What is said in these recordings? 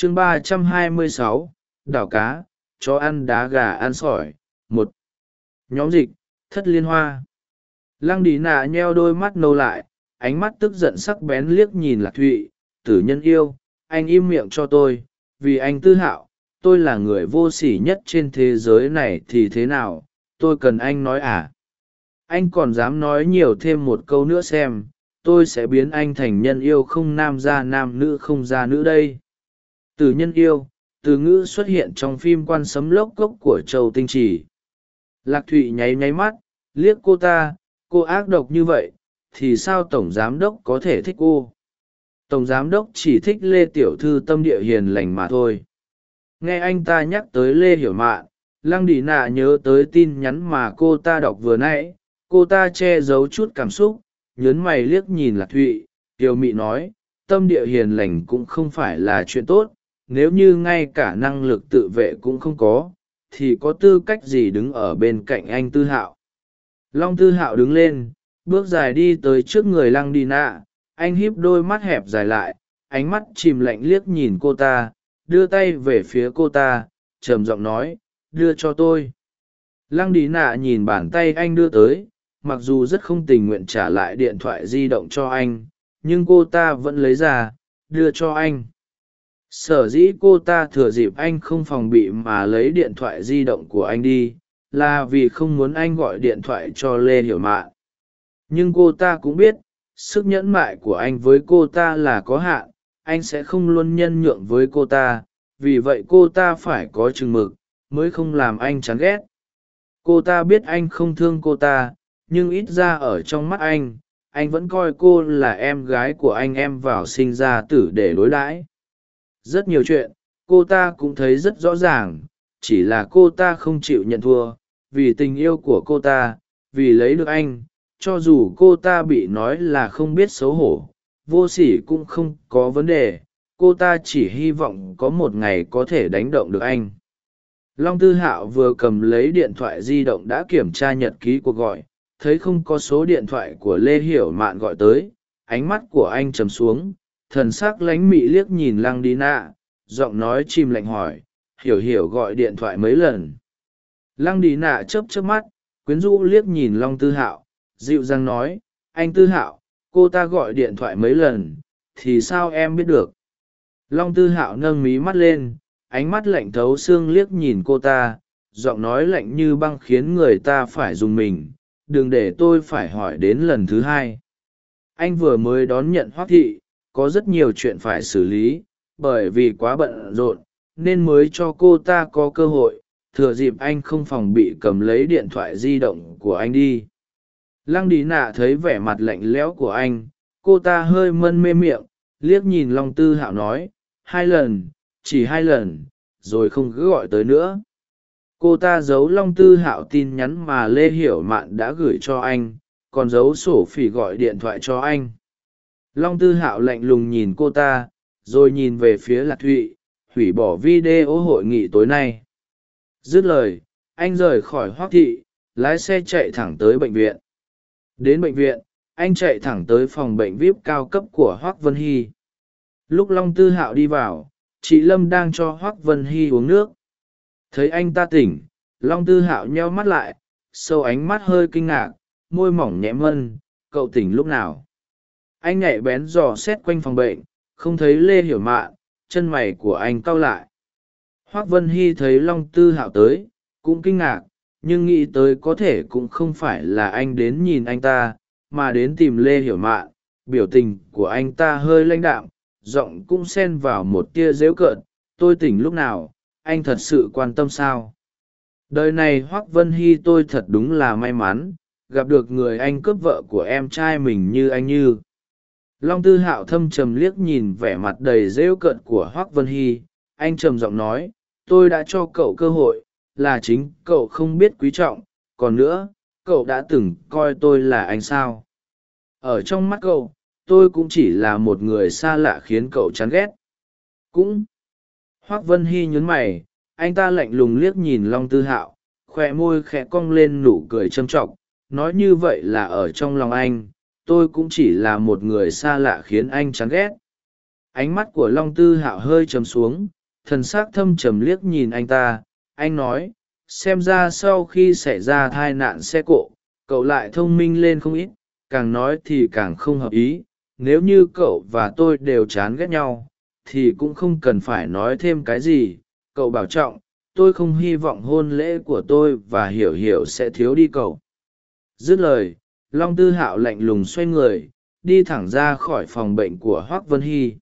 chương ba trăm hai mươi sáu, đảo cá, chó ăn đá gà ăn sỏi, một. Nhóm dịch, thất liên hoa. Lăng đi nạ nheo đôi mắt nâu lại, ánh mắt tức giận sắc bén liếc nhìn lạc thụy, tử nhân yêu, anh im miệng cho tôi, vì anh tư hạo, tôi là người vô sỉ nhất trên thế giới này thì thế nào, tôi cần anh nói à? Anh còn dám nói nhiều thêm một câu nữa xem, tôi sẽ biến anh thành nhân yêu không nam ra nam nữ không ra nữ đây từ nhân yêu, từ ngữ xuất hiện trong phim quan sấm lốc cốc của châu tinh trì. Lạc thụy nháy nháy mắt, liếc cô ta, cô ác độc như vậy, thì sao tổng giám đốc có thể thích cô? Tổng giám đốc chỉ thích lê tiểu thư tâm địa hiền lành mà thôi. Nghe anh ta nhắc tới lê hiểu mạn lăng đi nạ nhớ tới tin nhắn mà cô ta đọc vừa nãy. Cô ta che giấu chút cảm xúc, nhớn mày liếc nhìn lạc thụy. Tiểu mị nói, tâm địa hiền lành cũng không phải là chuyện tốt nếu như ngay cả năng lực tự vệ cũng không có, thì có tư cách gì đứng ở bên cạnh anh tư hạo? Long tư hạo đứng lên, bước dài đi tới trước người lăng đi nạ anh híp đôi mắt hẹp dài lại, ánh mắt chìm lạnh liếc nhìn cô ta, đưa tay về phía cô ta, trầm giọng nói, đưa cho tôi. Lăng đi nạ nhìn bàn tay anh đưa tới, mặc dù rất không tình nguyện trả lại điện thoại di động cho anh, nhưng cô ta vẫn lấy ra, đưa cho anh sở dĩ cô ta thừa dịp anh không phòng bị mà lấy điện thoại di động của anh đi, là vì không muốn anh gọi điện thoại cho lê hiểu mạn. Nhưng cô ta cũng biết, sức nhẫn mại của anh với cô ta là có hạn, anh sẽ không luôn nhân nhượng với cô ta, vì vậy cô ta phải có chừng mực, mới không làm anh chán ghét. Cô ta biết anh không thương cô ta, nhưng ít ra ở trong mắt anh anh vẫn coi cô là em gái của anh em vào sinh ra tử để đối đãi rất nhiều chuyện, cô ta cũng thấy rất rõ ràng, chỉ là cô ta không chịu nhận thua, vì tình yêu của cô ta, vì lấy được anh, cho dù cô ta bị nói là không biết xấu hổ, vô sỉ cũng không có vấn đề, cô ta chỉ hy vọng có một ngày có thể đánh động được anh. Long tư hạo vừa cầm lấy điện thoại di động đã kiểm tra nhật ký cuộc gọi, thấy không có số điện thoại của lê hiểu mạn gọi tới, ánh mắt của anh trầm xuống thần s ắ c lánh mị liếc nhìn lăng đi nạ giọng nói chìm lạnh hỏi, hiểu hiểu gọi điện thoại mấy lần? Lăng đi nạ chớp chớp mắt, quyến rũ liếc nhìn long tư hạo, dịu dàng nói, anh tư hạo, cô ta gọi điện thoại mấy lần, thì sao em biết được? Long tư hạo nâng mí mắt lên, ánh mắt lạnh thấu xương liếc nhìn cô ta, giọng nói lạnh như băng khiến người ta phải dùng mình, đừng để tôi phải hỏi đến lần thứ hai. Anh vừa mới đón nhận hoác thị có rất nhiều chuyện phải xử lý, bởi vì quá bận rộn, nên mới cho cô ta có cơ hội, thừa dịp anh không phòng bị cầm lấy điện thoại di động của anh đi. Lăng đi nạ thấy vẻ mặt lạnh lẽo của anh, cô ta hơi mân mê miệng, liếc nhìn long tư hạo nói, hai lần, chỉ hai lần, rồi không cứ gọi tới nữa. Cô ta giấu long tư hạo tin nhắn mà lê hiểu mạn đã gửi cho anh, còn giấu sổ phỉ gọi điện thoại cho anh long tư hạo lạnh lùng nhìn cô ta, rồi nhìn về phía lạc thụy, hủy bỏ video hội nghị tối nay. Dứt lời, anh rời khỏi hoác thị, lái xe chạy thẳng tới bệnh viện. Đến bệnh viện, anh chạy thẳng tới phòng bệnh vip cao cấp của hoác vân hy. Lúc long tư hạo đi vào, chị lâm đang cho hoác vân hy uống nước. Thấy anh ta tỉnh, long tư hạo nheo mắt lại, sâu ánh mắt hơi kinh ngạc, môi mỏng nhẹ mân, cậu tỉnh lúc nào? Anh nhạy bén dò xét quanh phòng bệnh, không thấy lê hiểu mạn, chân mày của anh cau lại. Hoác vân hy thấy long tư hạo tới, cũng kinh ngạc, nhưng nghĩ tới có thể cũng không phải là anh đến nhìn anh ta, mà đến tìm lê hiểu mạn, biểu tình của anh ta hơi lãnh đạm, giọng cũng xen vào một tia dễu cợt. Tôi tỉnh lúc nào, anh thật sự quan tâm sao? Đời này hoác vân hy tôi thật đúng là may mắn, gặp được người anh cướp vợ của em trai mình như anh như long tư hạo thâm trầm liếc nhìn vẻ mặt đầy rêu cợt của hoác vân hy. Anh trầm giọng nói, tôi đã cho cậu cơ hội, là chính cậu không biết quý trọng. Còn nữa, cậu đã từng coi tôi là anh sao? Ở trong mắt cậu, tôi cũng chỉ là một người xa lạ khiến cậu chán ghét. Cũng hoác vân hy nhún mày, anh ta lạnh lùng liếc nhìn long tư hạo khoe môi khẽ cong lên nụ cười châm t r ọ c nói như vậy là ở trong lòng anh tôi cũng chỉ là một người xa lạ khiến anh chán ghét. Ánh mắt của long tư hạo hơi trầm xuống, thần s ắ c thâm trầm liếc nhìn anh ta. Anh nói, xem ra sau khi xảy ra tai nạn xe cộ, cậu lại thông minh lên không ít, càng nói thì càng không hợp ý. Nếu như cậu và tôi đều chán ghét nhau, thì cũng không cần phải nói thêm cái gì. Cậu bảo trọng, tôi không hy vọng hôn lễ của tôi và hiểu hiểu sẽ thiếu đi cậu. Dứt lời long tư hạo lạnh lùng xoay người, đi thẳng ra khỏi phòng bệnh của hoác vân hy.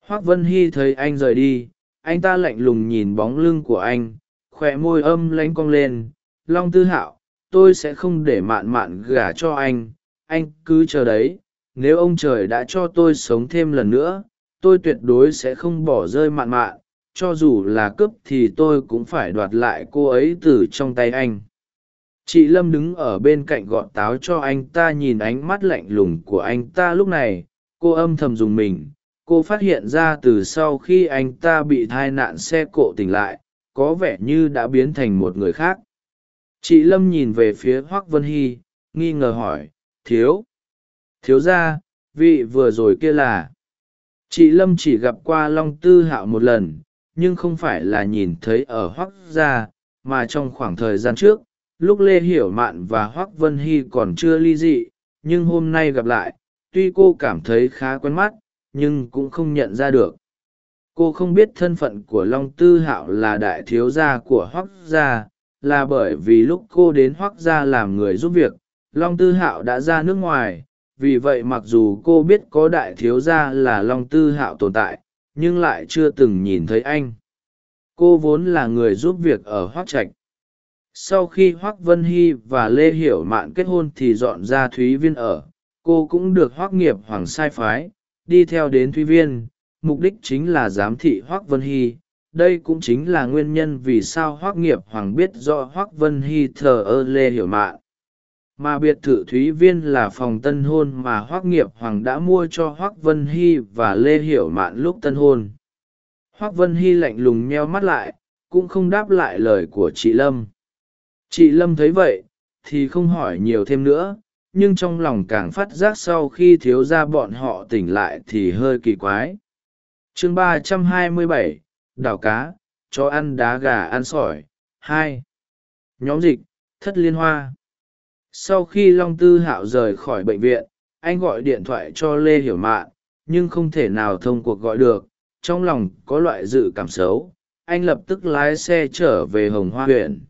Hoác vân hy thấy anh rời đi, anh ta lạnh lùng nhìn bóng lưng của anh khoe môi âm lanh cong lên. Long tư hạo, tôi sẽ không để mạn mạn gả cho anh anh cứ chờ đấy, nếu ông trời đã cho tôi sống thêm lần nữa, tôi tuyệt đối sẽ không bỏ rơi mạn mạn, cho dù là cướp thì tôi cũng phải đoạt lại cô ấy từ trong tay anh chị lâm đứng ở bên cạnh gọn táo cho anh ta nhìn ánh mắt lạnh lùng của anh ta lúc này. Cô âm thầm dùng mình. Cô phát hiện ra từ sau khi anh ta bị thai nạn xe cộ tỉnh lại, có vẻ như đã biến thành một người khác. Chị lâm nhìn về phía hoác vân hy, nghi ngờ hỏi, thiếu thiếu ra vị vừa rồi kia là? Chị lâm chỉ gặp qua long tư hạo một lần, nhưng không phải là nhìn thấy ở hoác gia, mà trong khoảng thời gian trước lúc lê hiểu mạn và hoác vân hy còn chưa ly dị, nhưng hôm nay gặp lại, tuy cô cảm thấy khá quen mắt, nhưng cũng không nhận ra được. Cô không biết thân phận của long tư hạo là đại thiếu gia của hoác gia, là bởi vì lúc cô đến hoác gia làm người giúp việc, long tư hạo đã ra nước ngoài. Vì vậy mặc dù cô biết có đại thiếu gia là long tư hạo tồn tại, nhưng lại chưa từng nhìn thấy anh. Cô vốn là người giúp việc ở hoác trạch sau khi hoác vân hy và lê hiểu mạn kết hôn thì dọn ra thúy viên ở. Cô cũng được hoác nghiệp hoàng sai phái, đi theo đến thúy viên. Mục đích chính là giám thị hoác vân hy. Đây cũng chính là nguyên nhân vì sao hoác nghiệp hoàng biết do hoác vân hy thờ ơ lê hiểu mạn. Mà biệt thự thúy viên là phòng tân hôn mà hoác nghiệp hoàng đã mua cho hoác vân hy và lê hiểu mạn lúc tân hôn. Hoác vân hy lạnh lùng meo mắt lại, cũng không đáp lại lời của chị lâm chị lâm thấy vậy, thì không hỏi nhiều thêm nữa, nhưng trong lòng càng phát giác sau khi thiếu gia bọn họ tỉnh lại thì hơi kỳ quái. Chương ba trăm hai mươi bảy đào cá cho ăn đá gà ăn sỏi, hai. Nhóm dịch, thất liên hoa. Sau khi long tư hạo rời khỏi bệnh viện, anh gọi điện thoại cho lê hiểu mạn, nhưng không thể nào thông cuộc gọi được. Trong lòng có loại dự cảm xấu, anh lập tức lái xe trở về hồng hoa huyện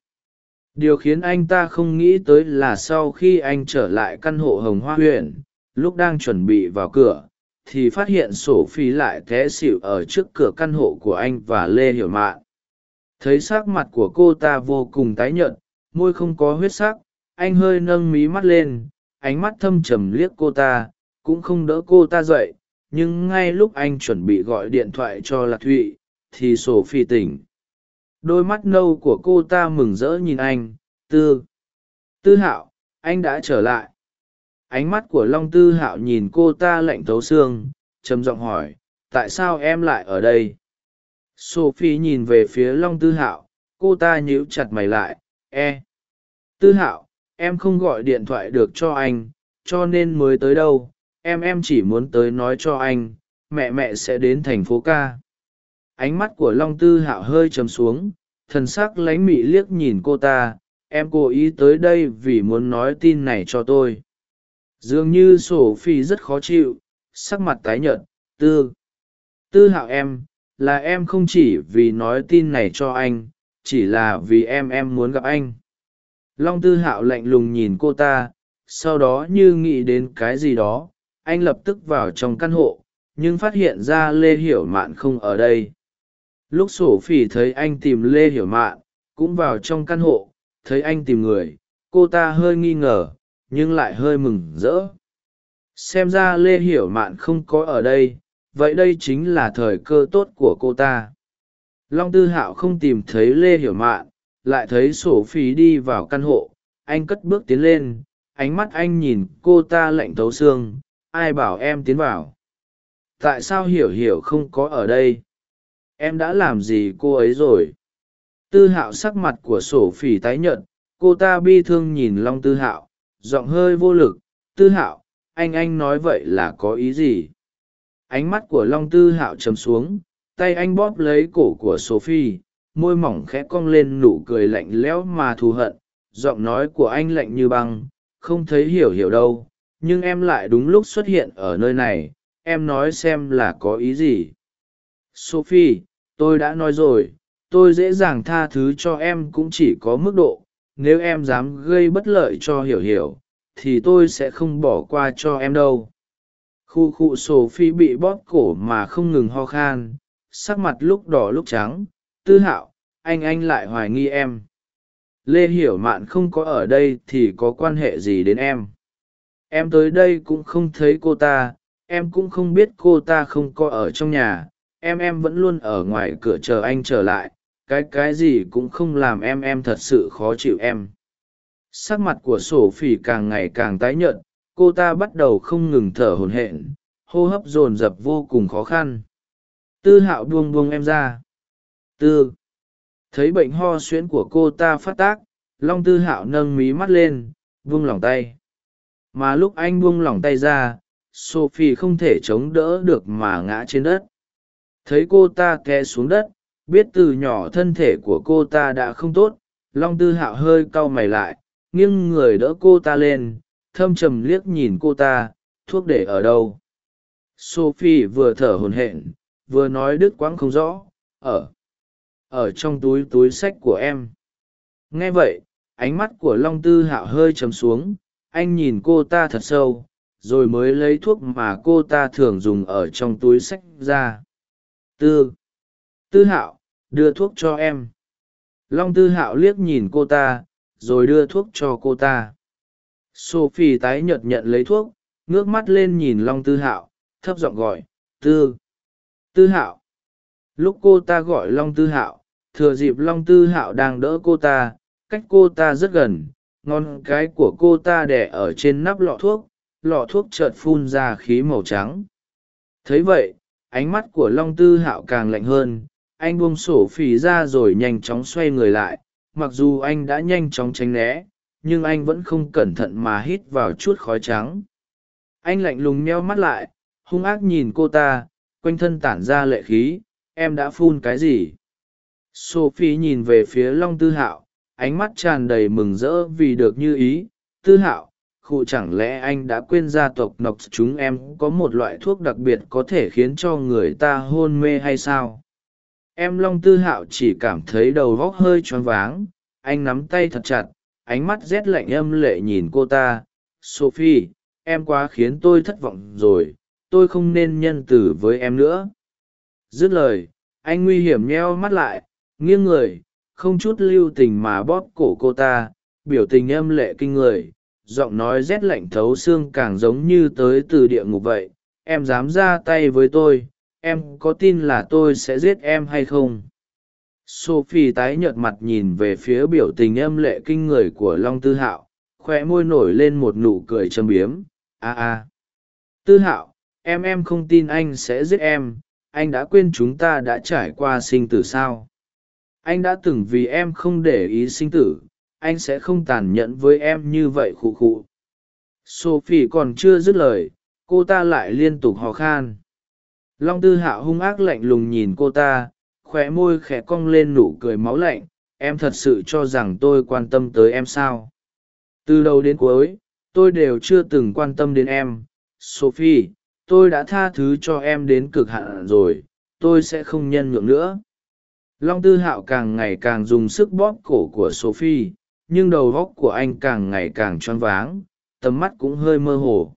điều khiến anh ta không nghĩ tới là sau khi anh trở lại căn hộ hồng hoa huyện, lúc đang chuẩn bị vào cửa, thì phát hiện sổ phi lại té xịu ở trước cửa căn hộ của anh và lê hiểu mạn. Thấy s ắ c mặt của cô ta vô cùng tái nhợt, môi không có huyết sắc, anh hơi nâng mí mắt lên, ánh mắt thâm trầm liếc cô ta, cũng không đỡ cô ta dậy, nhưng ngay lúc anh chuẩn bị gọi điện thoại cho lạc thụy, thì sổ phi tỉnh đôi mắt nâu của cô ta mừng rỡ nhìn anh, tư tư hạo, anh đã trở lại. Ánh mắt của long tư hạo nhìn cô ta lạnh thấu xương, trầm giọng hỏi, tại sao em lại ở đây? Sophie nhìn về phía long tư hạo, cô ta nhíu chặt mày lại e tư hạo, em không gọi điện thoại được cho anh, cho nên mới tới đâu, em em chỉ muốn tới nói cho anh, mẹ mẹ sẽ đến thành phố ca ánh mắt của long tư hạo hơi chấm xuống, thần sắc lánh mị liếc nhìn cô ta, em cố ý tới đây vì muốn nói tin này cho tôi. Dường như sổ phi rất khó chịu, sắc mặt tái nhợt, tư tư hạo em, là em không chỉ vì nói tin này cho anh, chỉ là vì em em muốn gặp anh. Long tư hạo lạnh lùng nhìn cô ta, sau đó như nghĩ đến cái gì đó, anh lập tức vào trong căn hộ, nhưng phát hiện ra lê hiểu mạn không ở đây lúc sổ phỉ thấy anh tìm lê hiểu mạn, cũng vào trong căn hộ, thấy anh tìm người, cô ta hơi nghi ngờ, nhưng lại hơi mừng rỡ. Xem ra lê hiểu mạn không có ở đây, vậy đây chính là thời cơ tốt của cô ta. Long tư hạo không tìm thấy lê hiểu mạn, lại thấy sổ Phỉ đi vào căn hộ, anh cất bước tiến lên, ánh mắt anh nhìn cô ta lạnh thấu xương, ai bảo em tiến vào? Tại sao hiểu hiểu không có ở đây? Em đã làm gì cô ấy rồi? Tư hạo sắc mặt của sổ phỉ tái nhợt, cô ta bi thương nhìn long tư hạo, giọng hơi vô lực. Tư hạo, anh anh nói vậy là có ý gì? Ánh mắt của long tư hạo chấm xuống, tay anh bóp lấy cổ của sophie, môi mỏng khẽ cong lên nụ cười lạnh lẽo mà thù hận. Giọng nói của anh lạnh như băng, không thấy hiểu hiểu đâu, nhưng em lại đúng lúc xuất hiện ở nơi này, em nói xem là có ý gì sophie, tôi đã nói rồi, tôi dễ dàng tha thứ cho em cũng chỉ có mức độ, nếu em dám gây bất lợi cho hiểu hiểu, thì tôi sẽ không bỏ qua cho em đâu. Khu khu sophie bị bóp cổ mà không ngừng ho khan, sắc mặt lúc đỏ lúc trắng, tư hạo, anh anh lại hoài nghi em. Lê hiểu mạn không có ở đây thì có quan hệ gì đến em? Em tới đây cũng không thấy cô ta, em cũng không biết cô ta không có ở trong nhà em em vẫn luôn ở ngoài cửa chờ anh trở lại, cái cái gì cũng không làm em em thật sự khó chịu em. Sắc mặt của sổ phỉ càng ngày càng tái nhợt, cô ta bắt đầu không ngừng thở hổn hển, hô hấp dồn dập vô cùng khó khăn. Tư hạo buông buông em ra. Tư. Thấy bệnh ho xuyễn của cô ta phát tác, long tư hạo nâng mí mắt lên, buông lỏng tay. Mà lúc anh buông lỏng tay ra, sophie không thể chống đỡ được mà ngã trên đất thấy cô ta té xuống đất, biết từ nhỏ thân thể của cô ta đã không tốt, long tư hạo hơi cau mày lại, nghiêng người đỡ cô ta lên, thâm trầm liếc nhìn cô ta, thuốc để ở đâu? Sophie vừa thở hồn hển, vừa nói đứt quãng không rõ, ở ở trong túi túi sách của em. Nghe vậy, ánh mắt của long tư hạo hơi chấm xuống, anh nhìn cô ta thật sâu, rồi mới lấy thuốc mà cô ta thường dùng ở trong túi sách ra tư. Tư hạo, đưa thuốc cho em. Long tư hạo liếc nhìn cô ta, rồi đưa thuốc cho cô ta. Sophie tái nhợt nhận lấy thuốc, ngước mắt lên nhìn long tư hạo, thấp giọng gọi, tư. Tư hạo. Lúc cô ta gọi long tư hạo, thừa dịp long tư hạo đang đỡ cô ta, cách cô ta rất gần, ngón cái của cô ta đẻ ở trên nắp lọ thuốc lọ thuốc chợt phun ra khí màu trắng. Thấy vậy ánh mắt của long tư hạo càng lạnh hơn, anh buông sổ phì ra rồi nhanh chóng xoay người lại, mặc dù anh đã nhanh chóng tránh né, nhưng anh vẫn không cẩn thận mà hít vào chút khói trắng. Anh lạnh lùng meo mắt lại, hung ác nhìn cô ta, quanh thân tản ra lệ khí, em đã phun cái gì? Sophie nhìn về phía long tư hạo, ánh mắt tràn đầy mừng rỡ vì được như ý, tư hạo khụ chẳng lẽ anh đã quên gia tộc nọc chúng em có một loại thuốc đặc biệt có thể khiến cho người ta hôn mê hay sao? Em long tư hạo chỉ cảm thấy đầu vóc hơi choáng váng, anh nắm tay thật chặt, ánh mắt rét lạnh âm lệ nhìn cô ta. Sophie, em quá khiến tôi thất vọng rồi, tôi không nên nhân từ với em nữa. Dứt lời, anh nguy hiểm nheo mắt lại, nghiêng người, không chút lưu tình mà bóp cổ cô ta, biểu tình âm lệ kinh người giọng nói rét lạnh thấu xương càng giống như tới từ địa ngục vậy. Em dám ra tay với tôi, em có tin là tôi sẽ giết em hay không? Sophie tái nhợt mặt nhìn về phía biểu tình âm lệ kinh người của long tư hạo khoe môi nổi lên một nụ cười châm biếm. A a. Tư hạo, em em không tin anh sẽ giết em. Anh đã quên chúng ta đã trải qua sinh tử sao? Anh đã từng vì em không để ý sinh tử anh sẽ không tàn nhẫn với em như vậy khụ khụ. Sophie còn chưa dứt lời, cô ta lại liên tục hò khan. Long tư hạo hung ác lạnh lùng nhìn cô ta, khóe môi khẽ cong lên nụ cười máu lạnh, em thật sự cho rằng tôi quan tâm tới em sao? Từ đầu đến cuối, tôi đều chưa từng quan tâm đến em. Sophie, tôi đã tha thứ cho em đến cực hạn rồi, tôi sẽ không nhân nhượng nữa. Long tư hạo càng ngày càng dùng sức bóp cổ của sophie nhưng đầu góc của anh càng ngày càng choáng váng, tầm mắt cũng hơi mơ hồ.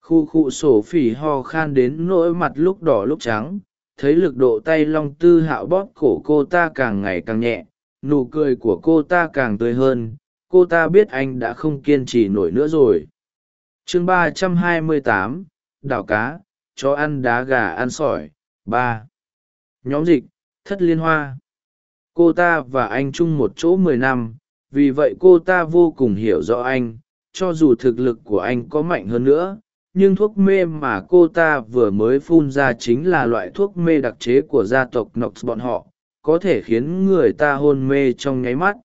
Khu khu sổ phỉ ho khan đến nỗi mặt lúc đỏ lúc trắng, thấy lực độ tay long tư hạo bóp cổ cô ta càng ngày càng nhẹ, nụ cười của cô ta càng tươi hơn, cô ta biết anh đã không kiên trì nổi nữa rồi. Chương ba trăm hai mươi tám, đảo cá cho ăn đá gà ăn sỏi, ba. Nhóm dịch, thất liên hoa. Cô ta và anh chung một chỗ mười năm vì vậy cô ta vô cùng hiểu rõ anh, cho dù thực lực của anh có mạnh hơn nữa, nhưng thuốc mê mà cô ta vừa mới phun ra chính là loại thuốc mê đặc chế của gia tộc nox bọn họ, có thể khiến người ta hôn mê trong nháy mắt.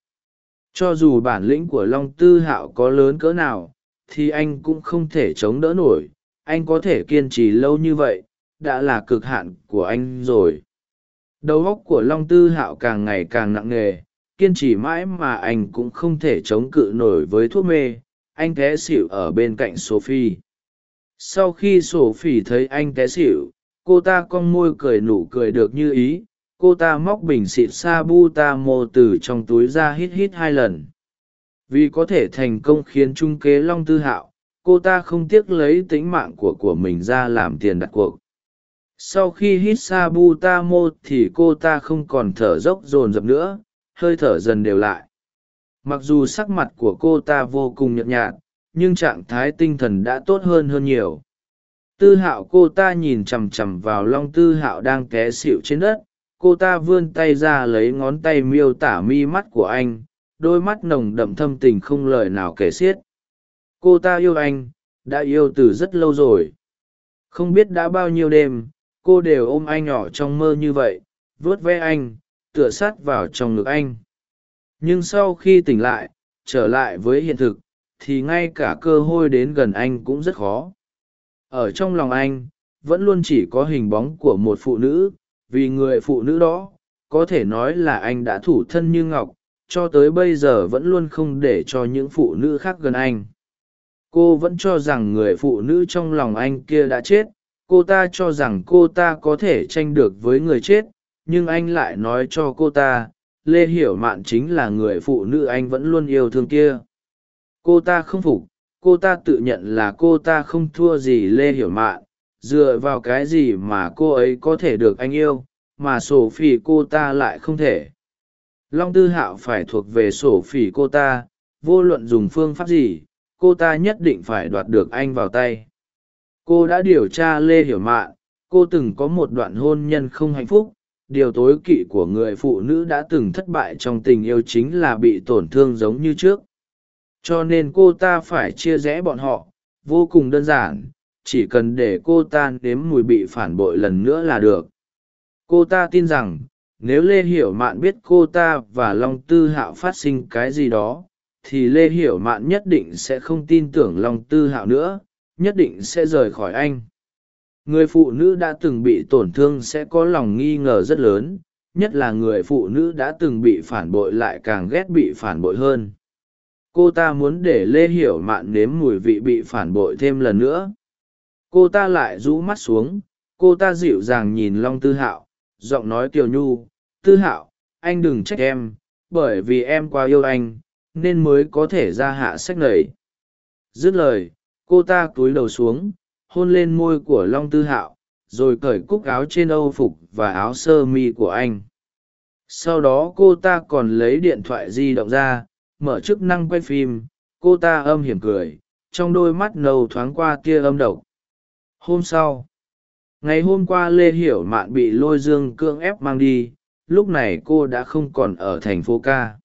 Cho dù bản lĩnh của long tư hạo có lớn cỡ nào, thì anh cũng không thể chống đỡ nổi, anh có thể kiên trì lâu như vậy, đã là cực hạn của anh rồi. Đầu óc của long tư hạo càng ngày càng nặng nề kiên trì mãi mà anh cũng không thể chống cự nổi với thuốc mê, anh té xỉu ở bên cạnh sophie. Sau khi sophie thấy anh té xỉu, cô ta cong môi cười nụ cười được như ý, cô ta móc bình xịt sa bu ta mô từ trong túi ra hít hít hai lần. Vì có thể thành công khiến trung kế long tư hạo, cô ta không tiếc lấy tính mạng của của mình ra làm tiền đặt cuộc. Sau khi hít sa bu ta mô thì cô ta không còn thở dốc dồn dập nữa hơi thở dần đều lại. Mặc dù sắc mặt của cô ta vô cùng nhợt nhạt, nhưng trạng thái tinh thần đã tốt hơn hơn nhiều. Tư hạo cô ta nhìn chằm chằm vào long tư hạo đang té xịu trên đất. Cô ta vươn tay ra lấy ngón tay miêu tả mi mắt của anh, đôi mắt nồng đậm thâm tình không lời nào kể xiết. Cô ta yêu anh, đã yêu từ rất lâu rồi. Không biết đã bao nhiêu đêm, cô đều ôm anh nhỏ trong mơ như vậy, vuốt ve anh tựa sát vào trong ngực anh. Nhưng sau khi tỉnh lại, trở lại với hiện thực, thì ngay cả cơ hội đến gần anh cũng rất khó. Ở trong lòng anh, vẫn luôn chỉ có hình bóng của một phụ nữ, vì người phụ nữ đó, có thể nói là anh đã thủ thân như ngọc, cho tới bây giờ vẫn luôn không để cho những phụ nữ khác gần anh. Cô vẫn cho rằng người phụ nữ trong lòng anh kia đã chết, cô ta cho rằng cô ta có thể tranh được với người chết nhưng anh lại nói cho cô ta, lê hiểu mạn chính là người phụ nữ anh vẫn luôn yêu thương kia. Cô ta không phục, cô ta tự nhận là cô ta không thua gì lê hiểu mạn, dựa vào cái gì mà cô ấy có thể được anh yêu, mà sổ phỉ cô ta lại không thể. Long tư hạo phải thuộc về sổ phỉ cô ta, vô luận dùng phương pháp gì, cô ta nhất định phải đoạt được anh vào tay. Cô đã điều tra lê hiểu mạn, cô từng có một đoạn hôn nhân không hạnh phúc điều tối kỵ của người phụ nữ đã từng thất bại trong tình yêu chính là bị tổn thương giống như trước. Cho nên cô ta phải chia rẽ bọn họ, vô cùng đơn giản, chỉ cần để cô ta nếm mùi bị phản bội lần nữa là được. Cô ta tin rằng, nếu lê hiểu mạn biết cô ta và long tư hạo phát sinh cái gì đó, thì lê hiểu mạn nhất định sẽ không tin tưởng long tư hạo nữa, nhất định sẽ rời khỏi anh người phụ nữ đã từng bị tổn thương sẽ có lòng nghi ngờ rất lớn, nhất là người phụ nữ đã từng bị phản bội lại càng ghét bị phản bội hơn. Cô ta muốn để lê hiểu mạn nếm mùi vị bị phản bội thêm lần nữa. Cô ta lại rũ mắt xuống, cô ta dịu dàng nhìn long tư hạo, giọng nói kiều nhu, tư hạo, anh đừng trách em, bởi vì em quá yêu anh, nên mới có thể ra hạ sách nầy dứt lời, cô ta cúi đầu xuống hôn lên môi của long tư hạo, rồi cởi cúc áo trên âu phục và áo sơ mi của anh. Sau đó cô ta còn lấy điện thoại di động ra, mở chức năng quay phim. Cô ta âm hiểm cười, trong đôi mắt nâu thoáng qua tia âm độc. Hôm sau, ngày hôm qua lê hiểu mạn bị lôi dương cưỡng ép mang đi, lúc này cô đã không còn ở thành phố ca.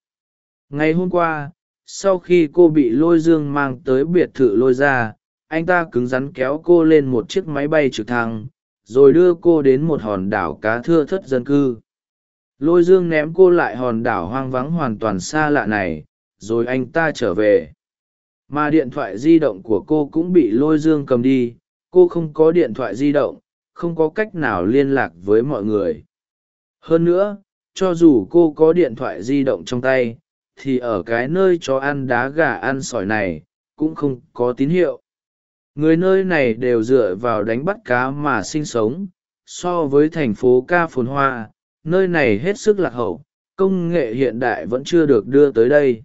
Ngày hôm qua, sau khi cô bị lôi dương mang tới biệt thự lôi ra anh ta cứng rắn kéo cô lên một chiếc máy bay trực thăng, rồi đưa cô đến một hòn đảo cá thưa thất dân cư. Lôi dương ném cô lại hòn đảo hoang vắng hoàn toàn xa lạ này, rồi anh ta trở về. Mà điện thoại di động của cô cũng bị lôi dương cầm đi, cô không có điện thoại di động, không có cách nào liên lạc với mọi người. Hơn nữa, cho dù cô có điện thoại di động trong tay, thì ở cái nơi cho ăn đá gà ăn sỏi này, cũng không có tín hiệu người nơi này đều dựa vào đánh bắt cá mà sinh sống, so với thành phố ca phồn hoa, nơi này hết sức lạc hậu, công nghệ hiện đại vẫn chưa được đưa tới đây.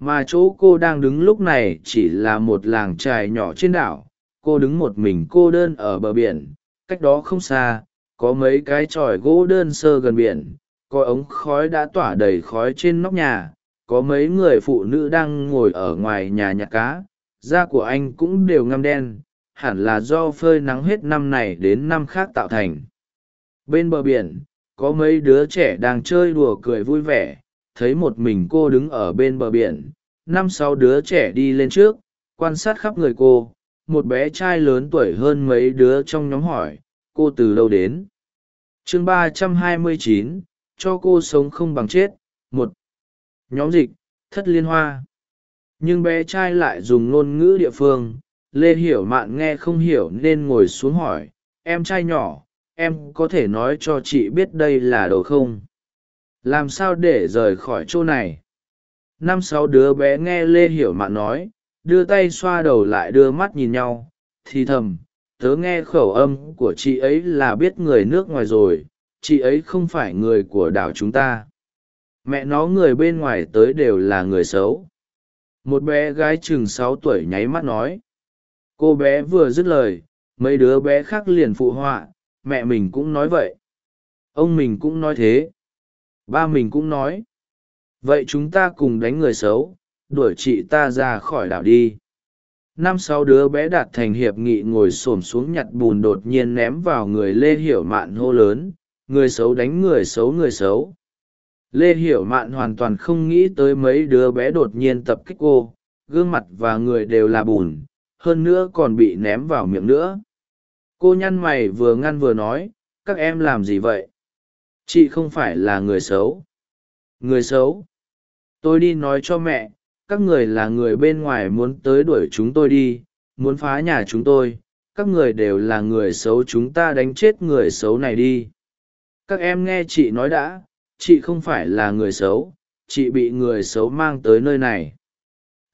Mà chỗ cô đang đứng lúc này chỉ là một làng trài nhỏ trên đảo, cô đứng một mình cô đơn ở bờ biển, cách đó không xa, có mấy cái tròi gỗ đơn sơ gần biển, có ống khói đã tỏa đầy khói trên nóc nhà, có mấy người phụ nữ đang ngồi ở ngoài nhà nhặt cá da của anh cũng đều ngăm đen, hẳn là do phơi nắng hết năm này đến năm khác tạo thành. Bên bờ biển, có mấy đứa trẻ đang chơi đùa cười vui vẻ, thấy một mình cô đứng ở bên bờ biển. Năm sáu đứa trẻ đi lên trước, quan sát khắp người cô. Một bé trai lớn tuổi hơn mấy đứa trong nhóm hỏi, cô từ đâu đến? Chương ba trăm hai mươi chín, cho cô sống không bằng chết. Một. Nhóm dịch, thất liên hoa nhưng bé trai lại dùng ngôn ngữ địa phương. Lê hiểu mạn nghe không hiểu nên ngồi xuống hỏi, em trai nhỏ, em có thể nói cho chị biết đây là đồ không? Làm sao để rời khỏi chỗ này? Năm sáu đứa bé nghe lê hiểu mạn nói, đưa tay xoa đầu lại đưa mắt nhìn nhau, thì thầm, tớ nghe khẩu âm của chị ấy là biết người nước ngoài rồi, chị ấy không phải người của đảo chúng ta. Mẹ nó người bên ngoài tới đều là người xấu một bé gái chừng sáu tuổi nháy mắt nói. Cô bé vừa dứt lời, mấy đứa bé khác liền phụ họa, mẹ mình cũng nói vậy. Ông mình cũng nói thế. Ba mình cũng nói. Vậy chúng ta cùng đánh người xấu, đuổi chị ta ra khỏi đảo đi. Năm sáu đứa bé đạt thành hiệp nghị ngồi s ổ m xuống nhặt bùn đột nhiên ném vào người lê hiểu mạn hô lớn. Người xấu đánh người xấu người xấu lê hiểu mạn hoàn toàn không nghĩ tới mấy đứa bé đột nhiên tập kích cô, gương mặt và người đều là bùn, hơn nữa còn bị ném vào miệng nữa. Cô nhăn mày vừa ngăn vừa nói, các em làm gì vậy? Chị không phải là người xấu. Người xấu? Tôi đi nói cho mẹ, các người là người bên ngoài muốn tới đuổi chúng tôi đi, muốn phá nhà chúng tôi, các người đều là người xấu chúng ta đánh chết người xấu này đi. Các em nghe chị nói đã chị không phải là người xấu, chị bị người xấu mang tới nơi này.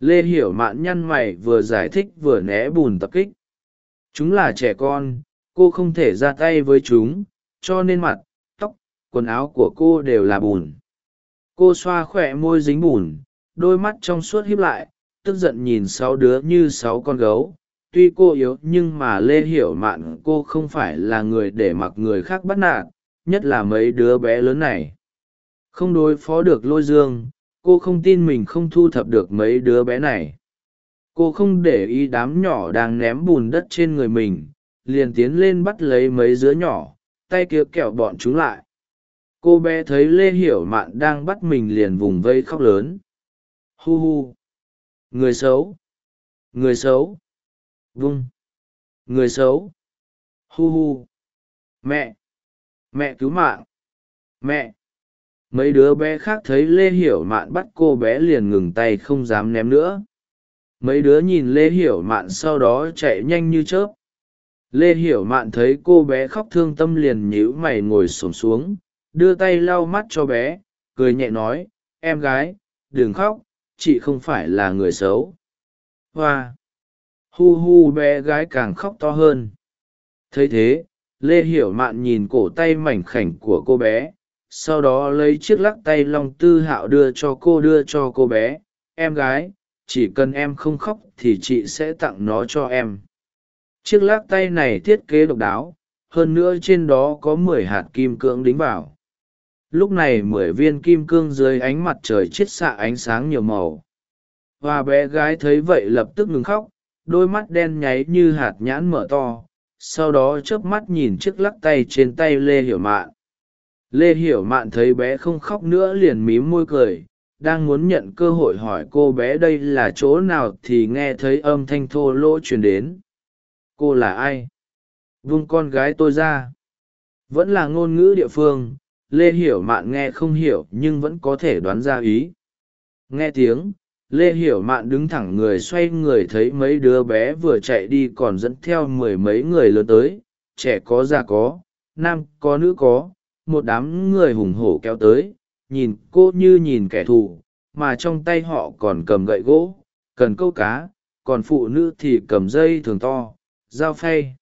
Lê hiểu mạn nhăn mày vừa giải thích vừa né bùn tập kích. Chúng là trẻ con, cô không thể ra tay với chúng, cho nên mặt, tóc, quần áo của cô đều là bùn. Cô xoa khỏe môi dính bùn, đôi mắt trong suốt híp lại, tức giận nhìn sáu đứa như sáu con gấu. Tuy cô yếu nhưng mà lê hiểu mạn cô không phải là người để mặc người khác bắt nạt, nhất là mấy đứa bé lớn này không đối phó được lôi dương, cô không tin mình không thu thập được mấy đứa bé này. Cô không để ý đám nhỏ đang ném bùn đất trên người mình, liền tiến lên bắt lấy mấy đứa nhỏ, tay kia kẹo bọn chúng lại. Cô bé thấy lê hiểu mạn đang bắt mình liền vùng vây khóc lớn. Hu hu. Người xấu. Người xấu. Vung. Người xấu. Hu hu. Mẹ. Mẹ cứu mạng. Mẹ mấy đứa bé khác thấy lê hiểu mạn bắt cô bé liền ngừng tay không dám ném nữa. Mấy đứa nhìn lê hiểu mạn sau đó chạy nhanh như chớp. Lê hiểu mạn thấy cô bé khóc thương tâm liền nhíu mày ngồi xổm xuống, đưa tay lau mắt cho bé, cười nhẹ nói, em gái, đừng khóc, chị không phải là người xấu. Hoa! Hu hu, bé gái càng khóc to hơn. Thấy thế, lê hiểu mạn nhìn cổ tay mảnh khảnh của cô bé sau đó lấy chiếc lắc tay long tư hạo đưa cho cô đưa cho cô bé. Em gái, chỉ cần em không khóc thì chị sẽ tặng nó cho em. Chiếc lắc tay này thiết kế độc đáo, hơn nữa trên đó có mười hạt kim cương đính vào. Lúc này mười viên kim cương dưới ánh mặt trời chiết xạ ánh sáng nhiều màu. Và bé gái thấy vậy lập tức ngừng khóc, đôi mắt đen nháy như hạt nhãn mở to, sau đó chớp mắt nhìn chiếc lắc tay trên tay lê hiểu mạn lê hiểu mạn thấy bé không khóc nữa liền mím môi cười, đang muốn nhận cơ hội hỏi cô bé đây là chỗ nào thì nghe thấy âm thanh thô lỗ truyền đến. Cô là ai? Vung con gái tôi ra. Vẫn là ngôn ngữ địa phương, lê hiểu mạn nghe không hiểu nhưng vẫn có thể đoán ra ý. Nghe tiếng, lê hiểu mạn đứng thẳng người xoay người thấy mấy đứa bé vừa chạy đi còn dẫn theo mười mấy người lớn tới. Trẻ có già có, nam có nữ có một đám người hùng hổ kéo tới, nhìn cô như nhìn kẻ thù, mà trong tay họ còn cầm gậy gỗ, cần câu cá, còn phụ nữ thì cầm dây thường to, dao phay.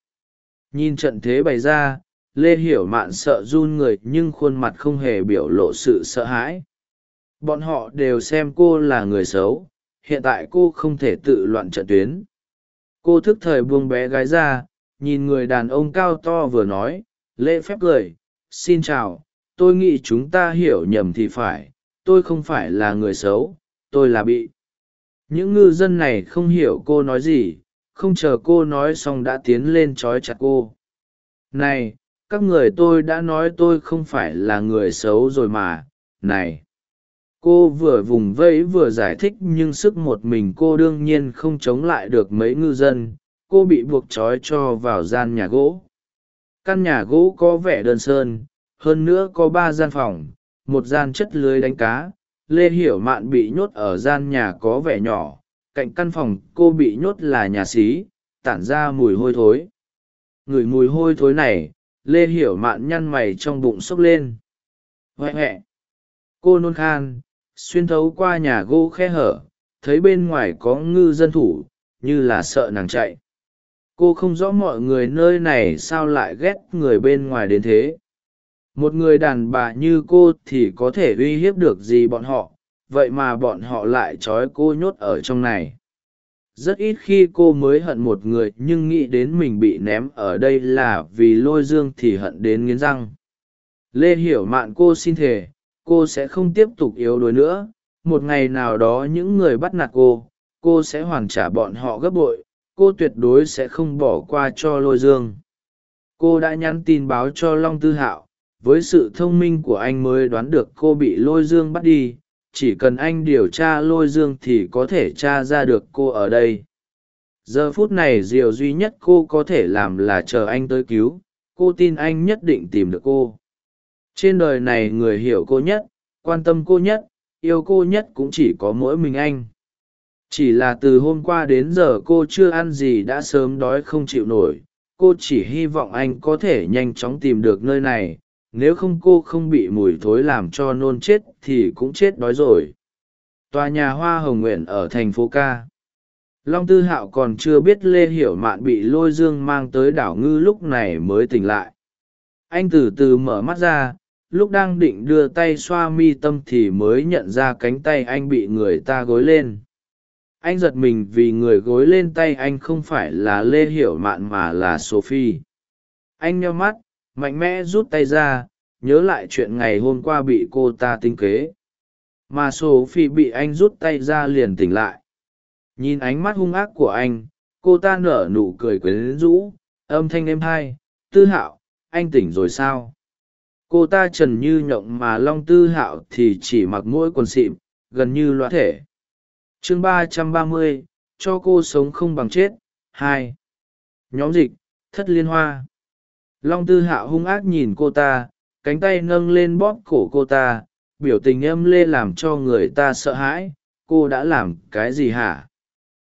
Nhìn trận thế bày ra, lê hiểu mạn sợ run người nhưng khuôn mặt không hề biểu lộ sự sợ hãi. Bọn họ đều xem cô là người xấu, hiện tại cô không thể tự loạn trận tuyến. Cô thức thời buông bé gái ra, nhìn người đàn ông cao to vừa nói lễ phép cười xin chào, tôi nghĩ chúng ta hiểu nhầm thì phải, tôi không phải là người xấu, tôi là bị. Những ngư dân này không hiểu cô nói gì, không chờ cô nói xong đã tiến lên trói chặt cô. Này, các người tôi đã nói tôi không phải là người xấu rồi mà, này. Cô vừa vùng vẫy vừa giải thích nhưng sức một mình cô đương nhiên không chống lại được mấy ngư dân, cô bị buộc trói cho vào gian nhà gỗ căn nhà gỗ có vẻ đơn sơn, hơn nữa có ba gian phòng, một gian chất lưới đánh cá. Lê hiểu mạn bị nhốt ở gian nhà có vẻ nhỏ, cạnh căn phòng cô bị nhốt là nhà xí, tản ra mùi hôi thối. Ngửi mùi hôi thối này, lê hiểu mạn nhăn mày trong bụng sốc lên. Huệ huệ cô nôn khan, xuyên thấu qua nhà gỗ khe hở, thấy bên ngoài có ngư dân thủ, như là sợ nàng chạy cô không rõ mọi người nơi này sao lại ghét người bên ngoài đến thế. Một người đàn bà như cô thì có thể uy hiếp được gì bọn họ, vậy mà bọn họ lại trói cô nhốt ở trong này. Rất ít khi cô mới hận một người nhưng nghĩ đến mình bị ném ở đây là vì lôi dương thì hận đến nghiến răng. Lê hiểu mạn cô xin thề, cô sẽ không tiếp tục yếu đuối nữa. Một ngày nào đó những người bắt nạt cô cô sẽ hoàn trả bọn họ gấp bội cô tuyệt đối sẽ không bỏ qua cho lôi dương. Cô đã nhắn tin báo cho long tư hạo, với sự thông minh của anh mới đoán được cô bị lôi dương bắt đi, chỉ cần anh điều tra lôi dương thì có thể t r a ra được cô ở đây. Giờ phút này điều duy nhất cô có thể làm là chờ anh tới cứu, cô tin anh nhất định tìm được cô. Trên đời này người hiểu cô nhất, quan tâm cô nhất, yêu cô nhất cũng chỉ có mỗi mình anh chỉ là từ hôm qua đến giờ cô chưa ăn gì đã sớm đói không chịu nổi. Cô chỉ hy vọng anh có thể nhanh chóng tìm được nơi này. Nếu không cô không bị mùi thối làm cho nôn chết thì cũng chết đói rồi. Tòa nhà hoa hồng nguyện ở thành phố ca long tư hạo còn chưa biết lê hiểu mạn bị lôi dương mang tới đảo ngư lúc này mới tỉnh lại. Anh từ từ mở mắt ra, lúc đang định đưa tay xoa mi tâm thì mới nhận ra cánh tay anh bị người ta gối lên anh giật mình vì người gối lên tay anh không phải là lê hiểu mạn mà là sophie. Anh nheo mắt, mạnh mẽ rút tay ra, nhớ lại chuyện ngày hôm qua bị cô ta tinh kế. Mà sophie bị anh rút tay ra liền tỉnh lại. Nhìn ánh mắt hung ác của anh, cô ta nở nụ cười quyến rũ, âm thanh êm hai tư hạo, anh tỉnh rồi sao? Cô ta trần như nhộng mà long tư hạo thì chỉ mặc mỗi quần xịm gần như loã thể chương ba trăm ba mươi, cho cô sống không bằng chết. Hai. Nhóm dịch, thất liên hoa. Long tư hạo hung ác nhìn cô ta, cánh tay nâng lên bóp cổ cô ta, biểu tình âm lê làm cho người ta sợ hãi, cô đã làm cái gì hả?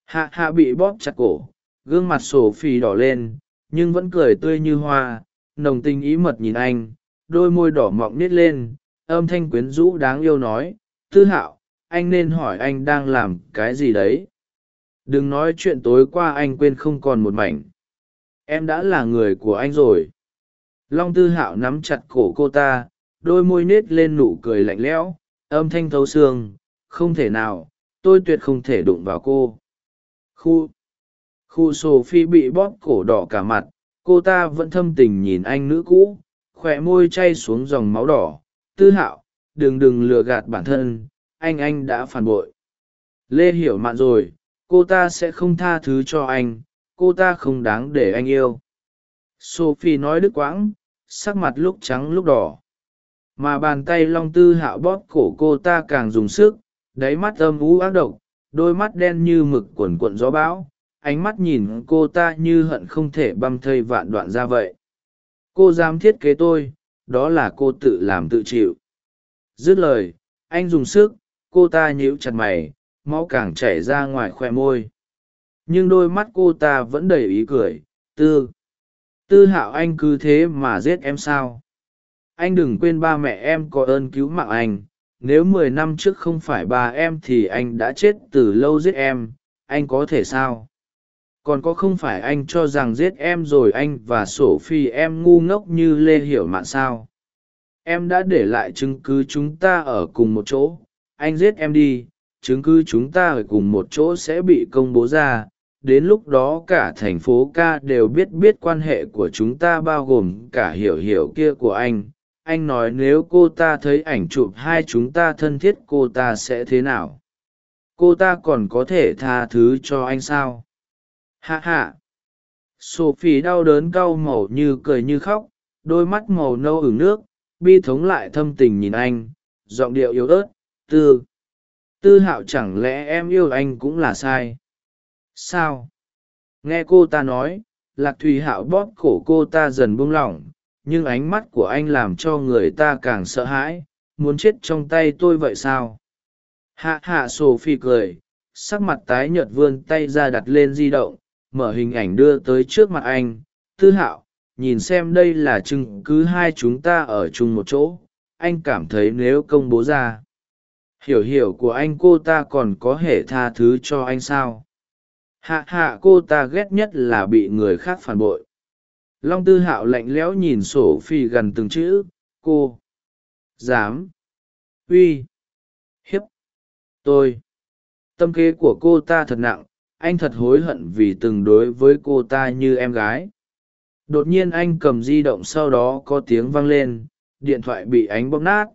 Hạ hạ bị bóp chặt cổ, gương mặt sổ phì đỏ lên, nhưng vẫn cười tươi như hoa, nồng tình ý mật nhìn anh, đôi môi đỏ mọng nít lên, âm thanh quyến rũ đáng yêu nói, tư hạo anh nên hỏi anh đang làm cái gì đấy. Đừng nói chuyện tối qua anh quên không còn một mảnh. Em đã là người của anh rồi. Long tư hạo nắm chặt cổ cô ta, đôi môi nết lên nụ cười lạnh lẽo, âm thanh thấu xương, không thể nào, tôi tuyệt không thể đụng vào cô. Khu khu sophie bị bóp cổ đỏ cả mặt, cô ta vẫn thâm tình nhìn anh nữ cũ, khỏe môi chay xuống dòng máu đỏ. Tư hạo, đừng đừng lừa gạt bản thân anh anh đã phản bội. Lê hiểu mạn rồi, cô ta sẽ không tha thứ cho anh, cô ta không đáng để anh yêu. Sophie nói đứt quãng, sắc mặt lúc trắng lúc đỏ. Mà bàn tay long tư hạo bóp cổ cô ta càng dùng sức, đáy mắt âm ú ác độc, đôi mắt đen như mực quần quận gió bão, ánh mắt nhìn cô ta như hận không thể băm thây vạn đoạn ra vậy. Cô dám thiết kế tôi, đó là cô tự làm tự chịu. Dứt lời, anh dùng sức cô ta nhíu chặt mày, máu càng chảy ra ngoài khoe môi. Nhưng đôi mắt cô ta vẫn đầy ý cười, tư tư hạo anh cứ thế mà giết em sao? Anh đừng quên ba mẹ em có ơn cứu mạng anh. Nếu mười năm trước không phải ba em thì anh đã chết từ lâu giết em. Anh có thể sao? Còn có không phải anh cho rằng giết em rồi anh và sổ phi em ngu ngốc như lê hiểu mạn sao? Em đã để lại chứng cứ chúng ta ở cùng một chỗ anh giết em đi, chứng cứ chúng ta ở cùng một chỗ sẽ bị công bố ra. Đến lúc đó cả thành phố ca đều biết biết quan hệ của chúng ta bao gồm cả hiểu hiểu kia của anh. Anh nói nếu cô ta thấy ảnh chụp hai chúng ta thân thiết cô ta sẽ thế nào? Cô ta còn có thể tha thứ cho anh sao? Hạ hạ sophie đau đớn cau màu như cười như khóc, đôi mắt màu nâu ửng nước, bi thống lại thâm tình nhìn anh, giọng điệu yếu ớt tư. Tư hạo chẳng lẽ em yêu anh cũng là sai? Sao? Nghe cô ta nói, lạc thùy hạo bóp cổ cô ta dần buông lỏng, nhưng ánh mắt của anh làm cho người ta càng sợ hãi. Muốn chết trong tay tôi vậy sao? Hạ hạ sổ phi cười, sắc mặt tái nhợt vươn tay ra đặt lên di động, mở hình ảnh đưa tới trước mặt anh. Tư hạo, nhìn xem đây là chứng cứ hai chúng ta ở chung một chỗ. Anh cảm thấy nếu công bố ra hiểu hiểu của anh cô ta còn có thể tha thứ cho anh sao? Hạ hạ cô ta ghét nhất là bị người khác phản bội. Long tư hạo lạnh lẽo nhìn sổ phi gần từng chữ, cô, dám, uy, hiếp, tôi. Tâm kế của cô ta thật nặng, anh thật hối hận vì từng đối với cô ta như em gái. Đột nhiên anh cầm di động sau đó có tiếng vang lên, điện thoại bị ánh bóp nát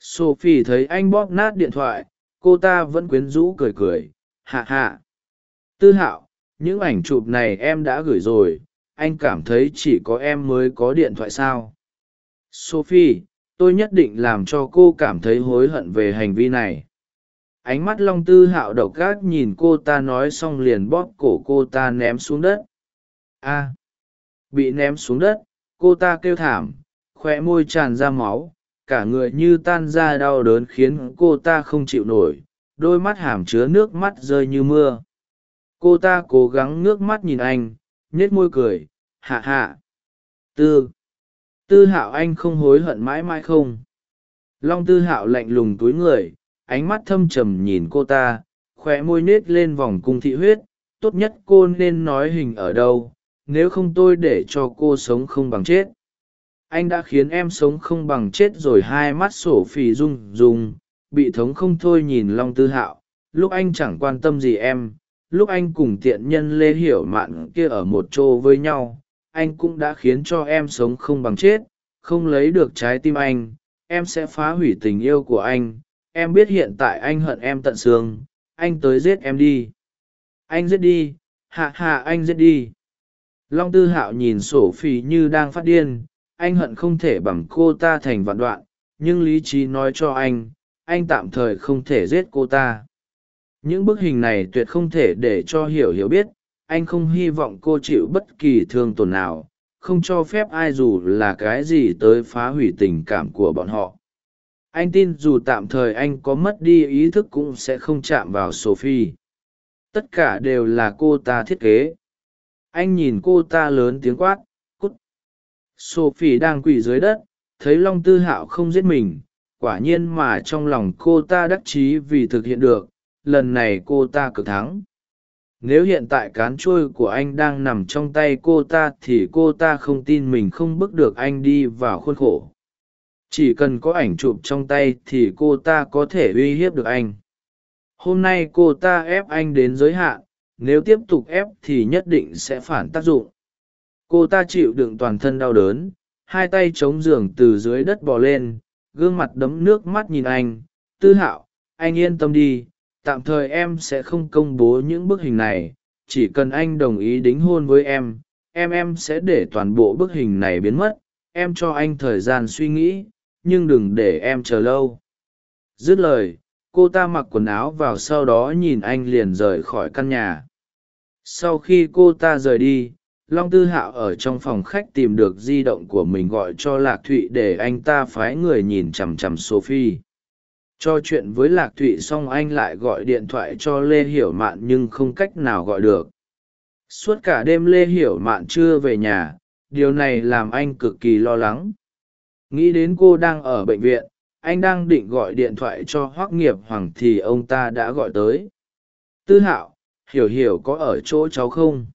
sophie thấy anh bóp nát điện thoại, cô ta vẫn quyến rũ cười cười. Hạ hạ. Tư hạo, những ảnh chụp này em đã gửi rồi, anh cảm thấy chỉ có em mới có điện thoại sao? Sophie, tôi nhất định làm cho cô cảm thấy hối hận về hành vi này. Ánh mắt long tư hạo độc gác nhìn cô ta nói xong liền bóp cổ cô ta ném xuống đất. A. Bị ném xuống đất, cô ta kêu thảm khoe môi tràn ra máu cả người như tan ra đau đớn khiến cô ta không chịu nổi, đôi mắt hàm chứa nước mắt rơi như mưa. Cô ta cố gắng nước mắt nhìn anh, nhếch môi cười, hạ hạ. Tư tư hạo anh không hối hận mãi mãi không? Long tư hạo lạnh lùng túi người, ánh mắt thâm trầm nhìn cô ta khoe môi nết lên vòng cung thị huyết, tốt nhất cô nên nói hình ở đâu, nếu không tôi để cho cô sống không bằng chết anh đã khiến em sống không bằng chết rồi hai mắt sổ phì rung rung, bị thống không thôi nhìn long tư hạo. Lúc anh chẳng quan tâm gì em, lúc anh cùng tiện nhân lê hiểu mạn kia ở một chỗ với nhau, anh cũng đã khiến cho em sống không bằng chết, không lấy được trái tim anh, em sẽ phá hủy tình yêu của anh. Em biết hiện tại anh hận em tận xương, anh tới giết em đi. Anh giết đi, hạ hạ anh giết đi. Long tư hạo nhìn sổ phì như đang phát điên anh hận không thể bằng cô ta thành vạn đoạn, nhưng lý trí nói cho anh anh tạm thời không thể giết cô ta. Những bức hình này tuyệt không thể để cho hiểu hiểu biết, anh không hy vọng cô chịu bất kỳ thương tổn nào, không cho phép ai dù là cái gì tới phá hủy tình cảm của bọn họ. Anh tin dù tạm thời anh có mất đi ý thức cũng sẽ không chạm vào sophie. Tất cả đều là cô ta thiết kế. Anh nhìn cô ta lớn tiếng quát sophie đang quỳ dưới đất, thấy long tư hạo không giết mình, quả nhiên mà trong lòng cô ta đắc chí vì thực hiện được, lần này cô ta cực thắng. Nếu hiện tại cán trôi của anh đang nằm trong tay cô ta thì cô ta không tin mình không bước được anh đi vào khuôn khổ. Chỉ cần có ảnh chụp trong tay thì cô ta có thể uy hiếp được anh. Hôm nay cô ta ép anh đến giới hạn, nếu tiếp tục ép thì nhất định sẽ phản tác dụng cô ta chịu đựng toàn thân đau đớn, hai tay chống giường từ dưới đất bò lên, gương mặt đấm nước mắt nhìn anh. Tư hạo, anh yên tâm đi, tạm thời em sẽ không công bố những bức hình này. Chỉ cần anh đồng ý đính hôn với em em em sẽ để toàn bộ bức hình này biến mất. Em cho anh thời gian suy nghĩ, nhưng đừng để em chờ lâu. Dứt lời, cô ta mặc quần áo vào sau đó nhìn anh liền rời khỏi căn nhà. Sau khi cô ta rời đi long tư hạo ở trong phòng khách tìm được di động của mình gọi cho lạc thụy để anh ta phái người nhìn chằm chằm sophie. Cho chuyện với lạc thụy xong anh lại gọi điện thoại cho lê hiểu mạn nhưng không cách nào gọi được. Suốt cả đêm lê hiểu mạn chưa về nhà, điều này làm anh cực kỳ lo lắng. Nghĩ đến cô đang ở bệnh viện, anh đang định gọi điện thoại cho hoác nghiệp hoàng thì ông ta đã gọi tới. Tư hạo, hiểu hiểu có ở chỗ cháu không?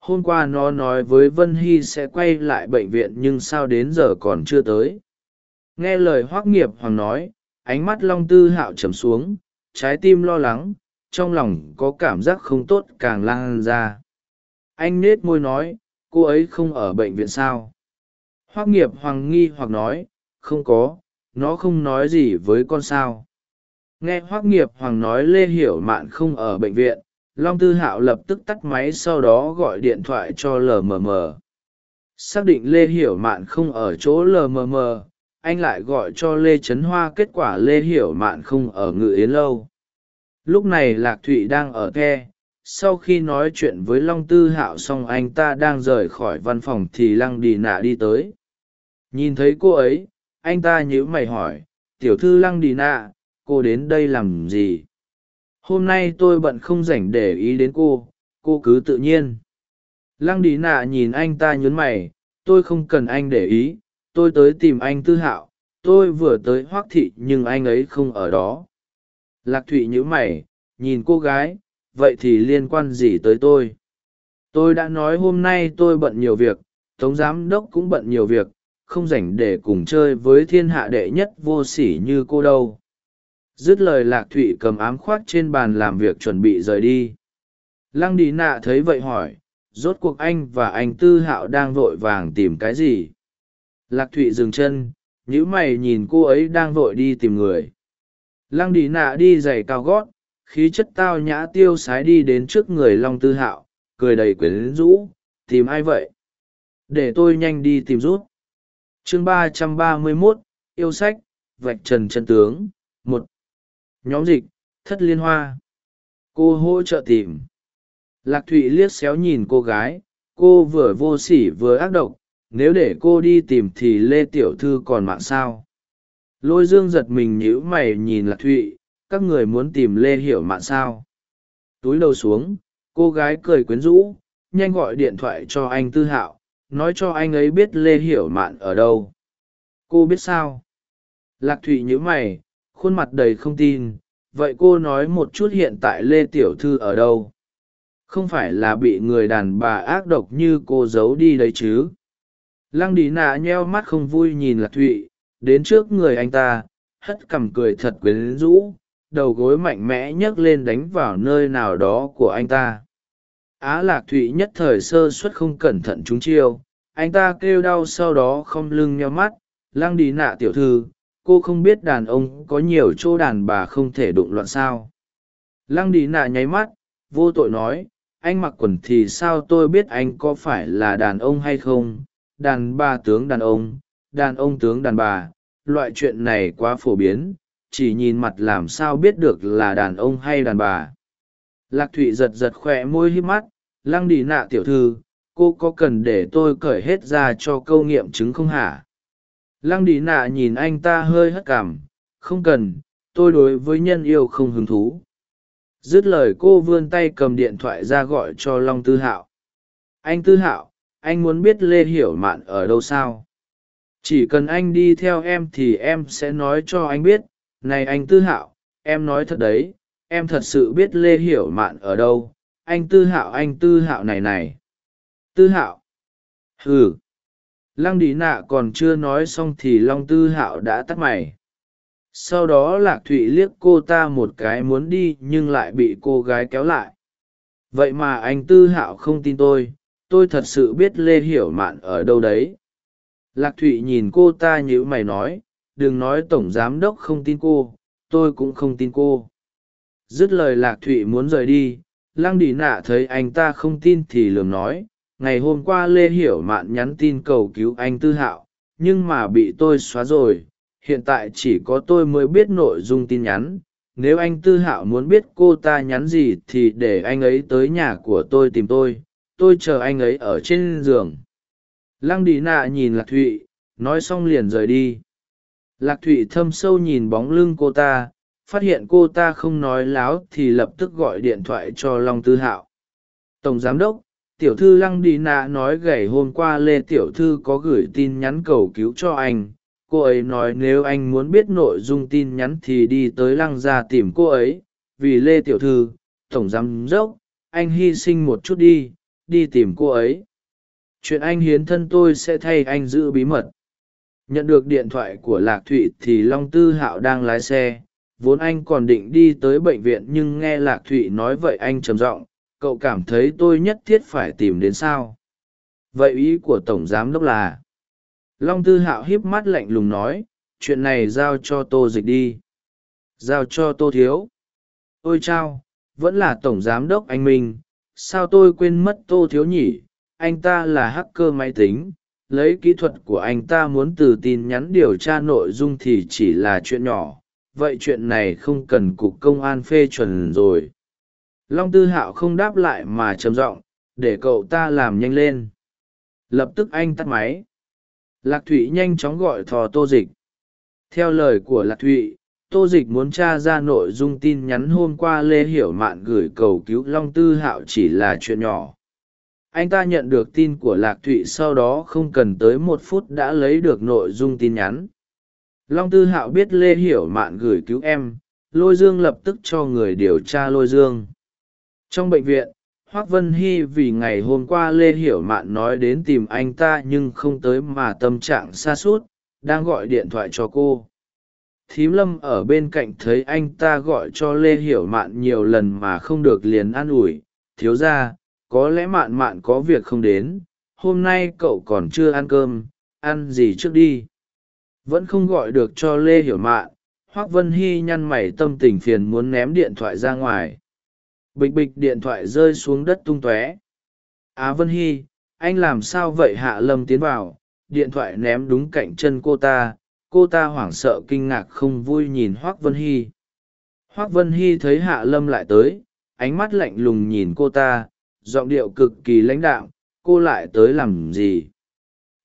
Hôm qua nó nói với vân hy sẽ quay lại bệnh viện nhưng sao đến giờ còn chưa tới. Nghe lời hoác nghiệp hoàng nói, ánh mắt long tư hạo trầm xuống, trái tim lo lắng, trong lòng có cảm giác không tốt càng lan ra. Anh nết môi nói, cô ấy không ở bệnh viện sao? Hoác nghiệp hoàng nghi hoặc nói, không có, nó không nói gì với con sao. Nghe hoác nghiệp hoàng nói lê hiểu mạn không ở bệnh viện long tư hạo lập tức tắt máy sau đó gọi điện thoại cho lmm xác định lê hiểu mạn không ở chỗ lmm anh lại gọi cho lê trấn hoa, kết quả lê hiểu mạn không ở ngự yến lâu. Lúc này lạc thụy đang ở the. Sau khi nói chuyện với long tư hạo xong, anh ta đang rời khỏi văn phòng thì lăng đi nạ đi tới. Nhìn thấy cô ấy, anh ta nhíu mày hỏi, tiểu thư lăng đi nạ, cô đến đây làm gì? Hôm nay tôi bận không rảnh để ý đến cô cô cứ tự nhiên. Lăng đi nạ nhìn anh ta nhún mày, tôi không cần anh để ý, tôi tới tìm anh tư hạo, tôi vừa tới hoác thị nhưng anh ấy không ở đó. Lạc thụy nhữ mày, nhìn cô gái, vậy thì liên quan gì tới tôi? Tôi đã nói hôm nay tôi bận nhiều việc, tống giám đốc cũng bận nhiều việc, không rảnh để cùng chơi với thiên hạ đệ nhất vô sỉ như cô đâu dứt lời lạc thụy cầm ám khoác trên bàn làm việc chuẩn bị rời đi. Lăng đi nạ thấy vậy hỏi, rốt cuộc anh và anh tư hạo đang vội vàng tìm cái gì? Lạc thụy dừng chân nhữ mày nhìn cô ấy đang vội đi tìm người. Lăng đi nạ đi giày cao gót, khí chất tao nhã tiêu sái đi đến trước người long tư hạo, cười đầy quyến rũ, tìm ai vậy? Để tôi nhanh đi tìm rút. Chương ba trăm ba mươi mốt, yêu sách, vạch trần chân tướng, một nhóm dịch, thất liên hoa. Cô hỗ trợ tìm. Lạc thụy liếc xéo nhìn cô gái. Cô vừa vô sỉ vừa ác độc. Nếu để cô đi tìm thì lê tiểu thư còn mạng sao? Lôi dương giật mình nhíu mày nhìn lạc thụy. Các người muốn tìm lê hiểu mạng sao? Túi đầu xuống, cô gái cười quyến rũ. Nhanh gọi điện thoại cho anh tư hạo. Nói cho anh ấy biết lê hiểu mạn ở đâu. Cô biết sao? Lạc thụy nhíu mày khuôn mặt đầy không tin, vậy cô nói một chút hiện tại lê tiểu thư ở đâu? Không phải là bị người đàn bà ác độc như cô giấu đi đấy chứ? Lăng đi nạ nheo mắt không vui nhìn lạc thụy, đến trước người anh ta, hất cằm cười thật quyến rũ, đầu gối mạnh mẽ nhấc lên đánh vào nơi nào đó của anh ta. Á lạc thụy nhất thời sơ suất không cẩn thận trúng chiêu, anh ta kêu đau sau đó không lưng nheo mắt, lăng đi nạ tiểu thư cô không biết đàn ông có nhiều chỗ đàn bà không thể đụng loạn sao. Lăng đi nạ nháy mắt, vô tội nói, anh mặc quần thì sao tôi biết anh có phải là đàn ông hay không? Đàn bà tướng đàn ông đàn ông tướng đàn bà, loại chuyện này quá phổ biến, chỉ nhìn mặt làm sao biết được là đàn ông hay đàn bà. Lạc thụy giật giật khoe môi hít mắt, lăng đi nạ tiểu thư, cô có cần để tôi cởi hết ra cho câu nghiệm chứng không hả? Lăng đi nạ nhìn anh ta hơi hất cảm, không cần, tôi đối với nhân yêu không hứng thú. Dứt lời cô vươn tay cầm điện thoại ra gọi cho long tư hạo. Anh tư hạo, anh muốn biết lê hiểu mạn ở đâu sao? Chỉ cần anh đi theo em thì em sẽ nói cho anh biết. Này anh tư hạo, em nói thật đấy, em thật sự biết lê hiểu mạn ở đâu? Anh tư hạo, anh tư hạo này này. Tư hạo. Ừ lăng đi nạ còn chưa nói xong thì long tư hạo đã tắt mày. Sau đó lạc thụy liếc cô ta một cái muốn đi nhưng lại bị cô gái kéo lại. Vậy mà anh tư hạo không tin tôi tôi thật sự biết lê hiểu mạn ở đâu đấy. Lạc thụy nhìn cô ta nhữ mày nói, đừng nói tổng giám đốc không tin cô, tôi cũng không tin cô. Dứt lời lạc thụy muốn rời đi, lăng đi nạ thấy anh ta không tin thì lường nói ngày hôm qua lê hiểu mạn nhắn tin cầu cứu anh tư hạo, nhưng mà bị tôi xóa rồi. Hiện tại chỉ có tôi mới biết nội dung tin nhắn. Nếu anh tư hạo muốn biết cô ta nhắn gì thì để anh ấy tới nhà của tôi tìm tôi. Tôi chờ anh ấy ở trên giường. Lăng đi nạ nhìn lạc thụy, nói xong liền rời đi. Lạc thụy thâm sâu nhìn bóng lưng cô ta, phát hiện cô ta không nói láo thì lập tức gọi điện thoại cho long tư hạo. Tổng giám đốc tiểu thư lăng đi nạ nói gầy hôm qua lê tiểu thư có gửi tin nhắn cầu cứu cho anh. Cô ấy nói nếu anh muốn biết nội dung tin nhắn thì đi tới lăng ra tìm cô ấy. Vì lê tiểu thư, tổng giám đốc, anh hy sinh một chút đi đi tìm cô ấy. Chuyện anh hiến thân tôi sẽ thay anh giữ bí mật. Nhận được điện thoại của lạc thụy thì long tư hạo đang lái xe. Vốn anh còn định đi tới bệnh viện nhưng nghe lạc thụy nói vậy anh trầm giọng cậu cảm thấy tôi nhất thiết phải tìm đến sao? Vậy ý của tổng giám đốc là? Long tư hạo hiếp mắt lạnh lùng nói, chuyện này giao cho tô dịch đi. Giao cho tô thiếu. Ôi chao, vẫn là tổng giám đốc anh minh, sao tôi quên mất tô thiếu nhỉ? Anh ta là hacker máy tính, lấy kỹ thuật của anh ta muốn từ tin nhắn điều tra nội dung thì chỉ là chuyện nhỏ. Vậy chuyện này không cần cục công an phê chuẩn rồi long tư hạo không đáp lại mà trầm giọng, để cậu ta làm nhanh lên. Lập tức anh tắt máy. Lạc thụy nhanh chóng gọi thò tô dịch. Theo lời của lạc thụy, tô dịch muốn t r a ra nội dung tin nhắn hôm qua lê hiểu mạn gửi cầu cứu long tư hạo chỉ là chuyện nhỏ. Anh ta nhận được tin của lạc thụy sau đó không cần tới một phút đã lấy được nội dung tin nhắn. Long tư hạo biết lê hiểu mạn gửi cứu em, lôi dương lập tức cho người điều tra lôi dương trong bệnh viện, hoác vân hy vì ngày hôm qua lê hiểu mạn nói đến tìm anh ta nhưng không tới mà tâm trạng xa suốt đang gọi điện thoại cho cô. Thím lâm ở bên cạnh thấy anh ta gọi cho lê hiểu mạn nhiều lần mà không được liền an ủi, thiếu ra có lẽ mạn mạn có việc không đến, hôm nay cậu còn chưa ăn cơm, ăn gì trước đi? Vẫn không gọi được cho lê hiểu mạn, hoác vân hy nhăn mày tâm tình phiền muốn ném điện thoại ra ngoài bịch bịch điện thoại rơi xuống đất tung tóe. Á vân hy, anh làm sao vậy hạ lâm tiến vào, điện thoại ném đúng cạnh chân cô ta cô ta hoảng sợ kinh ngạc không vui nhìn hoác vân hy. Hoác vân hy thấy hạ lâm lại tới, ánh mắt lạnh lùng nhìn cô ta, giọng điệu cực kỳ lãnh đạm, cô lại tới làm gì?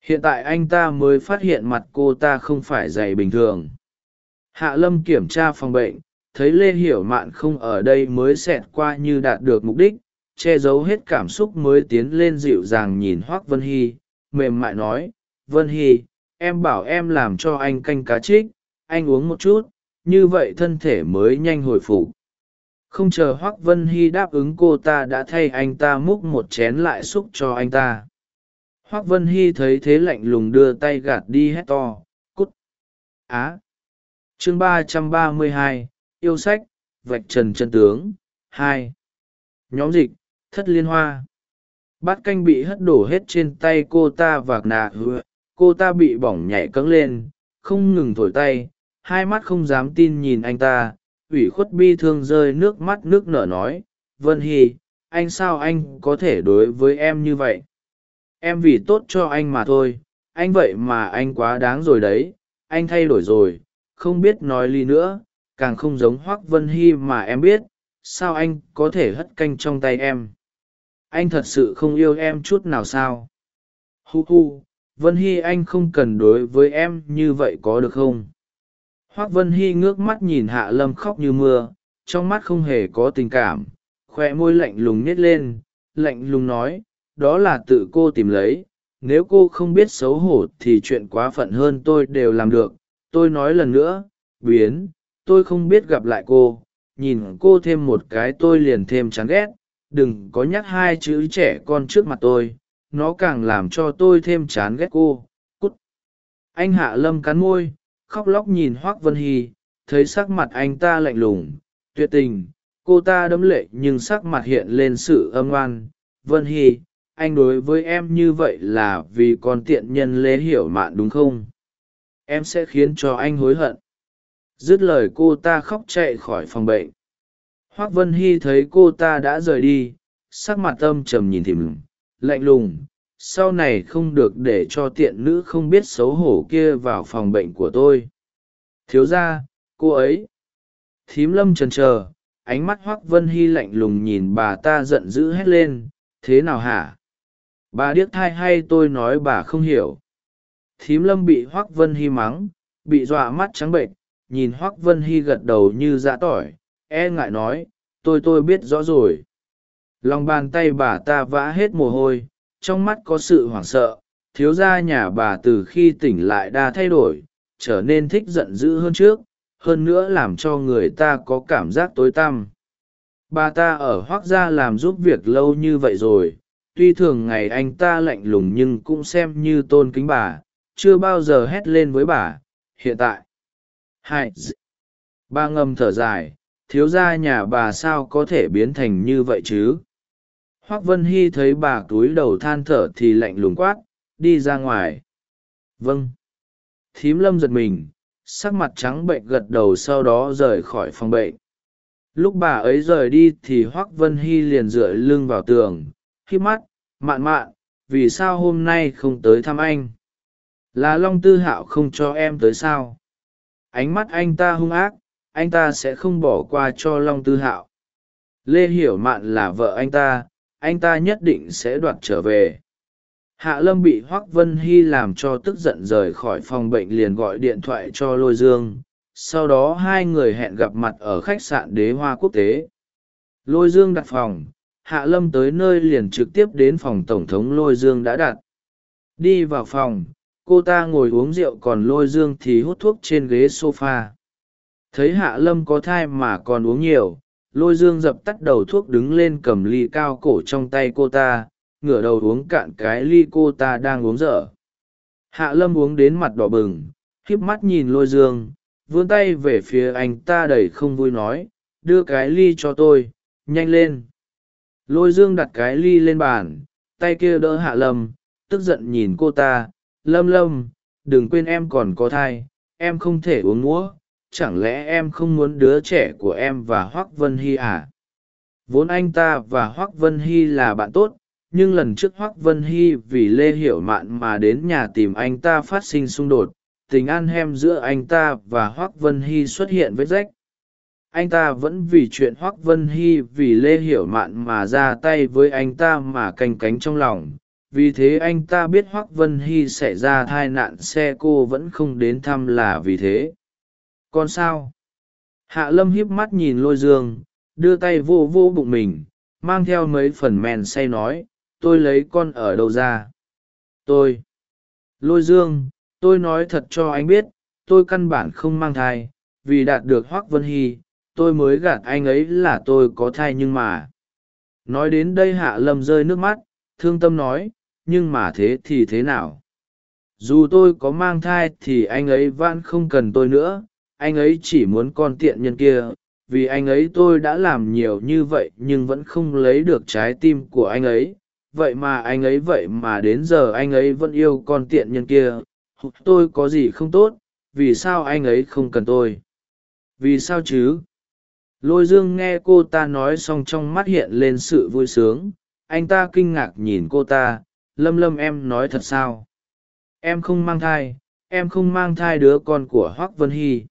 Hiện tại anh ta mới phát hiện mặt cô ta không phải dày bình thường. Hạ lâm kiểm tra phòng bệnh thấy lê hiểu mạn không ở đây mới xẹt qua như đạt được mục đích, che giấu hết cảm xúc mới tiến lên dịu dàng nhìn hoác vân hy, mềm mại nói, vân hy, em bảo em làm cho anh canh cá trích, anh uống một chút, như vậy thân thể mới nhanh hồi phục. Không chờ hoác vân hy đáp ứng cô ta đã thay anh ta múc một chén lại xúc cho anh ta. Hoác vân hy thấy thế lạnh lùng đưa tay gạt đi hét to, cút! Á! Chương ba trăm ba mươi hai yêu sách, vạch trần chân tướng. Hai, nhóm dịch, thất liên hoa. Bát canh bị hất đổ hết trên tay cô ta và nạ hứa. Cô ta bị bỏng nhảy cấng lên, không ngừng thổi tay. Hai mắt không dám tin nhìn anh ta. Ủy khuất bi thương rơi nước mắt nước nở nói. Vân hy, anh sao anh có thể đối với em như vậy? Em vì tốt cho anh mà thôi. Anh vậy mà anh quá đáng rồi đấy. Anh thay đổi rồi. Không biết nói ly nữa càng không giống hoác vân hy mà em biết, sao anh có thể hất canh trong tay em? Anh thật sự không yêu em chút nào sao? Hu hu, vân hy anh không cần đối với em như vậy có được không? Hoác vân hy ngước mắt nhìn hạ lâm khóc như mưa, trong mắt không hề có tình cảm khoe môi lạnh lùng nhét lên, lạnh lùng nói, đó là tự cô tìm lấy, nếu cô không biết xấu hổ thì chuyện quá phận hơn tôi đều làm được, tôi nói lần nữa, biến tôi không biết gặp lại cô, nhìn cô thêm một cái tôi liền thêm chán ghét, đừng có nhắc hai chữ trẻ con trước mặt tôi, nó càng làm cho tôi thêm chán ghét cô, cút. Anh hạ lâm cắn môi, khóc lóc nhìn hoác vân hy, thấy sắc mặt anh ta lạnh lùng, tuyệt tình, cô ta đấm lệ nhưng sắc mặt hiện lên sự âm oan. Vân hy, anh đối với em như vậy là vì con tiện nhân lê hiểu mạn đúng không? Em sẽ khiến cho anh hối hận dứt lời cô ta khóc chạy khỏi phòng bệnh. Hoác vân hy thấy cô ta đã rời đi, sắc mặt âm trầm nhìn thìm lạnh lùng, sau này không được để cho tiện nữ không biết xấu hổ kia vào phòng bệnh của tôi. Thiếu ra cô ấy. Thím lâm trần trờ, ánh mắt hoác vân hy lạnh lùng nhìn bà ta giận dữ hét lên, thế nào hả? Bà điếc thai hay tôi nói bà không hiểu? Thím lâm bị hoác vân hy mắng, bị dọa mắt trắng bệnh nhìn hoác vân hy gật đầu như dã tỏi e ngại nói, tôi tôi biết rõ rồi. Lòng bàn tay bà ta vã hết mồ hôi, trong mắt có sự hoảng sợ, thiếu gia nhà bà từ khi tỉnh lại đa thay đổi, trở nên thích giận dữ hơn trước, hơn nữa làm cho người ta có cảm giác tối tăm. Bà ta ở hoác gia làm giúp việc lâu như vậy rồi, tuy thường ngày anh ta lạnh lùng nhưng cũng xem như tôn kính bà, chưa bao giờ hét lên với bà, hiện tại hai ba ngầm thở dài, thiếu gia nhà bà sao có thể biến thành như vậy chứ? Hoác vân hy thấy bà túi đầu than thở thì lạnh lùng quát, đi ra ngoài. Vâng. Thím lâm giật mình, sắc mặt trắng bệnh gật đầu sau đó rời khỏi phòng bệnh. Lúc bà ấy rời đi thì hoác vân hy liền dựa lưng vào tường khi mắt, mạn mạn, vì sao hôm nay không tới thăm anh? Là long tư hạo không cho em tới sao? Ánh mắt anh ta hung ác, anh ta sẽ không bỏ qua cho long tư hạo. Lê hiểu mạn là vợ anh ta anh ta nhất định sẽ đoạt trở về. Hạ lâm bị hoác vân hy làm cho tức giận rời khỏi phòng bệnh liền gọi điện thoại cho lôi dương. Sau đó hai người hẹn gặp mặt ở khách sạn đế hoa quốc tế. Lôi dương đặt phòng, hạ lâm tới nơi liền trực tiếp đến phòng tổng thống lôi dương đã đặt. Đi vào phòng cô ta ngồi uống rượu còn lôi dương thì hút thuốc trên ghế s o f a thấy hạ lâm có thai mà còn uống nhiều, lôi dương dập tắt đầu thuốc đứng lên cầm ly cao cổ trong tay cô ta, ngửa đầu uống cạn cái ly cô ta đang uống dở. Hạ lâm uống đến mặt đỏ bừng, híp mắt nhìn lôi dương, vươn tay về phía anh ta đầy không vui nói, đưa cái ly cho tôi, nhanh lên. Lôi dương đặt cái ly lên bàn, tay kia đỡ hạ lâm, tức giận nhìn cô ta lâm lâm, đừng quên em còn có thai, em không thể uống ngũa chẳng lẽ em không muốn đứa trẻ của em và hoác vân hy à? Vốn anh ta và hoác vân hy là bạn tốt, nhưng lần trước hoác vân hy vì lê hiểu mạn mà đến nhà tìm anh ta phát sinh xung đột, tình an hem giữa anh ta và hoác vân hy xuất hiện vết rách. Anh ta vẫn vì chuyện hoác vân hy vì lê hiểu mạn mà ra tay với anh ta mà canh cánh trong lòng vì thế anh ta biết hoác vân hy xảy ra tai nạn xe cô vẫn không đến thăm là vì thế. Còn sao? Hạ lâm hiếp mắt nhìn lôi dương, đưa tay vô vô bụng mình, mang theo mấy phần men say nói, tôi lấy con ở đâu ra? Tôi. Lôi dương, tôi nói thật cho anh biết, tôi căn bản không mang thai, vì đạt được hoác vân hy, tôi mới gạt anh ấy là tôi có thai nhưng mà. Nói đến đây hạ lâm rơi nước mắt, thương tâm nói nhưng mà thế thì thế nào? Dù tôi có mang thai thì anh ấy vẫn không cần tôi nữa, anh ấy chỉ muốn con tiện nhân kia, vì anh ấy tôi đã làm nhiều như vậy nhưng vẫn không lấy được trái tim của anh ấy. Vậy mà anh ấy vậy mà đến giờ anh ấy vẫn yêu con tiện nhân kia. Tôi có gì không tốt? Vì sao anh ấy không cần tôi? Vì sao chứ? Lôi dương nghe cô ta nói xong trong mắt hiện lên sự vui sướng. Anh ta kinh ngạc nhìn cô ta lâm lâm em nói thật sao? Em không mang thai, em không mang thai đứa con của hoác vân hy.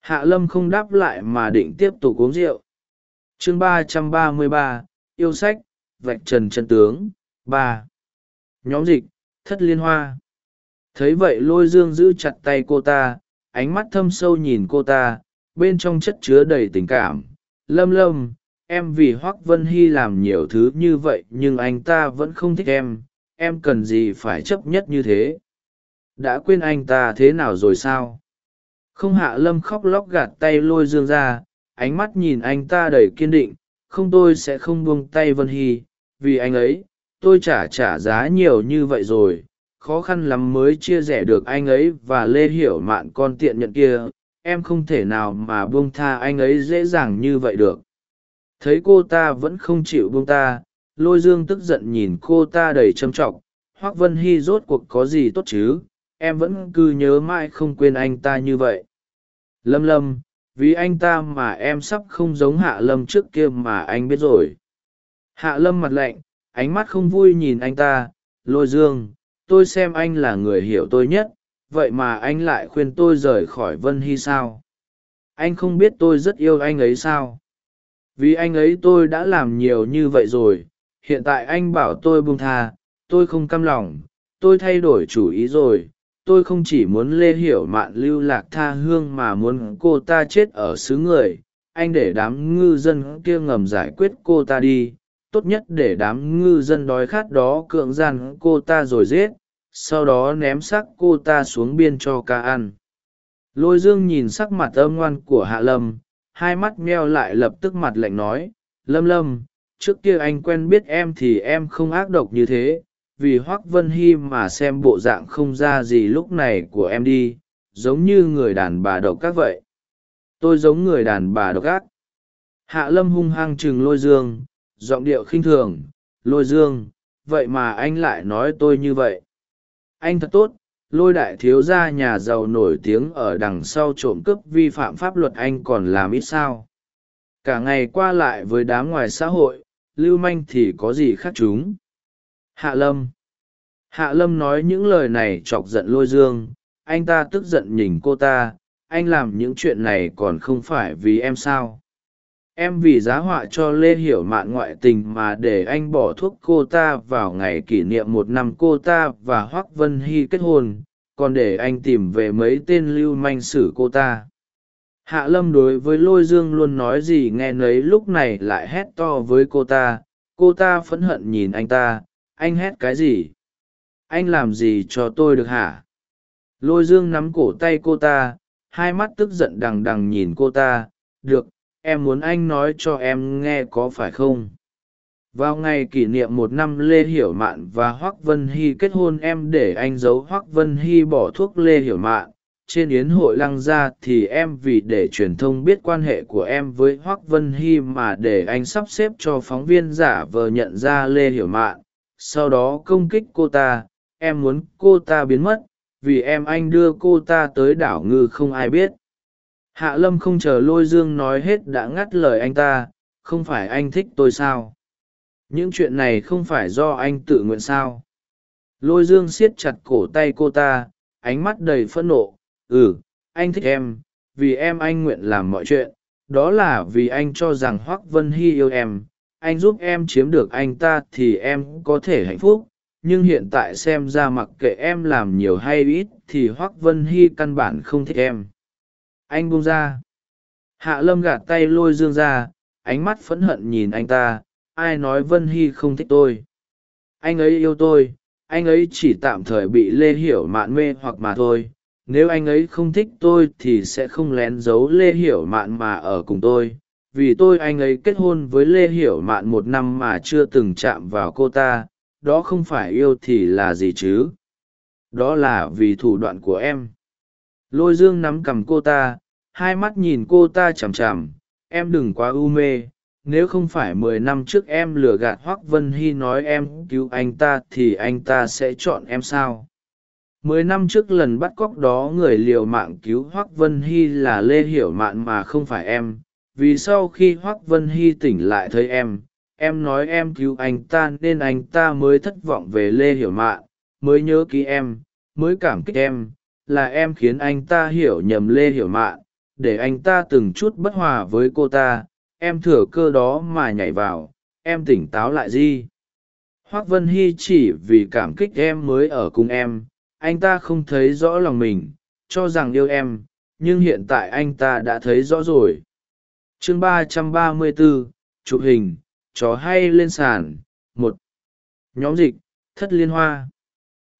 Hạ lâm không đáp lại mà định tiếp tục uống rượu. Chương ba trăm ba mươi ba, yêu sách, vạch trần chân tướng, ba. Nhóm dịch, thất liên hoa. Thấy vậy lôi dương giữ chặt tay cô ta, ánh mắt thâm sâu nhìn cô ta, bên trong chất chứa đầy tình cảm. Lâm lâm, em vì hoác vân hy làm nhiều thứ như vậy nhưng anh ta vẫn không thích em em cần gì phải chấp nhất như thế? Đã quên anh ta thế nào rồi sao? Không hạ lâm khóc lóc gạt tay lôi dương ra, ánh mắt nhìn anh ta đầy kiên định, không tôi sẽ không buông tay vân hy, vì anh ấy, tôi trả trả giá nhiều như vậy rồi. Khó khăn lắm mới chia rẽ được anh ấy và lê hiểu mạn con tiện nhận kia, em không thể nào mà buông tha anh ấy dễ dàng như vậy được. Thấy cô ta vẫn không chịu buông ta lôi dương tức giận nhìn cô ta đầy trâm trọng hoác vân hy rốt cuộc có gì tốt chứ? Em vẫn cứ nhớ mãi không quên anh ta như vậy. Lâm lâm, vì anh ta mà em sắp không giống hạ lâm trước kia mà anh biết rồi. Hạ lâm mặt lạnh, ánh mắt không vui nhìn anh ta, lôi dương, tôi xem anh là người hiểu tôi nhất, vậy mà anh lại khuyên tôi rời khỏi vân hy sao? Anh không biết tôi rất yêu anh ấy sao? Vì anh ấy tôi đã làm nhiều như vậy rồi hiện tại anh bảo tôi buông tha, tôi không căm lòng, tôi thay đổi chủ ý rồi, tôi không chỉ muốn lê hiểu mạn lưu lạc tha hương mà muốn cô ta chết ở xứ người, anh để đám ngư dân kia ngầm giải quyết cô ta đi, tốt nhất để đám ngư dân đói khát đó cưỡng gian cô ta rồi giết, sau đó ném xác cô ta xuống biên cho ca ăn. Lôi dương nhìn sắc mặt âm ngoan của hạ lâm, hai mắt meo lại lập tức mặt lạnh nói, lâm lâm trước kia anh quen biết em thì em không ác độc như thế, vì hoác vân hy mà xem bộ dạng không ra gì lúc này của em đi, giống như người đàn bà độc các vậy. Tôi giống người đàn bà độc ác. Hạ lâm hung hăng chừng lôi dương, giọng điệu khinh thường, lôi dương, vậy mà anh lại nói tôi như vậy. Anh thật tốt, lôi đại thiếu gia nhà giàu nổi tiếng ở đằng sau trộm cướp vi phạm pháp luật anh còn làm ít sao? Cả ngày qua lại với đám ngoài xã hội lưu manh thì có gì khác chúng? Hạ lâm. Hạ lâm nói những lời này chọc giận lôi dương. Anh ta tức giận nhìn cô ta. Anh làm những chuyện này còn không phải vì em sao? Em vì giá họa cho lê hiểu mạn ngoại tình mà để anh bỏ thuốc cô ta vào ngày kỷ niệm một năm cô ta và hoác vân hy kết hôn. Còn để anh tìm về mấy tên lưu manh xử cô ta hạ lâm đối với lôi dương luôn nói gì nghe nấy lúc này lại hét to với cô ta cô ta phẫn hận nhìn anh ta, anh hét cái gì? Anh làm gì cho tôi được hả? Lôi dương nắm cổ tay cô ta, hai mắt tức giận đằng đằng nhìn cô ta, được, em muốn anh nói cho em nghe có phải không? Vào ngày kỷ niệm một năm lê hiểu mạn và hoác vân hy kết hôn, em để anh giấu hoác vân hy bỏ thuốc lê hiểu mạn trên yến hội lăng gia thì em vì để truyền thông biết quan hệ của em với hoác vân hy mà để anh sắp xếp cho phóng viên giả vờ nhận ra lê hiểu mạn. Sau đó công kích cô ta, em muốn cô ta biến mất, vì em anh đưa cô ta tới đảo ngư không ai biết. Hạ lâm không chờ lôi dương nói hết đã ngắt lời anh ta, không phải anh thích tôi sao? Những chuyện này không phải do anh tự nguyện sao? Lôi dương siết chặt cổ tay cô ta, ánh mắt đầy phẫn nộ ừ anh thích em, vì em anh nguyện làm mọi chuyện, đó là vì anh cho rằng hoác vân hy yêu em. Anh giúp em chiếm được anh ta thì em có thể hạnh phúc, nhưng hiện tại xem ra mặc kệ em làm nhiều hay ít thì hoác vân hy căn bản không thích em. Anh buông ra. Hạ lâm gạt tay lôi dương ra, ánh mắt phẫn hận nhìn anh ta, ai nói vân hy không thích tôi? Anh ấy yêu tôi, anh ấy chỉ tạm thời bị lê hiểu mạn mê hoặc mà thôi nếu anh ấy không thích tôi thì sẽ không lén giấu lê hiểu mạn mà ở cùng tôi. Vì tôi anh ấy kết hôn với lê hiểu mạn một năm mà chưa từng chạm vào cô ta, đó không phải yêu thì là gì chứ? Đó là vì thủ đoạn của em. Lôi dương nắm cằm cô ta, hai mắt nhìn cô ta chằm chằm. Em đừng quá u mê. Nếu không phải mười năm trước em lừa gạt hoác vân hy nói em cứu anh ta thì anh ta sẽ chọn em sao? Mười năm trước lần bắt cóc đó người liều mạng cứu hoác vân hy là lê hiểu mạn mà không phải em. Vì sau khi hoác vân hy tỉnh lại thấy em em nói em cứu anh ta nên anh ta mới thất vọng về lê hiểu mạn, mới nhớ ký em, mới cảm kích em, là em khiến anh ta hiểu nhầm lê hiểu mạn, để anh ta từng chút bất hòa với cô ta, em thừa cơ đó mà nhảy vào, em tỉnh táo lại gì hoác vân hy chỉ vì cảm kích em mới ở cùng em anh ta không thấy rõ lòng mình, cho rằng yêu em, nhưng hiện tại anh ta đã thấy rõ rồi. Chương ba trăm ba mươi bốn chụp hình, chó hay lên sàn, một. Nhóm dịch, thất liên hoa.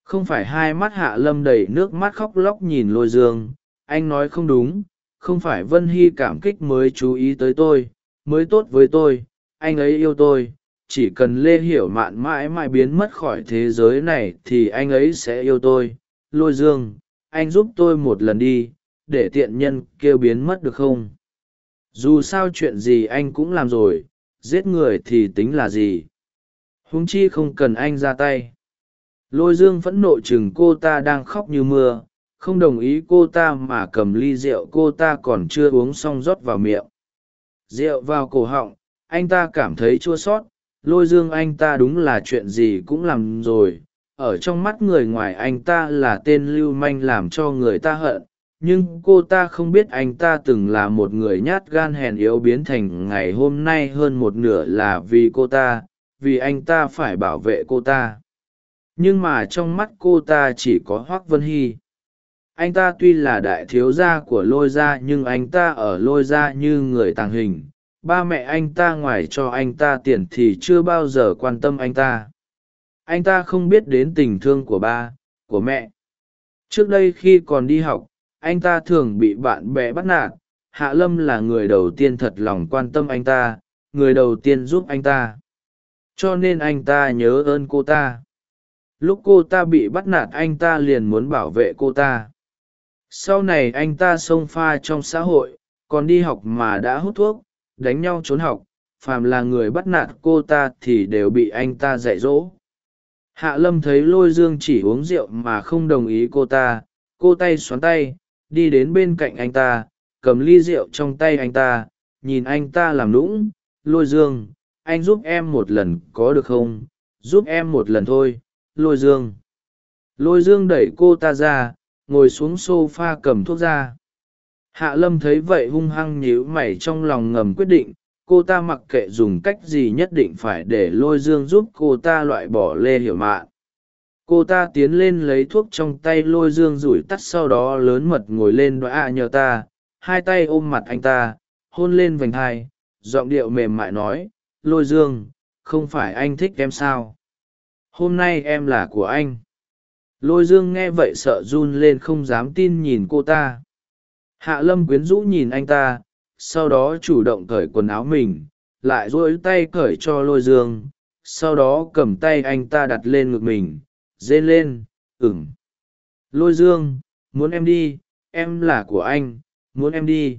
Không phải hai mắt hạ lâm đầy nước mắt khóc lóc nhìn lôi dương, anh nói không đúng, không phải vân hy cảm kích mới chú ý tới tôi, mới tốt với tôi, anh ấy yêu tôi chỉ cần lê hiểu mạn mãi mãi biến mất khỏi thế giới này thì anh ấy sẽ yêu tôi. Lôi dương, anh giúp tôi một lần đi, để tiện nhân kêu biến mất được không? Dù sao chuyện gì anh cũng làm rồi, giết người thì tính là gì? Huống chi không cần anh ra tay. Lôi dương phẫn nộ chừng cô ta đang khóc như mưa, không đồng ý cô ta mà cầm ly rượu cô ta còn chưa uống xong rót vào miệng. Rượu vào cổ họng, anh ta cảm thấy chua sót lôi dương anh ta đúng là chuyện gì cũng làm rồi. Ở trong mắt người ngoài anh ta là tên lưu manh làm cho người ta hận. Nhưng cô ta không biết anh ta từng là một người nhát gan hèn yếu biến thành ngày hôm nay hơn một nửa là vì cô ta, vì anh ta phải bảo vệ cô ta. Nhưng mà trong mắt cô ta chỉ có hoác vân hy. Anh ta tuy là đại thiếu gia của lôi gia nhưng anh ta ở lôi gia như người tàng hình ba mẹ anh ta ngoài cho anh ta tiền thì chưa bao giờ quan tâm anh ta. Anh ta không biết đến tình thương của ba, của mẹ. Trước đây khi còn đi học, anh ta thường bị bạn bè bắt nạt. Hạ lâm là người đầu tiên thật lòng quan tâm anh ta, người đầu tiên giúp anh ta. Cho nên anh ta nhớ ơn cô ta. Lúc cô ta bị bắt nạt, anh ta liền muốn bảo vệ cô ta. Sau này anh ta xông pha trong xã hội, còn đi học mà đã hút thuốc đánh nhau trốn học, phàm là người bắt nạt cô ta thì đều bị anh ta dạy dỗ. Hạ lâm thấy lôi dương chỉ uống rượu mà không đồng ý cô ta, cô tay xoắn tay, đi đến bên cạnh anh ta, cầm ly rượu trong tay anh ta, nhìn anh ta làm lũng. lôi dương, anh giúp em một lần có được không? Giúp em một lần thôi, lôi dương. Lôi dương đẩy cô ta ra, ngồi xuống s o f a cầm thuốc ra hạ lâm thấy vậy hung hăng nhíu mày trong lòng ngầm quyết định, cô ta mặc kệ dùng cách gì nhất định phải để lôi dương giúp cô ta loại bỏ lê hiểu mạn. Cô ta tiến lên lấy thuốc trong tay lôi dương rủi tắt sau đó lớn mật ngồi lên đoạ nhờ ta, hai tay ôm mặt anh ta, hôn lên vành hai, giọng điệu mềm mại nói, lôi dương, không phải anh thích em sao? Hôm nay em là của anh. Lôi dương nghe vậy sợ run lên không dám tin nhìn cô ta hạ lâm quyến rũ nhìn anh ta, sau đó chủ động cởi quần áo mình, lại dỗi tay cởi cho lôi dương, sau đó cầm tay anh ta đặt lên ngực mình dê lên ửng. lôi dương, muốn em đi, em là của anh, muốn em đi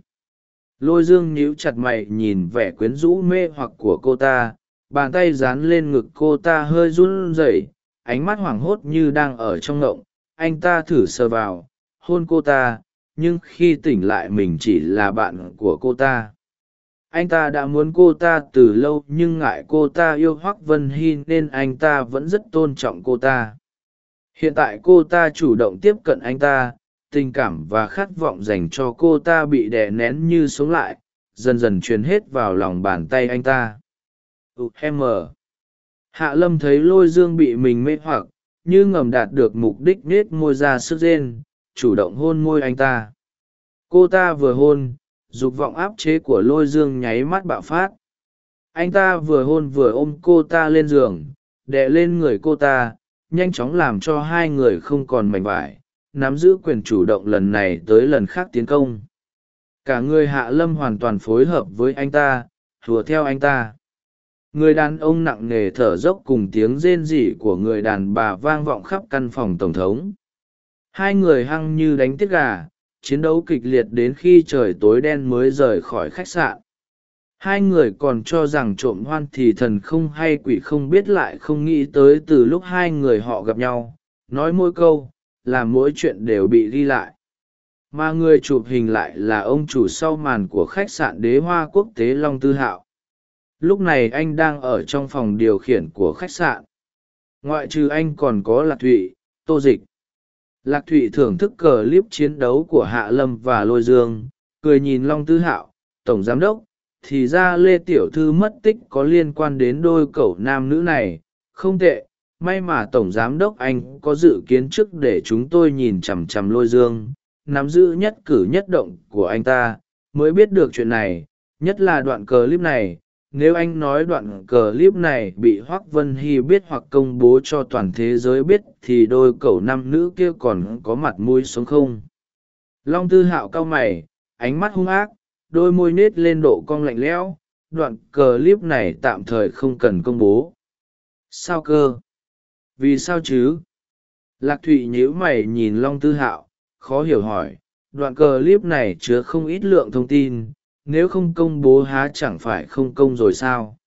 lôi dương nhíu chặt mày nhìn vẻ quyến rũ mê hoặc của cô ta, bàn tay dán lên ngực cô ta hơi run rẩy, ánh mắt hoảng hốt như đang ở trong ngộng, anh ta thử sờ vào, hôn cô ta nhưng khi tỉnh lại mình chỉ là bạn của cô ta. Anh ta đã muốn cô ta từ lâu nhưng ngại cô ta yêu hoác vân hy nên anh ta vẫn rất tôn trọng cô ta. Hiện tại cô ta chủ động tiếp cận anh ta, tình cảm và khát vọng dành cho cô ta bị đè nén như sống lại, dần dần truyền hết vào lòng bàn tay anh ta. M. Hạ lâm thấy lôi dương bị mình mê hoặc, như ngầm đạt được mục đích nết môi ra sức rên chủ động hôn môi anh ta. Cô ta vừa hôn, dục vọng áp chế của lôi dương nháy mắt bạo phát. Anh ta vừa hôn vừa ôm cô ta lên giường, đè lên người cô ta, nhanh chóng làm cho hai người không còn mảnh vải, nắm giữ quyền chủ động lần này tới lần khác tiến công. Cả người hạ lâm hoàn toàn phối hợp với anh ta, hùa theo anh ta. Người đàn ông nặng nề thở dốc cùng tiếng rên rỉ của người đàn bà vang vọng khắp căn phòng tổng thống hai người hăng như đánh tiết gà, chiến đấu kịch liệt đến khi trời tối đen mới rời khỏi khách sạn. Hai người còn cho rằng trộm hoan thì thần không hay quỷ không biết lại không nghĩ tới từ lúc hai người họ gặp nhau, nói mỗi câu làm mỗi chuyện đều bị ghi lại. Mà người chụp hình lại là ông chủ sau màn của khách sạn đế hoa quốc tế long tư hạo. Lúc này anh đang ở trong phòng điều khiển của khách sạn. Ngoại trừ anh còn có lạc thụy, tô dịch lạc thụy thưởng thức cờ liếp chiến đấu của hạ lâm và lôi dương, cười nhìn long tư hạo, tổng giám đốc, thì ra lê tiểu thư mất tích có liên quan đến đôi cậu nam nữ này. Không tệ, may mà tổng giám đốc anh có dự kiến trước để chúng tôi nhìn chằm chằm lôi dương. Nắm giữ nhất cử nhất động của anh ta, mới biết được chuyện này. Nhất là đoạn cờ clip này nếu anh nói đoạn clip này bị hoác vân hy biết hoặc công bố cho toàn thế giới biết, thì đôi cậu nam nữ kia còn có mặt mũi sống không? Long tư hạo cao mày, ánh mắt hung ác, đôi môi nết lên độ cong lạnh lẽo, đoạn clip này tạm thời không cần công bố. Sao cơ? Vì sao chứ? Lạc thụy nhíu mày nhìn long tư hạo, khó hiểu hỏi, đoạn clip này chứa không ít lượng thông tin nếu không công bố há chẳng phải không công rồi sao?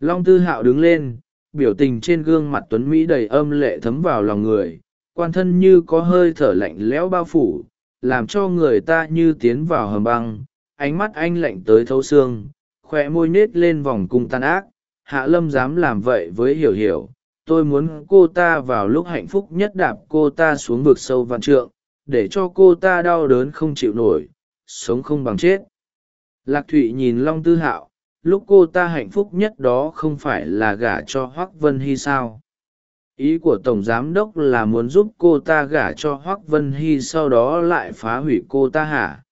Long tư hạo đứng lên, biểu tình trên gương mặt tuấn mỹ đầy âm lệ thấm vào lòng người, quan thân như có hơi thở lạnh lẽo bao phủ, làm cho người ta như tiến vào hầm băng, ánh mắt anh lạnh tới thấu xương khoe môi nết lên vòng cung tan ác. Hạ lâm dám làm vậy với hiểu hiểu, tôi muốn cô ta vào lúc hạnh phúc nhất đạp cô ta xuống vực sâu vạn trượng, để cho cô ta đau đớn không chịu nổi, sống không bằng chết lạc thụy nhìn long tư hạo, lúc cô ta hạnh phúc nhất đó không phải là gả cho hoác vân hy sao? Ý của tổng giám đốc là muốn giúp cô ta gả cho hoác vân hy sau đó lại phá hủy cô ta hả?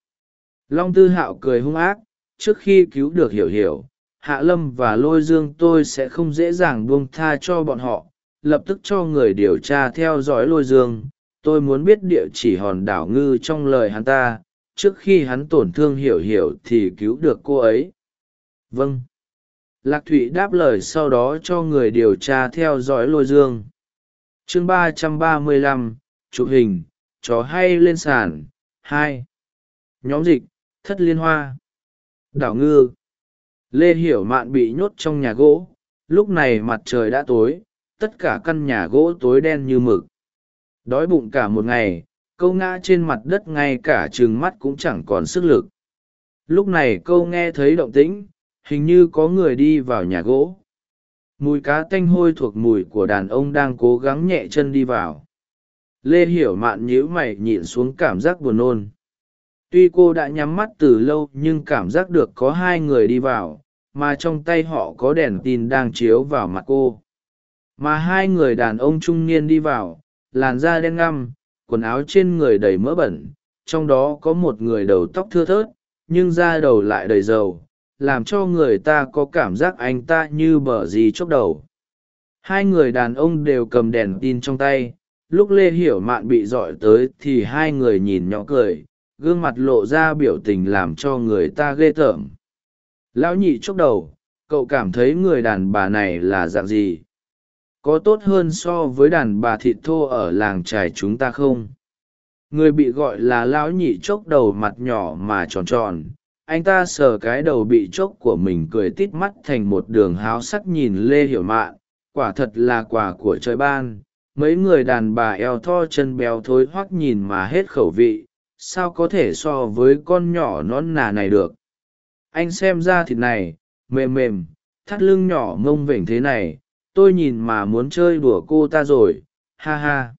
Long tư hạo cười hung ác, trước khi cứu được hiểu hiểu, hạ lâm và lôi dương tôi sẽ không dễ dàng buông tha cho bọn họ, lập tức cho người điều tra theo dõi lôi dương. Tôi muốn biết địa chỉ hòn đảo ngư trong lời hắn ta trước khi hắn tổn thương hiểu hiểu thì cứu được cô ấy. Vâng. Lạc thụy đáp lời sau đó cho người điều tra theo dõi lôi dương. Chương ba trăm ba mươi lăm, chụp hình, chó hay lên sàn, hai. Nhóm dịch, thất liên hoa. Đảo ngư. Lê hiểu mạn bị nhốt trong nhà gỗ. Lúc này mặt trời đã tối, tất cả căn nhà gỗ tối đen như mực. Đói bụng cả một ngày câu ngã trên mặt đất ngay cả trừng mắt cũng chẳng còn sức lực. Lúc này câu nghe thấy động tĩnh, hình như có người đi vào nhà gỗ. Mùi cá tanh hôi thuộc mùi của đàn ông đang cố gắng nhẹ chân đi vào. Lê hiểu mạn nhíu mày nhịn xuống cảm giác buồn nôn. Tuy cô đã nhắm mắt từ lâu nhưng cảm giác được có hai người đi vào, mà trong tay họ có đèn tin đang chiếu vào mặt cô. Mà hai người đàn ông trung niên đi vào, làn da đen ngăm quần áo trên người đầy mỡ bẩn, trong đó có một người đầu tóc thưa thớt, nhưng da đầu lại đầy dầu, làm cho người ta có cảm giác anh ta như bở gì chốc đầu. Hai người đàn ông đều cầm đèn tin trong tay, lúc lê hiểu mạn bị dọi tới thì hai người nhìn nhỏ cười, gương mặt lộ ra biểu tình làm cho người ta ghê tởm. Lão nhị chốc đầu, cậu cảm thấy người đàn bà này là dạng gì? Có tốt hơn so với đàn bà thịt thô ở làng trài chúng ta không? Người bị gọi là lão nhị chốc đầu mặt nhỏ mà tròn tròn. Anh ta sờ cái đầu bị chốc của mình cười tít mắt thành một đường háo sắc nhìn lê hiểu mạn quả thật là quà của trời ban. Mấy người đàn bà eo tho chân béo thối hoắc nhìn mà hết khẩu vị. Sao có thể so với con nhỏ non nà này được? Anh xem ra thịt này, mềm mềm, thắt lưng nhỏ ngông vểnh thế này tôi nhìn mà muốn chơi đùa cô ta rồi, ha ha.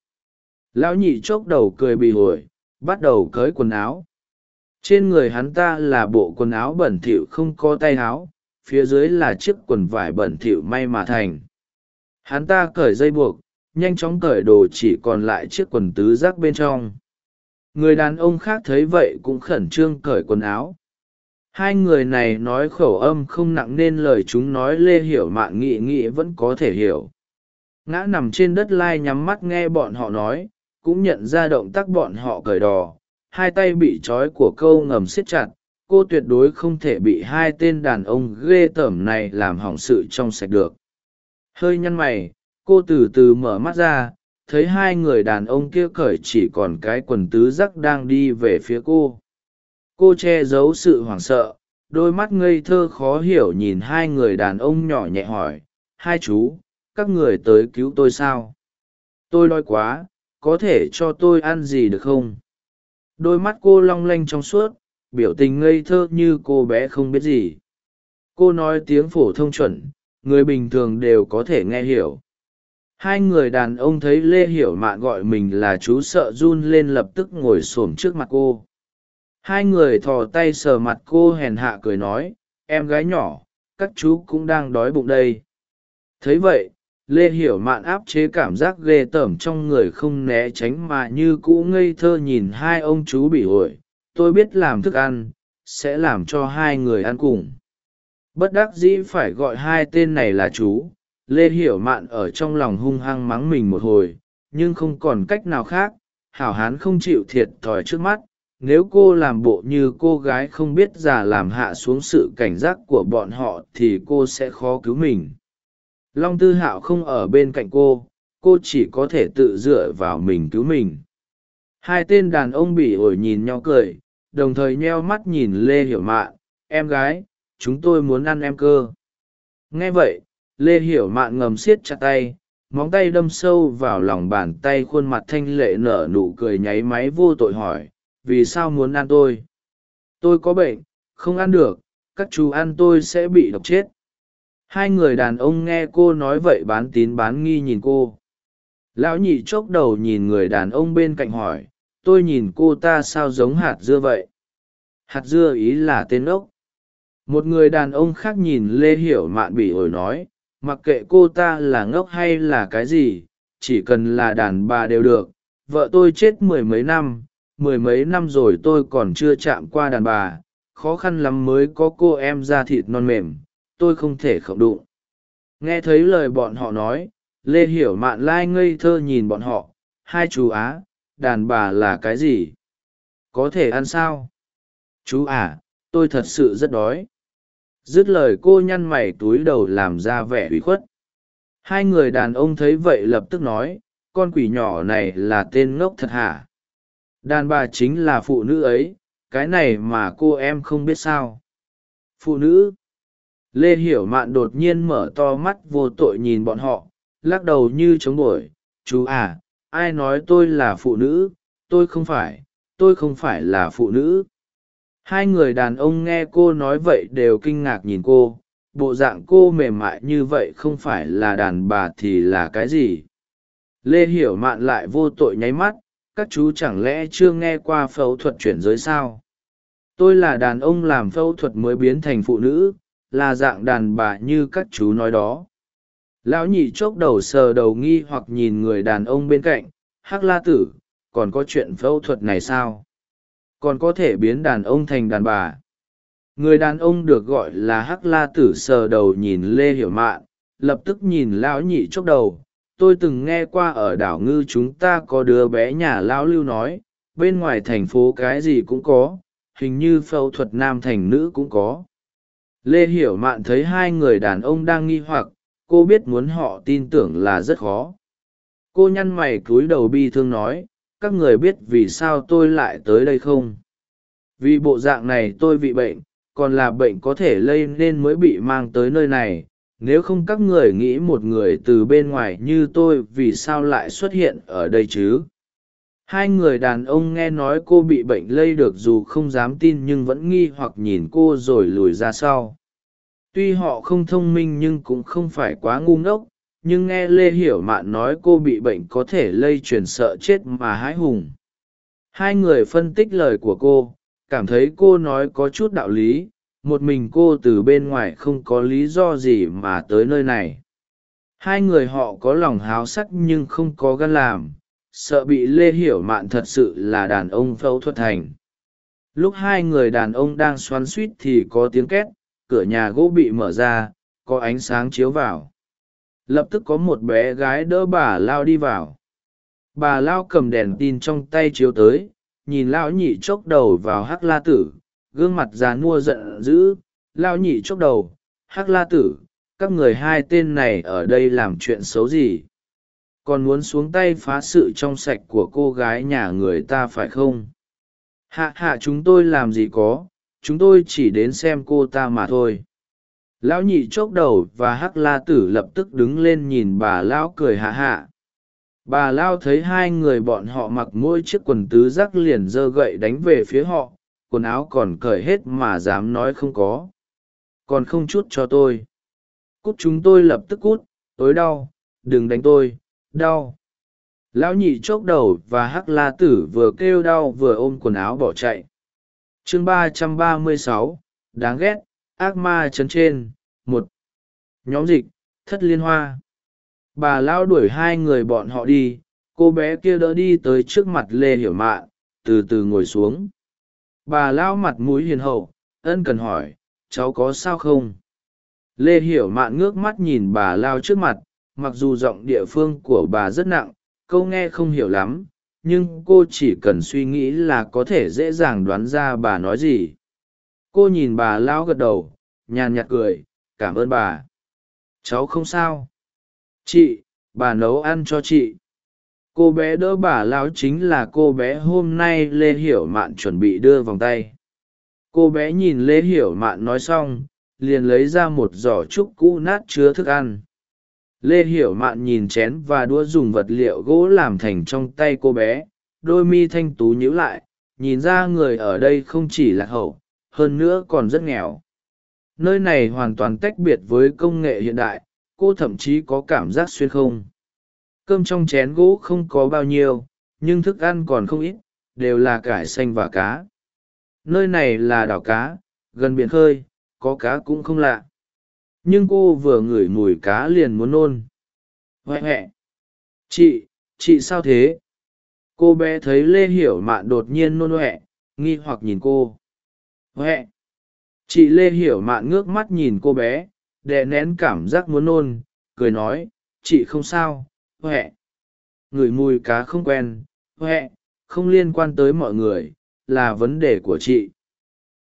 Lão nhị chốc đầu cười bì ổi bắt đầu cởi quần áo. Trên người hắn ta là bộ quần áo bẩn thỉu không có tay áo, phía dưới là chiếc quần vải bẩn thỉu may mà thành. Hắn ta cởi dây buộc, nhanh chóng cởi đồ chỉ còn lại chiếc quần tứ giác bên trong. Người đàn ông khác thấy vậy cũng khẩn trương cởi quần áo hai người này nói khẩu âm không nặng nên lời chúng nói lê hiểu mạn nghị nghị vẫn có thể hiểu. Ngã nằm trên đất lai nhắm mắt nghe bọn họ nói, cũng nhận ra động tác bọn họ cởi đò hai tay bị trói của câu ngầm siết chặt, cô tuyệt đối không thể bị hai tên đàn ông ghê tởm này làm hỏng sự trong sạch được. Hơi nhăn mày, cô từ từ mở mắt ra, thấy hai người đàn ông kia cởi chỉ còn cái quần tứ giác đang đi về phía cô cô che giấu sự hoảng sợ, đôi mắt ngây thơ khó hiểu nhìn hai người đàn ông nhỏ nhẹ hỏi, hai chú, các người tới cứu tôi sao? Tôi đói quá, có thể cho tôi ăn gì được không? Đôi mắt cô long lanh trong suốt, biểu tình ngây thơ như cô bé không biết gì. Cô nói tiếng phổ thông chuẩn, người bình thường đều có thể nghe hiểu. Hai người đàn ông thấy lê hiểu mạn gọi mình là chú sợ run lên lập tức ngồi s ổ m trước mặt cô hai người thò tay sờ mặt cô hèn hạ cười nói, em gái nhỏ, các chú cũng đang đói bụng đây. Thấy vậy, lê hiểu mạn áp chế cảm giác ghê tởm trong người không né tránh mà như cũ ngây thơ nhìn hai ông chú bị ổi tôi biết làm thức ăn, sẽ làm cho hai người ăn cùng. Bất đắc dĩ phải gọi hai tên này là chú. Lê hiểu mạn ở trong lòng hung hăng mắng mình một hồi, nhưng không còn cách nào khác, hảo hán không chịu thiệt thòi trước mắt nếu cô làm bộ như cô gái không biết già làm hạ xuống sự cảnh giác của bọn họ thì cô sẽ khó cứu mình. Long tư hạo không ở bên cạnh cô cô chỉ có thể tự dựa vào mình cứu mình. Hai tên đàn ông bị ổi nhìn nhau cười, đồng thời nheo mắt nhìn lê hiểu mạn em gái, chúng tôi muốn ăn em cơ. Nghe vậy, lê hiểu mạn ngầm siết chặt tay, móng tay đâm sâu vào lòng bàn tay khuôn mặt thanh lệ nở nụ cười nháy máy vô tội hỏi vì sao muốn ăn tôi? Tôi có bệnh, không ăn được, các chú ăn tôi sẽ bị độc chết. Hai người đàn ông nghe cô nói vậy bán tín bán nghi nhìn cô. Lão nhị chốc đầu nhìn người đàn ông bên cạnh hỏi, tôi nhìn cô ta sao giống hạt dưa vậy? Hạt dưa ý là tên ốc. Một người đàn ông khác nhìn lê hiểu mạn bỉ ổi nói, mặc kệ cô ta là ngốc hay là cái gì, chỉ cần là đàn bà đều được, vợ tôi chết mười mấy năm mười mấy năm rồi tôi còn chưa chạm qua đàn bà, khó khăn lắm mới có cô em da thịt non mềm, tôi không thể khổng đụng. Nghe thấy lời bọn họ nói, lê hiểu mạn lai ngây thơ nhìn bọn họ, hai chú á, đàn bà là cái gì? Có thể ăn sao? Chú à tôi thật sự rất đói. Dứt lời cô nhăn mày túi đầu làm ra vẻ ủy khuất. Hai người đàn ông thấy vậy lập tức nói, con quỷ nhỏ này là tên ngốc thật hả? Đàn bà chính là phụ nữ ấy, cái này mà cô em không biết sao. Phụ nữ. Lê hiểu mạn đột nhiên mở to mắt vô tội nhìn bọn họ, lắc đầu như chống bổi chú à ai nói tôi là phụ nữ? Tôi không phải, tôi không phải là phụ nữ. Hai người đàn ông nghe cô nói vậy đều kinh ngạc nhìn cô. Bộ dạng cô mềm mại như vậy không phải là đàn bà thì là cái gì? Lê hiểu mạn lại vô tội nháy mắt các chú chẳng lẽ chưa nghe qua phẫu thuật chuyển giới sao? Tôi là đàn ông làm phẫu thuật mới biến thành phụ nữ, là dạng đàn bà như các chú nói đó. Lão nhị chốc đầu sờ đầu nghi hoặc nhìn người đàn ông bên cạnh, hắc la tử, còn có chuyện phẫu thuật này sao? Còn có thể biến đàn ông thành đàn bà? Người đàn ông được gọi là hắc la tử sờ đầu nhìn lê hiểu mạn, lập tức nhìn lão nhị chốc đầu tôi từng nghe qua ở đảo ngư chúng ta có đứa bé nhà lão lưu nói, bên ngoài thành phố cái gì cũng có, hình như phẫu thuật nam thành nữ cũng có. Lê hiểu mạn thấy hai người đàn ông đang nghi hoặc, cô biết muốn họ tin tưởng là rất khó. Cô nhăn mày cúi đầu bi thương nói, các người biết vì sao tôi lại tới đây không? Vì bộ dạng này tôi bị bệnh, còn là bệnh có thể lây nên mới bị mang tới nơi này nếu không các người nghĩ một người từ bên ngoài như tôi vì sao lại xuất hiện ở đây chứ? Hai người đàn ông nghe nói cô bị bệnh lây được dù không dám tin nhưng vẫn nghi hoặc nhìn cô rồi lùi ra sau. Tuy họ không thông minh nhưng cũng không phải quá ngu ngốc, nhưng nghe lê hiểu mạn nói cô bị bệnh có thể lây truyền sợ chết mà hãi hùng. Hai người phân tích lời của cô, cảm thấy cô nói có chút đạo lý một mình cô từ bên ngoài không có lý do gì mà tới nơi này. Hai người họ có lòng háo sắc nhưng không có gan làm, sợ bị lê hiểu mạn thật sự là đàn ông phẫu thuật thành. Lúc hai người đàn ông đang xoắn suýt thì có tiếng két, cửa nhà gỗ bị mở ra, có ánh sáng chiếu vào. Lập tức có một bé gái đỡ bà lao đi vào. Bà lao cầm đèn tin trong tay chiếu tới, nhìn lão nhị chốc đầu vào hắc la tử gương mặt già nua giận dữ, lao nhị chốc đầu, hắc la tử, các người hai tên này ở đây làm chuyện xấu gì? Còn muốn xuống tay phá sự trong sạch của cô gái nhà người ta phải không? Hạ hạ, chúng tôi làm gì có, chúng tôi chỉ đến xem cô ta mà thôi. Lão nhị chốc đầu và hắc la tử lập tức đứng lên nhìn bà lão cười hạ hạ. Bà lao thấy hai người bọn họ mặc mỗi chiếc quần tứ giác liền giơ gậy đánh về phía họ quần áo còn cởi hết mà dám nói không có. Còn không chút cho tôi. Cút chúng tôi lập tức cút tối đau, đừng đánh tôi, đau. Lão nhị chốc đầu và hắc la tử vừa kêu đau vừa ôm quần áo bỏ chạy. Chương ba trăm ba mươi sáu, đáng ghét, ác ma chấn trên, một. Nhóm dịch, thất liên hoa. Bà lao đuổi hai người bọn họ đi, cô bé kia đỡ đi tới trước mặt lê hiểu mạn từ từ ngồi xuống bà lao mặt mũi hiền hậu, ân cần hỏi, cháu có sao không? Lê hiểu mạn ngước mắt nhìn bà lao trước mặt, mặc dù giọng địa phương của bà rất nặng, câu nghe không hiểu lắm, nhưng cô chỉ cần suy nghĩ là có thể dễ dàng đoán ra bà nói gì. Cô nhìn bà lao gật đầu, nhàn nhạt cười, cảm ơn bà. Cháu không sao. Chị, bà nấu ăn cho chị cô bé đỡ bà lão chính là cô bé hôm nay lê hiểu mạn chuẩn bị đưa vòng tay. Cô bé nhìn lê hiểu mạn nói xong, liền lấy ra một giỏ trúc cũ nát chứa thức ăn. Lê hiểu mạn nhìn chén và đũa dùng vật liệu gỗ làm thành trong tay cô bé, đôi mi thanh tú nhíu lại, nhìn ra người ở đây không chỉ lạc hậu, hơn nữa còn rất nghèo. Nơi này hoàn toàn tách biệt với công nghệ hiện đại, cô thậm chí có cảm giác xuyên không cơm trong chén gỗ không có bao nhiêu, nhưng thức ăn còn không ít, đều là cải xanh và cá. Nơi này là đảo cá, gần biển khơi, có cá cũng không lạ. Nhưng cô vừa ngửi mùi cá liền muốn nôn. Huệ huệ chị chị sao thế? Cô bé thấy lê hiểu mạn đột nhiên nôn huệ nghi hoặc nhìn cô. Huệ chị lê hiểu mạn ngước mắt nhìn cô bé, đè nén cảm giác muốn nôn, cười nói, chị không sao huệ. Ngửi mùi cá không quen, huệ, không liên quan tới mọi người, là vấn đề của chị.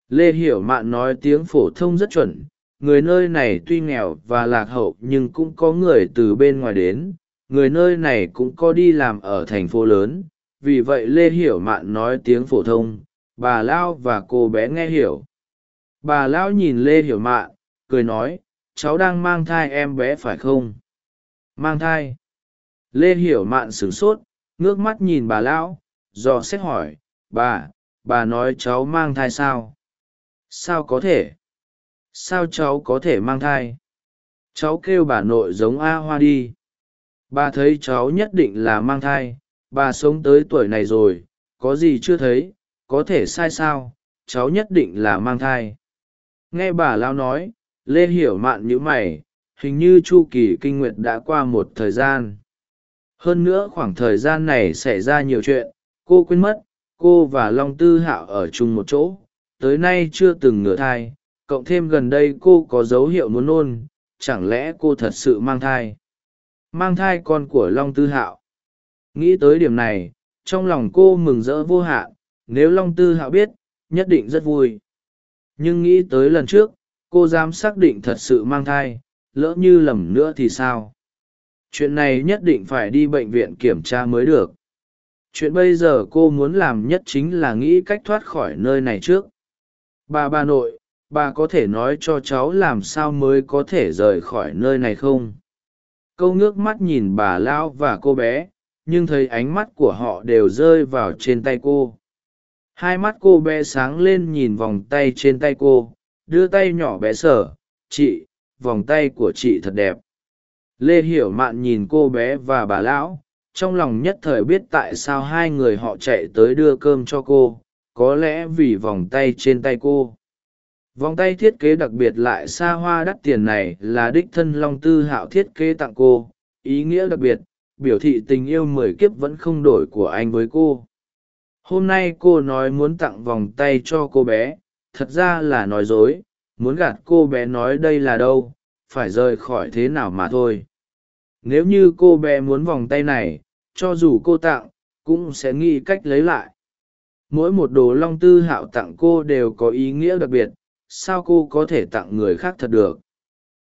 Lê hiểu mạn nói tiếng phổ thông rất chuẩn, người nơi này tuy nghèo và lạc hậu nhưng cũng có người từ bên ngoài đến, người nơi này cũng có đi làm ở thành phố lớn. Vì vậy lê hiểu mạn nói tiếng phổ thông, bà lao và cô bé nghe hiểu. Bà lão nhìn lê hiểu mạn, cười nói, cháu đang mang thai em bé phải không? Mang thai lê hiểu mạn sửng sốt, ngước mắt nhìn bà lão, dò xét hỏi, bà bà nói cháu mang thai sao? Sao có thể? Sao cháu có thể mang thai? Cháu kêu bà nội giống a hoa đi. Bà thấy cháu nhất định là mang thai, bà sống tới tuổi này rồi, có gì chưa thấy, có thể sai sao? Cháu nhất định là mang thai. Nghe bà lao nói, lê hiểu mạn nhữ mày, hình như chu kỳ kinh nguyệt đã qua một thời gian hơn nữa khoảng thời gian này xảy ra nhiều chuyện, cô quên mất, cô và long tư hạo ở chung một chỗ. Tới nay chưa từng ngửa thai, cộng thêm gần đây cô có dấu hiệu muốn nôn chẳng lẽ cô thật sự mang thai? Mang thai con của long tư hạo. Nghĩ tới điểm này, trong lòng cô mừng rỡ vô hạn, nếu long tư hạo biết, nhất định rất vui. Nhưng nghĩ tới lần trước, cô dám xác định thật sự mang thai, lỡ như lầm nữa thì sao? Chuyện này nhất định phải đi bệnh viện kiểm tra mới được. Chuyện bây giờ cô muốn làm nhất chính là nghĩ cách thoát khỏi nơi này trước. Bà bà nội, bà có thể nói cho cháu làm sao mới có thể rời khỏi nơi này không? Câu ngước mắt nhìn bà lão và cô bé, nhưng thấy ánh mắt của họ đều rơi vào trên tay cô. Hai mắt cô bé sáng lên nhìn vòng tay trên tay cô, đưa tay nhỏ bé sở chị, vòng tay của chị thật đẹp lê hiểu mạn nhìn cô bé và bà lão, trong lòng nhất thời biết tại sao hai người họ chạy tới đưa cơm cho cô, có lẽ vì vòng tay trên tay cô. Vòng tay thiết kế đặc biệt lại xa hoa đắt tiền này là đích thân long tư hạo thiết kế tặng cô, ý nghĩa đặc biệt, biểu thị tình yêu mười kiếp vẫn không đổi của anh với cô. Hôm nay cô nói muốn tặng vòng tay cho cô bé, thật ra là nói dối, muốn gạt cô bé nói đây là đâu? Phải rời khỏi thế nào mà thôi. Nếu như cô bé muốn vòng tay này, cho dù cô tặng, cũng sẽ nghĩ cách lấy lại. Mỗi một đồ long tư hạo tặng cô đều có ý nghĩa đặc biệt, sao cô có thể tặng người khác thật được?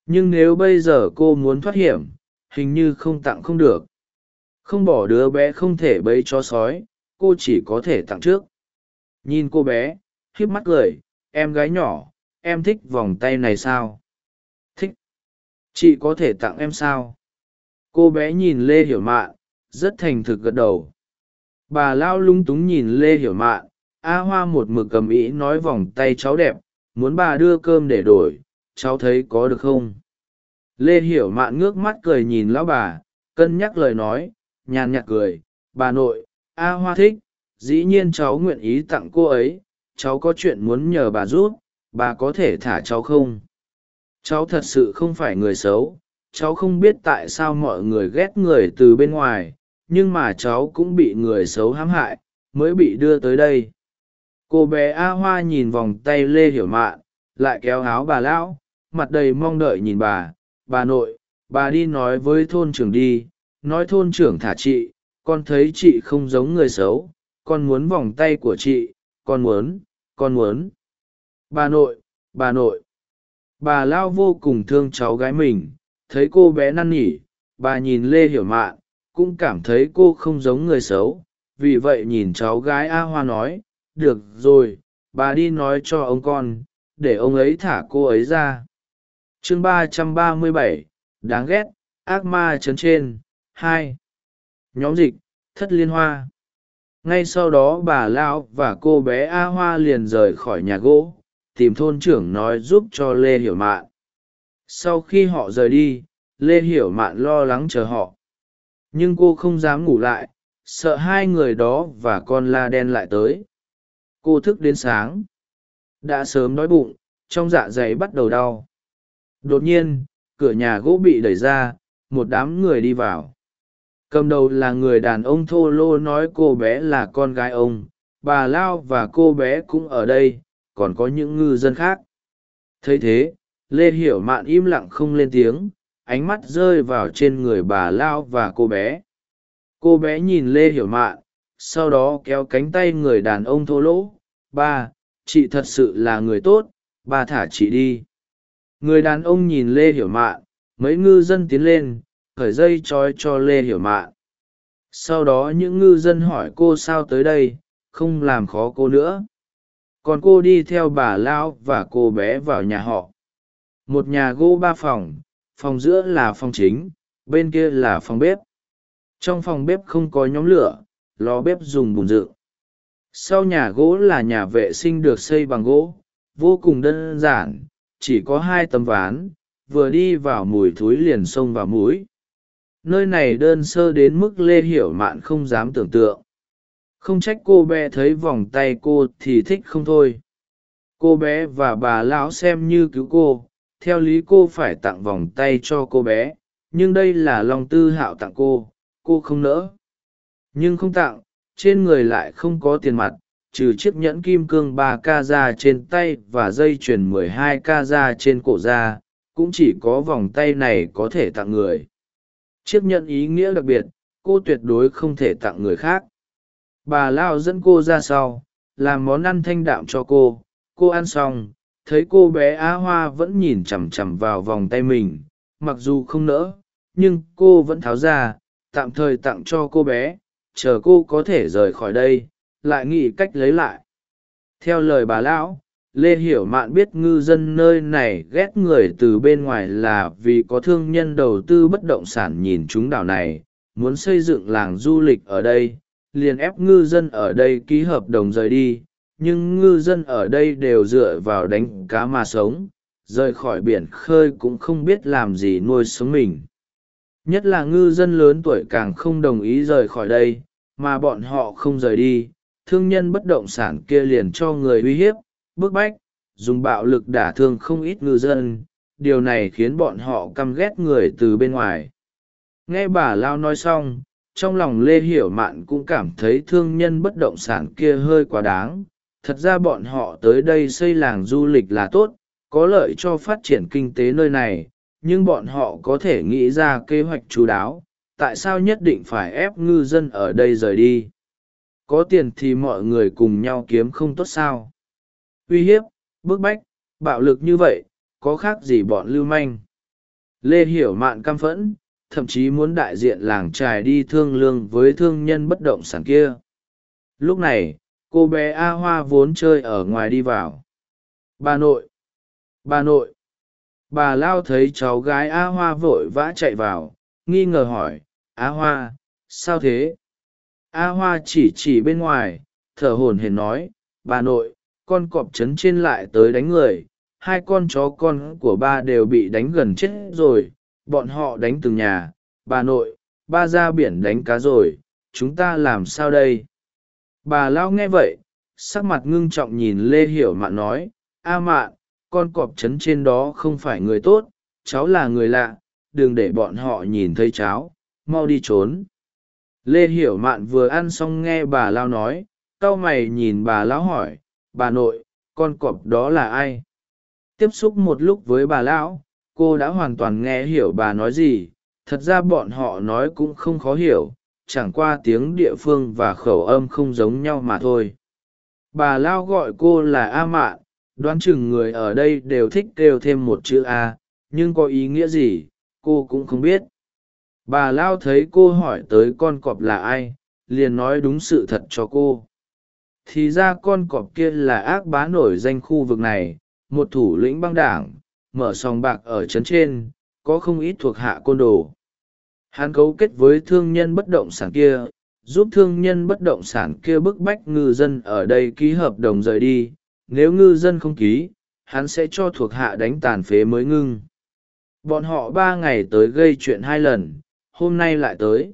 Nhưng nếu bây giờ cô muốn thoát hiểm, hình như không tặng không được. Không bỏ đứa bé không thể bấy cho sói, cô chỉ có thể tặng trước. Nhìn cô bé híp mắt cười, em gái nhỏ, em thích vòng tay này sao? Chị có thể tặng em sao? Cô bé nhìn lê hiểu mạn, rất thành thực gật đầu. Bà lao lung túng nhìn lê hiểu mạn, a hoa một mực cầm ĩ nói vòng tay cháu đẹp, muốn bà đưa cơm để đổi, cháu thấy có được không? Lê hiểu mạn ngước mắt cười nhìn lão bà, cân nhắc lời nói, nhàn nhạt cười, bà nội, a hoa thích, dĩ nhiên cháu nguyện ý tặng cô ấy, cháu có chuyện muốn nhờ bà giúp, bà có thể thả cháu không? Cháu thật sự không phải người xấu. Cháu không biết tại sao mọi người ghét người từ bên ngoài, nhưng mà cháu cũng bị người xấu hãm hại, mới bị đưa tới đây. Cô bé a hoa nhìn vòng tay lê hiểu mạn, lại kéo áo bà lão, mặt đầy mong đợi nhìn bà. Bà nội, bà đi nói với thôn trưởng đi. Nói thôn trưởng thả chị, con thấy chị không giống người xấu. Con muốn vòng tay của chị, con muốn con muốn. Bà nội bà nội bà lao vô cùng thương cháu gái mình, thấy cô bé năn nỉ, bà nhìn lê hiểu mạn, cũng cảm thấy cô không giống người xấu, vì vậy nhìn cháu gái a hoa nói, được rồi, bà đi nói cho ông con, để ông ấy thả cô ấy ra. Chương ba trăm ba mươi bảy, đáng ghét, ác ma trấn trên, hai. Nhóm dịch, thất liên hoa. Ngay sau đó bà lão và cô bé a hoa liền rời khỏi nhà gỗ tìm thôn trưởng nói giúp cho lê hiểu mạn. Sau khi họ rời đi, lê hiểu mạn lo lắng chờ họ. Nhưng cô không dám ngủ lại, sợ hai người đó và con la đen lại tới. Cô thức đến sáng. Đã sớm đói bụng, trong dạ dày bắt đầu đau. Đột nhiên, cửa nhà gỗ bị đẩy ra, một đám người đi vào. Cầm đầu là người đàn ông thô lô nói cô bé là con gái ông, bà lao và cô bé cũng ở đây còn có những ngư dân khác. Thấy thế, lê hiểu mạn im lặng không lên tiếng, ánh mắt rơi vào trên người bà lao và cô bé. Cô bé nhìn lê hiểu mạn, sau đó kéo cánh tay người đàn ông thô lỗ. Ba, chị thật sự là người tốt, ba thả chị đi. Người đàn ông nhìn lê hiểu mạn, mấy ngư dân tiến lên khởi dây trói cho lê hiểu mạn. Sau đó những ngư dân hỏi cô sao tới đây, không làm khó cô nữa còn cô đi theo bà lão và cô bé vào nhà họ. Một nhà gỗ ba phòng phòng giữa là phòng chính, bên kia là phòng bếp. Trong phòng bếp không có nhóm lửa, lò bếp dùng bùn dự sau nhà gỗ là nhà vệ sinh được xây bằng gỗ, vô cùng đơn giản, chỉ có hai tấm ván, vừa đi vào mùi thúi liền xông vào mũi. Nơi này đơn sơ đến mức lê hiểu mạn không dám tưởng tượng không trách cô bé thấy vòng tay cô thì thích không thôi. Cô bé và bà lão xem như cứu cô, theo lý cô phải tặng vòng tay cho cô bé, nhưng đây là lòng tư hạo tặng cô cô không nỡ. Nhưng không tặng, trên người lại không có tiền mặt, trừ chiếc nhẫn kim cương ba k ra trên tay và dây chuyền mười hai k ra trên cổ ra cũng chỉ có vòng tay này có thể tặng người. Chiếc nhẫn ý nghĩa đặc biệt, cô tuyệt đối không thể tặng người khác bà lao dẫn cô ra sau, làm món ăn thanh đạm cho cô. Cô ăn xong, thấy cô bé á hoa vẫn nhìn chằm chằm vào vòng tay mình, mặc dù không nỡ, nhưng cô vẫn tháo ra, tạm thời tặng cho cô bé, chờ cô có thể rời khỏi đây, lại nghĩ cách lấy lại. Theo lời bà lão, lê hiểu mạn biết ngư dân nơi này ghét người từ bên ngoài là vì có thương nhân đầu tư bất động sản nhìn chúng đảo này, muốn xây dựng làng du lịch ở đây liền ép ngư dân ở đây ký hợp đồng rời đi, nhưng ngư dân ở đây đều dựa vào đánh cá mà sống, rời khỏi biển khơi cũng không biết làm gì nuôi sống mình. Nhất là ngư dân lớn tuổi càng không đồng ý rời khỏi đây, mà bọn họ không rời đi, thương nhân bất động sản kia liền cho người uy hiếp, bức bách, dùng bạo lực đả thương không ít ngư dân, điều này khiến bọn họ căm ghét người từ bên ngoài. Nghe bà lao nói xong trong lòng lê hiểu mạn cũng cảm thấy thương nhân bất động sản kia hơi quá đáng. Thật ra bọn họ tới đây xây làng du lịch là tốt, có lợi cho phát triển kinh tế nơi này, nhưng bọn họ có thể nghĩ ra kế hoạch chú đáo, tại sao nhất định phải ép ngư dân ở đây rời đi? Có tiền thì mọi người cùng nhau kiếm không tốt sao? Uy hiếp, bức bách, bạo lực như vậy, có khác gì bọn lưu manh? Lê hiểu mạn căm phẫn thậm chí muốn đại diện làng trài đi thương lương với thương nhân bất động sản kia. Lúc này, cô bé a hoa vốn chơi ở ngoài đi vào. Bà nội! Bà nội! Bà lao thấy cháu gái a hoa vội vã chạy vào, nghi ngờ hỏi, a hoa, sao thế? A hoa chỉ chỉ bên ngoài, thở hổn hển nói, bà nội, con cọp trấn trên lại tới đánh người, hai con chó con của ba đều bị đánh gần chết rồi bọn họ đánh từng nhà, bà nội, ba ra biển đánh cá rồi, chúng ta làm sao đây? Bà lao nghe vậy, sắc mặt ngưng trọng nhìn lê hiểu mạn nói, a mạn, con cọp trấn trên đó không phải người tốt, cháu là người lạ, đừng để bọn họ nhìn thấy cháu, mau đi trốn. Lê hiểu mạn vừa ăn xong nghe bà lao nói c mày nhìn bà lão hỏi, bà nội, con cọp đó là ai? Tiếp xúc một lúc với bà lão cô đã hoàn toàn nghe hiểu bà nói gì. Thật ra bọn họ nói cũng không khó hiểu, chẳng qua tiếng địa phương và khẩu âm không giống nhau mà thôi. Bà lao gọi cô là a mạn, đoán chừng người ở đây đều thích kêu thêm một chữ a, nhưng có ý nghĩa gì, cô cũng không biết. Bà lao thấy cô hỏi tới con cọp là ai, liền nói đúng sự thật cho cô. Thì ra con cọp kia là ác bá nổi danh khu vực này, một thủ lĩnh băng đảng mở sòng bạc ở trấn trên, có không ít thuộc hạ côn đồ. Hắn cấu kết với thương nhân bất động sản kia, giúp thương nhân bất động sản kia bức bách ngư dân ở đây ký hợp đồng rời đi. Nếu ngư dân không ký, hắn sẽ cho thuộc hạ đánh tàn phế mới ngưng. Bọn họ ba ngày tới gây chuyện hai lần, hôm nay lại tới.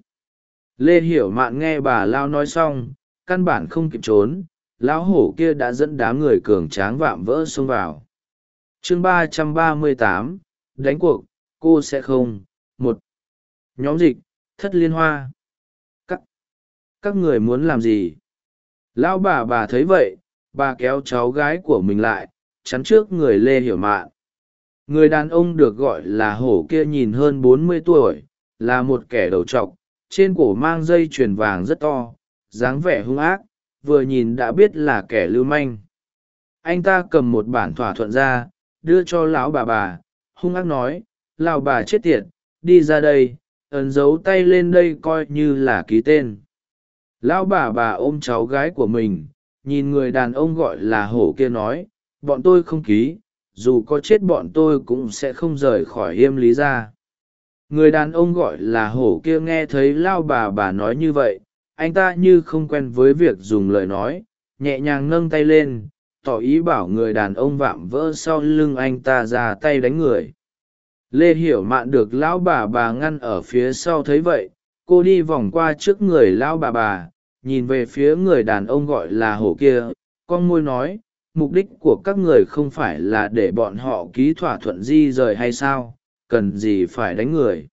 Lê hiểu mạn nghe bà lao nói xong, căn bản không kịp trốn, lão hổ kia đã dẫn đám người cường tráng vạm vỡ xông vào chương ba trăm ba mươi tám, đánh cuộc, cô sẽ không. Một, nhóm dịch, thất liên hoa. Các các người muốn làm gì? Lão bà bà thấy vậy, bà kéo cháu gái của mình lại, chắn trước người lê hiểu mạn. Người đàn ông được gọi là hổ kia nhìn hơn bốn mươi tuổi, là một kẻ đầu t r ọ c trên cổ mang dây chuyền vàng rất to, dáng vẻ hung ác, vừa nhìn đã biết là kẻ lưu manh. Anh ta cầm một bản thỏa thuận ra đưa cho lão bà bà, hung ác nói, lão bà chết tiệt, đi ra đây, ấn dấu tay lên đây coi như là ký tên. Lão bà bà ôm cháu gái của mình, nhìn người đàn ông gọi là hổ kia nói, bọn tôi không ký, dù có chết bọn tôi cũng sẽ không rời khỏi yêm lý ra người đàn ông gọi là hổ kia nghe thấy lao bà bà nói như vậy, anh ta như không quen với việc dùng lời nói, nhẹ nhàng nâng tay lên tỏ ý bảo người đàn ông vạm vỡ sau lưng anh ta ra tay đánh người. Lê hiểu mạn được lão bà bà ngăn ở phía sau thấy vậy, cô đi vòng qua trước người lão bà bà, nhìn về phía người đàn ông gọi là hổ kia, con môi nói, mục đích của các người không phải là để bọn họ ký thỏa thuận di rời hay sao? Cần gì phải đánh người?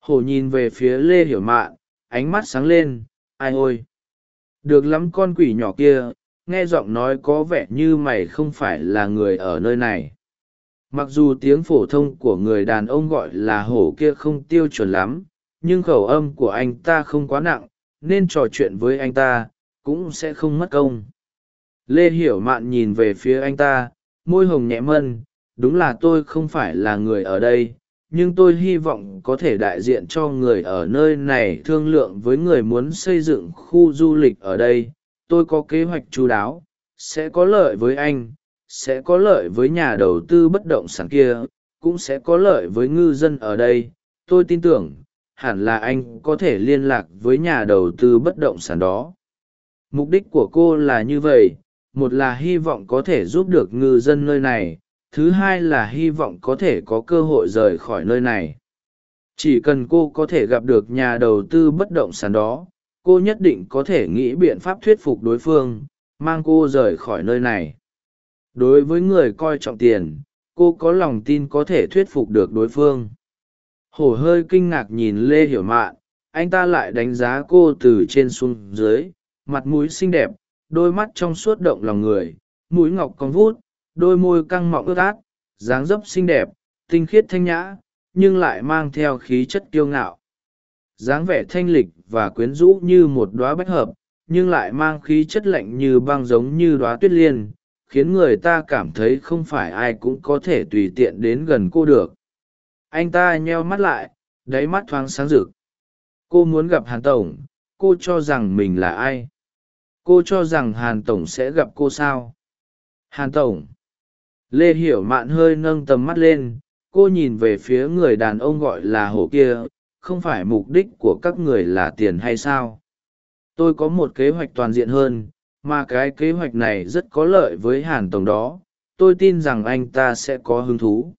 Hổ nhìn về phía lê hiểu mạn, ánh mắt sáng lên, ai ôi! Được lắm con quỷ nhỏ kia nghe giọng nói có vẻ như mày không phải là người ở nơi này. Mặc dù tiếng phổ thông của người đàn ông gọi là hổ kia không tiêu chuẩn lắm, nhưng khẩu âm của anh ta không quá nặng, nên trò chuyện với anh ta cũng sẽ không mất công. Lê hiểu mạn nhìn về phía anh ta, môi hồng nhẹ mân, đúng là tôi không phải là người ở đây, nhưng tôi hy vọng có thể đại diện cho người ở nơi này thương lượng với người muốn xây dựng khu du lịch ở đây tôi có kế hoạch chú đáo, sẽ có lợi với anh, sẽ có lợi với nhà đầu tư bất động sản kia, cũng sẽ có lợi với ngư dân ở đây. Tôi tin tưởng, hẳn là anh có thể liên lạc với nhà đầu tư bất động sản đó. Mục đích của cô là như vậy, một là hy vọng có thể giúp được ngư dân nơi này, thứ hai là hy vọng có thể có cơ hội rời khỏi nơi này. Chỉ cần cô có thể gặp được nhà đầu tư bất động sản đó cô nhất định có thể nghĩ biện pháp thuyết phục đối phương, mang cô rời khỏi nơi này. Đối với người coi trọng tiền, cô có lòng tin có thể thuyết phục được đối phương. Hổ hơi kinh ngạc nhìn lê hiểu mạn, anh ta lại đánh giá cô từ trên xuống dưới, mặt mũi xinh đẹp, đôi mắt trong suốt động lòng người, mũi ngọc con vút, đôi môi căng mọng ướt át, dáng dấp xinh đẹp, tinh khiết thanh nhã, nhưng lại mang theo khí chất kiêu ngạo dáng vẻ thanh lịch và quyến rũ như một đoá bách hợp, nhưng lại mang khí chất lạnh như băng giống như đoá tuyết liên, khiến người ta cảm thấy không phải ai cũng có thể tùy tiện đến gần cô được. Anh ta nheo mắt lại, đáy mắt thoáng sáng rực. Cô muốn gặp hàn tổng, cô cho rằng mình là ai? Cô cho rằng hàn tổng sẽ gặp cô sao? Hàn tổng. Lê hiểu mạn hơi nâng tầm mắt lên, cô nhìn về phía người đàn ông gọi là hổ kia không phải mục đích của các người là tiền hay sao? Tôi có một kế hoạch toàn diện hơn, mà cái kế hoạch này rất có lợi với hàn tổng đó. Tôi tin rằng anh ta sẽ có hứng thú.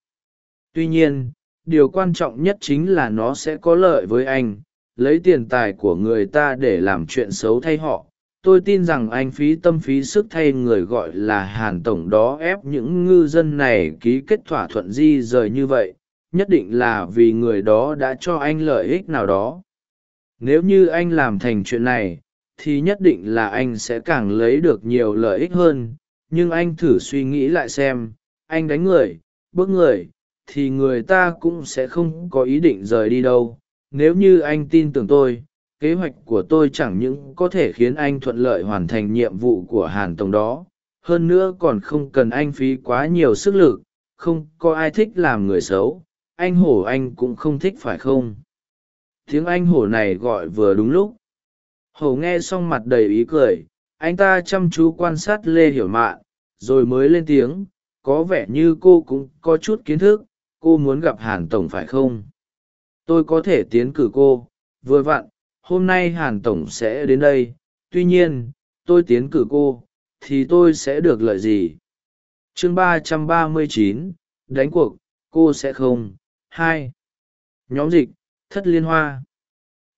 Tuy nhiên, điều quan trọng nhất chính là nó sẽ có lợi với anh. Lấy tiền tài của người ta để làm chuyện xấu thay họ. Tôi tin rằng anh phí tâm phí sức thay người gọi là hàn tổng đó ép những ngư dân này ký kết thỏa thuận di rời như vậy nhất định là vì người đó đã cho anh lợi ích nào đó. Nếu như anh làm thành chuyện này, thì nhất định là anh sẽ càng lấy được nhiều lợi ích hơn. Nhưng anh thử suy nghĩ lại xem, anh đánh người, bước người, thì người ta cũng sẽ không có ý định rời đi đâu. Nếu như anh tin tưởng tôi, kế hoạch của tôi chẳng những có thể khiến anh thuận lợi hoàn thành nhiệm vụ của hàn tổng đó, hơn nữa còn không cần anh phí quá nhiều sức lực, không có ai thích làm người xấu anh hổ anh cũng không thích phải không? Tiếng anh hổ này gọi vừa đúng lúc. Hổ nghe xong mặt đầy ý cười, anh ta chăm chú quan sát lê hiểu mạn, rồi mới lên tiếng, có vẻ như cô cũng có chút kiến thức, cô muốn gặp hàn tổng phải không? Tôi có thể tiến cử cô, vừa vặn, hôm nay hàn tổng sẽ đến đây, tuy nhiên, tôi tiến cử cô, thì tôi sẽ được lợi gì? Chương ba trăm ba mươi chín, đánh cuộc, cô sẽ không? Hai. Nhóm dịch, thất liên hoa.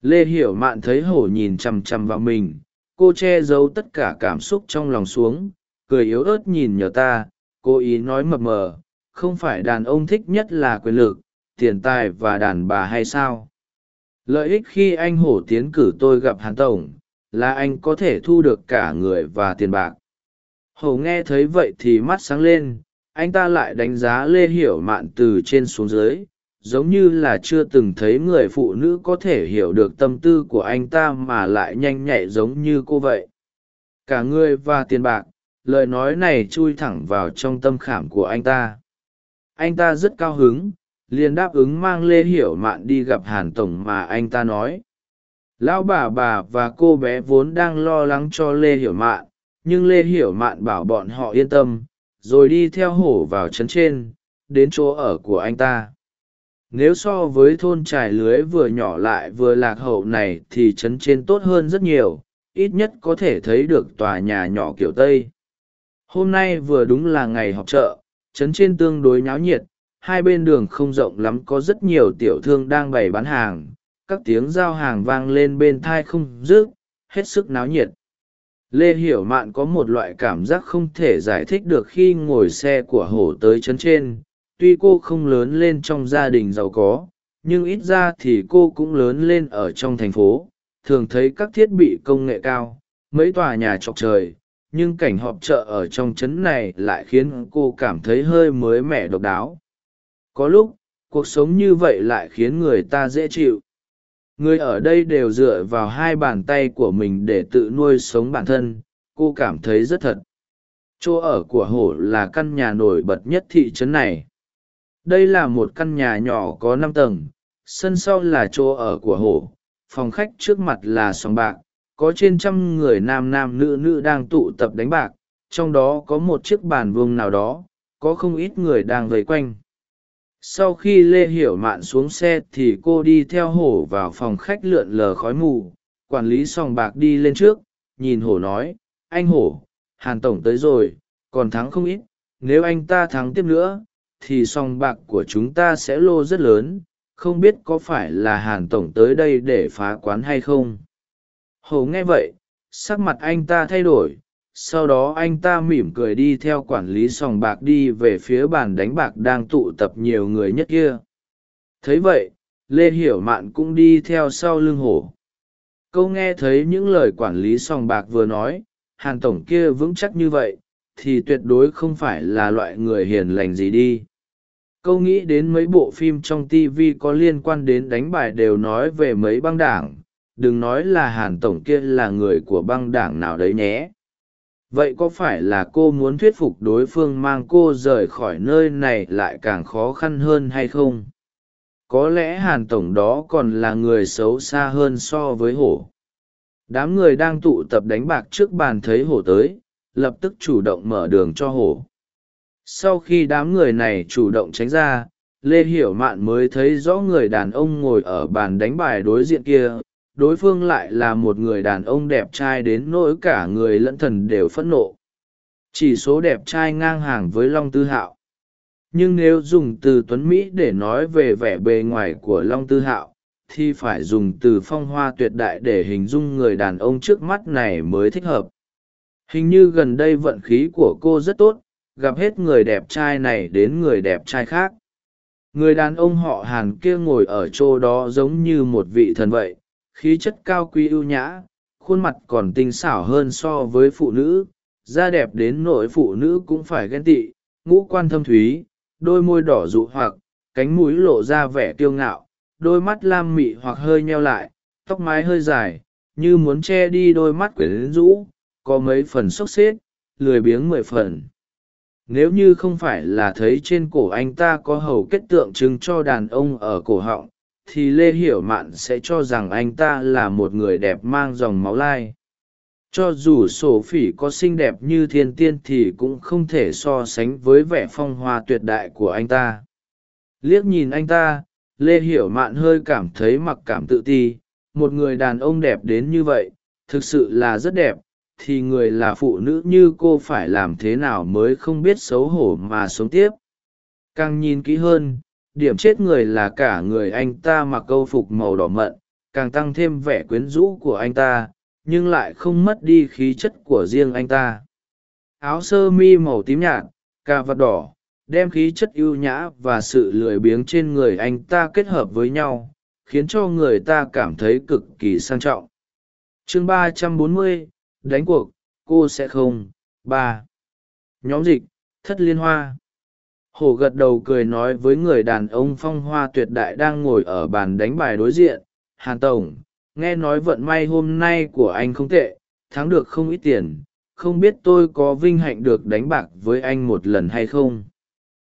Lê hiểu mạn thấy hổ nhìn chằm chằm vào mình, cô che giấu tất cả cảm xúc trong lòng xuống, cười yếu ớt nhìn nhờ ta cô ý nói mập mờ, không phải đàn ông thích nhất là quyền lực, tiền tài và đàn bà hay sao? Lợi ích khi anh hổ tiến cử tôi gặp hàn tổng, là anh có thể thu được cả người và tiền bạc. Hổ nghe thấy vậy thì mắt sáng lên, anh ta lại đánh giá lê hiểu mạn từ trên xuống dưới giống như là chưa từng thấy người phụ nữ có thể hiểu được tâm tư của anh ta mà lại nhanh nhạy giống như cô vậy. Cả người và tiền bạc, lời nói này chui thẳng vào trong tâm khảm của anh ta. Anh ta rất cao hứng, liền đáp ứng mang lê hiểu mạn đi gặp hàn tổng mà anh ta nói. Lão bà bà và cô bé vốn đang lo lắng cho lê hiểu mạn, nhưng lê hiểu mạn bảo bọn họ yên tâm, rồi đi theo hổ vào trấn trên, đến chỗ ở của anh ta nếu so với thôn trải lưới vừa nhỏ lại vừa lạc hậu này thì trấn trên tốt hơn rất nhiều, ít nhất có thể thấy được tòa nhà nhỏ kiểu tây. Hôm nay vừa đúng là ngày họp chợ, trấn trên tương đối nháo nhiệt, hai bên đường không rộng lắm có rất nhiều tiểu thương đang bày bán hàng, các tiếng giao hàng vang lên bên thai không rước hết sức náo nhiệt. Lê hiểu mạn có một loại cảm giác không thể giải thích được khi ngồi xe của hổ tới trấn trên tuy cô không lớn lên trong gia đình giàu có, nhưng ít ra thì cô cũng lớn lên ở trong thành phố. Thường thấy các thiết bị công nghệ cao, mấy tòa nhà chọc trời, nhưng cảnh họp chợ ở trong trấn này lại khiến cô cảm thấy hơi mới mẻ độc đáo. Có lúc, cuộc sống như vậy lại khiến người ta dễ chịu. Người ở đây đều dựa vào hai bàn tay của mình để tự nuôi sống bản thân, cô cảm thấy rất thật. Chỗ ở của hổ là căn nhà nổi bật nhất thị trấn này đây là một căn nhà nhỏ có năm tầng, sân sau là chỗ ở của hổ phòng khách trước mặt là sòng bạc, có trên trăm người nam nam nữ nữ đang tụ tập đánh bạc, trong đó có một chiếc bàn vuông nào đó, có không ít người đang vây quanh. Sau khi lê hiểu mạn xuống xe thì cô đi theo hổ vào phòng khách lượn lờ khói mù, quản lý sòng bạc đi lên trước, nhìn hổ nói, anh hổ, hàn tổng tới rồi, còn thắng không ít, nếu anh ta thắng tiếp nữa thì sòng bạc của chúng ta sẽ lô rất lớn, không biết có phải là hàn tổng tới đây để phá quán hay không? Hổ nghe vậy, sắc mặt anh ta thay đổi, sau đó anh ta mỉm cười đi theo quản lý sòng bạc đi về phía bàn đánh bạc đang tụ tập nhiều người nhất kia. Thấy vậy, lê hiểu mạn cũng đi theo sau lưng hổ câu nghe thấy những lời quản lý sòng bạc vừa nói, hàn tổng kia vững chắc như vậy, thì tuyệt đối không phải là loại người hiền lành gì đi câu nghĩ đến mấy bộ phim trong tv có liên quan đến đánh bài đều nói về mấy băng đảng. Đừng nói là hàn tổng kia là người của băng đảng nào đấy nhé. Vậy có phải là cô muốn thuyết phục đối phương mang cô rời khỏi nơi này lại càng khó khăn hơn hay không? Có lẽ hàn tổng đó còn là người xấu xa hơn so với hổ. Đám người đang tụ tập đánh bạc trước bàn thấy hổ tới, lập tức chủ động mở đường cho hổ sau khi đám người này chủ động tránh ra, lê hiểu mạn mới thấy rõ người đàn ông ngồi ở bàn đánh bài đối diện kia, đối phương lại là một người đàn ông đẹp trai đến nỗi cả người lẫn thần đều phẫn nộ. Chỉ số đẹp trai ngang hàng với long tư hạo. Nhưng nếu dùng từ tuấn mỹ để nói về vẻ bề ngoài của long tư hạo, thì phải dùng từ phong hoa tuyệt đại để hình dung người đàn ông trước mắt này mới thích hợp. Hình như gần đây vận khí của cô rất tốt gặp hết người đẹp trai này đến người đẹp trai khác. Người đàn ông họ hàn kia ngồi ở chỗ đó giống như một vị thần vậy, khí chất cao quý ưu nhã, khuôn mặt còn tinh xảo hơn so với phụ nữ, da đẹp đến nỗi phụ nữ cũng phải ghen tị, ngũ quan thâm thúy, đôi môi đỏ dụ hoặc, cánh mũi lộ ra vẻ kiêu ngạo, đôi mắt lam mị hoặc hơi nheo lại, tóc mái hơi dài, như muốn che đi đôi mắt quyển rũ, có mấy phần sốc xếp, lười biếng mười phần nếu như không phải là thấy trên cổ anh ta có hầu kết tượng trưng cho đàn ông ở cổ họng, thì lê hiểu mạn sẽ cho rằng anh ta là một người đẹp mang dòng máu lai. Cho dù sổ phỉ có xinh đẹp như thiên tiên thì cũng không thể so sánh với vẻ phong hoa tuyệt đại của anh ta. Liếc nhìn anh ta, lê hiểu mạn hơi cảm thấy mặc cảm tự ti. Một người đàn ông đẹp đến như vậy, thực sự là rất đẹp thì người là phụ nữ như cô phải làm thế nào mới không biết xấu hổ mà sống tiếp? Càng nhìn kỹ hơn, điểm chết người là cả người anh ta mặc câu phục màu đỏ mận, càng tăng thêm vẻ quyến rũ của anh ta, nhưng lại không mất đi khí chất của riêng anh ta. Áo sơ mi màu tím nhạt, cà vạt đỏ, đem khí chất ưu nhã và sự lười biếng trên người anh ta kết hợp với nhau, khiến cho người ta cảm thấy cực kỳ sang trọng. Chương ba trăm bốn mươi đánh cuộc, cô sẽ không. Ba. Nhóm dịch, thất liên hoa. Hổ gật đầu cười nói với người đàn ông phong hoa tuyệt đại đang ngồi ở bàn đánh bài đối diện. Hàn tổng, nghe nói vận may hôm nay của anh không tệ, thắng được không ít tiền. Không biết tôi có vinh hạnh được đánh bạc với anh một lần hay không?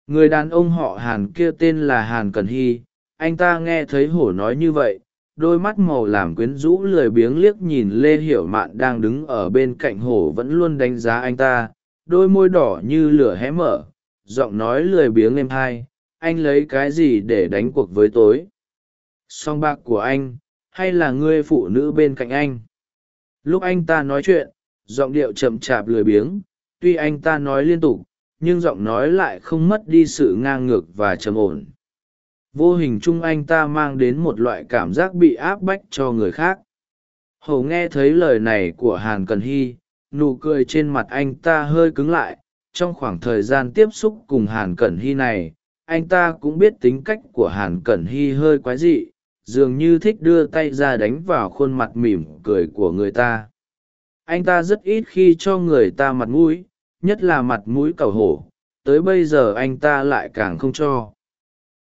Người đàn ông họ hàn kia tên là hàn cần hy. Anh ta nghe thấy hổ nói như vậy đôi mắt màu làm quyến rũ lười biếng liếc nhìn lê hiểu mạn đang đứng ở bên cạnh Hồ vẫn luôn đánh giá anh ta, đôi môi đỏ như lửa hé mở, giọng nói lười biếng êm hai, anh lấy cái gì để đánh cuộc với tối song bạc của anh, hay là ngươi phụ nữ bên cạnh anh? Lúc anh ta nói chuyện, giọng điệu chậm chạp lười biếng, tuy anh ta nói liên tục, nhưng giọng nói lại không mất đi sự ngang ngược và trầm ổn vô hình chung anh ta mang đến một loại cảm giác bị áp bách cho người khác. Hầu nghe thấy lời này của hàn cần hy, nụ cười trên mặt anh ta hơi cứng lại. Trong khoảng thời gian tiếp xúc cùng hàn cẩn hy này, anh ta cũng biết tính cách của hàn cẩn hy hơi quái dị, dường như thích đưa tay ra đánh vào khuôn mặt mỉm cười của người ta. Anh ta rất ít khi cho người ta mặt mũi, nhất là mặt mũi cầu hổ, tới bây giờ anh ta lại càng không cho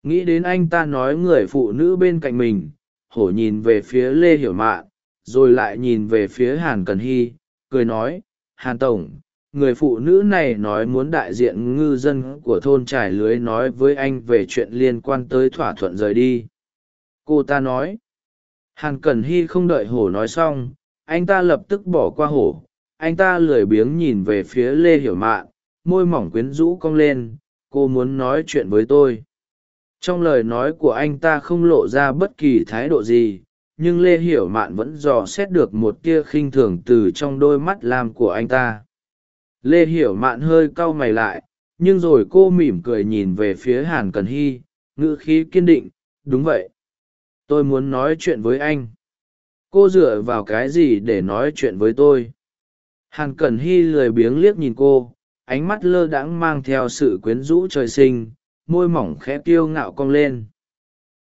nghĩ đến anh ta nói người phụ nữ bên cạnh mình, hổ nhìn về phía lê hiểu mạn, rồi lại nhìn về phía hàn cần hy, cười nói, hàn tổng, người phụ nữ này nói muốn đại diện ngư dân của thôn trải lưới nói với anh về chuyện liên quan tới thỏa thuận rời đi. Cô ta nói. Hàn cẩn hy không đợi hổ nói xong, anh ta lập tức bỏ qua hổ. Anh ta lười biếng nhìn về phía lê hiểu mạn, môi mỏng quyến rũ cong lên, cô muốn nói chuyện với tôi trong lời nói của anh ta không lộ ra bất kỳ thái độ gì, nhưng lê hiểu mạn vẫn dò xét được một tia khinh thường từ trong đôi mắt lam của anh ta. Lê hiểu mạn hơi cau mày lại, nhưng rồi cô mỉm cười nhìn về phía hàn cần hy, ngữ khí kiên định, đúng vậy. Tôi muốn nói chuyện với anh. Cô dựa vào cái gì để nói chuyện với tôi? Hàn cẩn hy lười biếng liếc nhìn cô, ánh mắt lơ đãng mang theo sự quyến rũ trời sinh môi mỏng khẽ kiêu ngạo cong lên.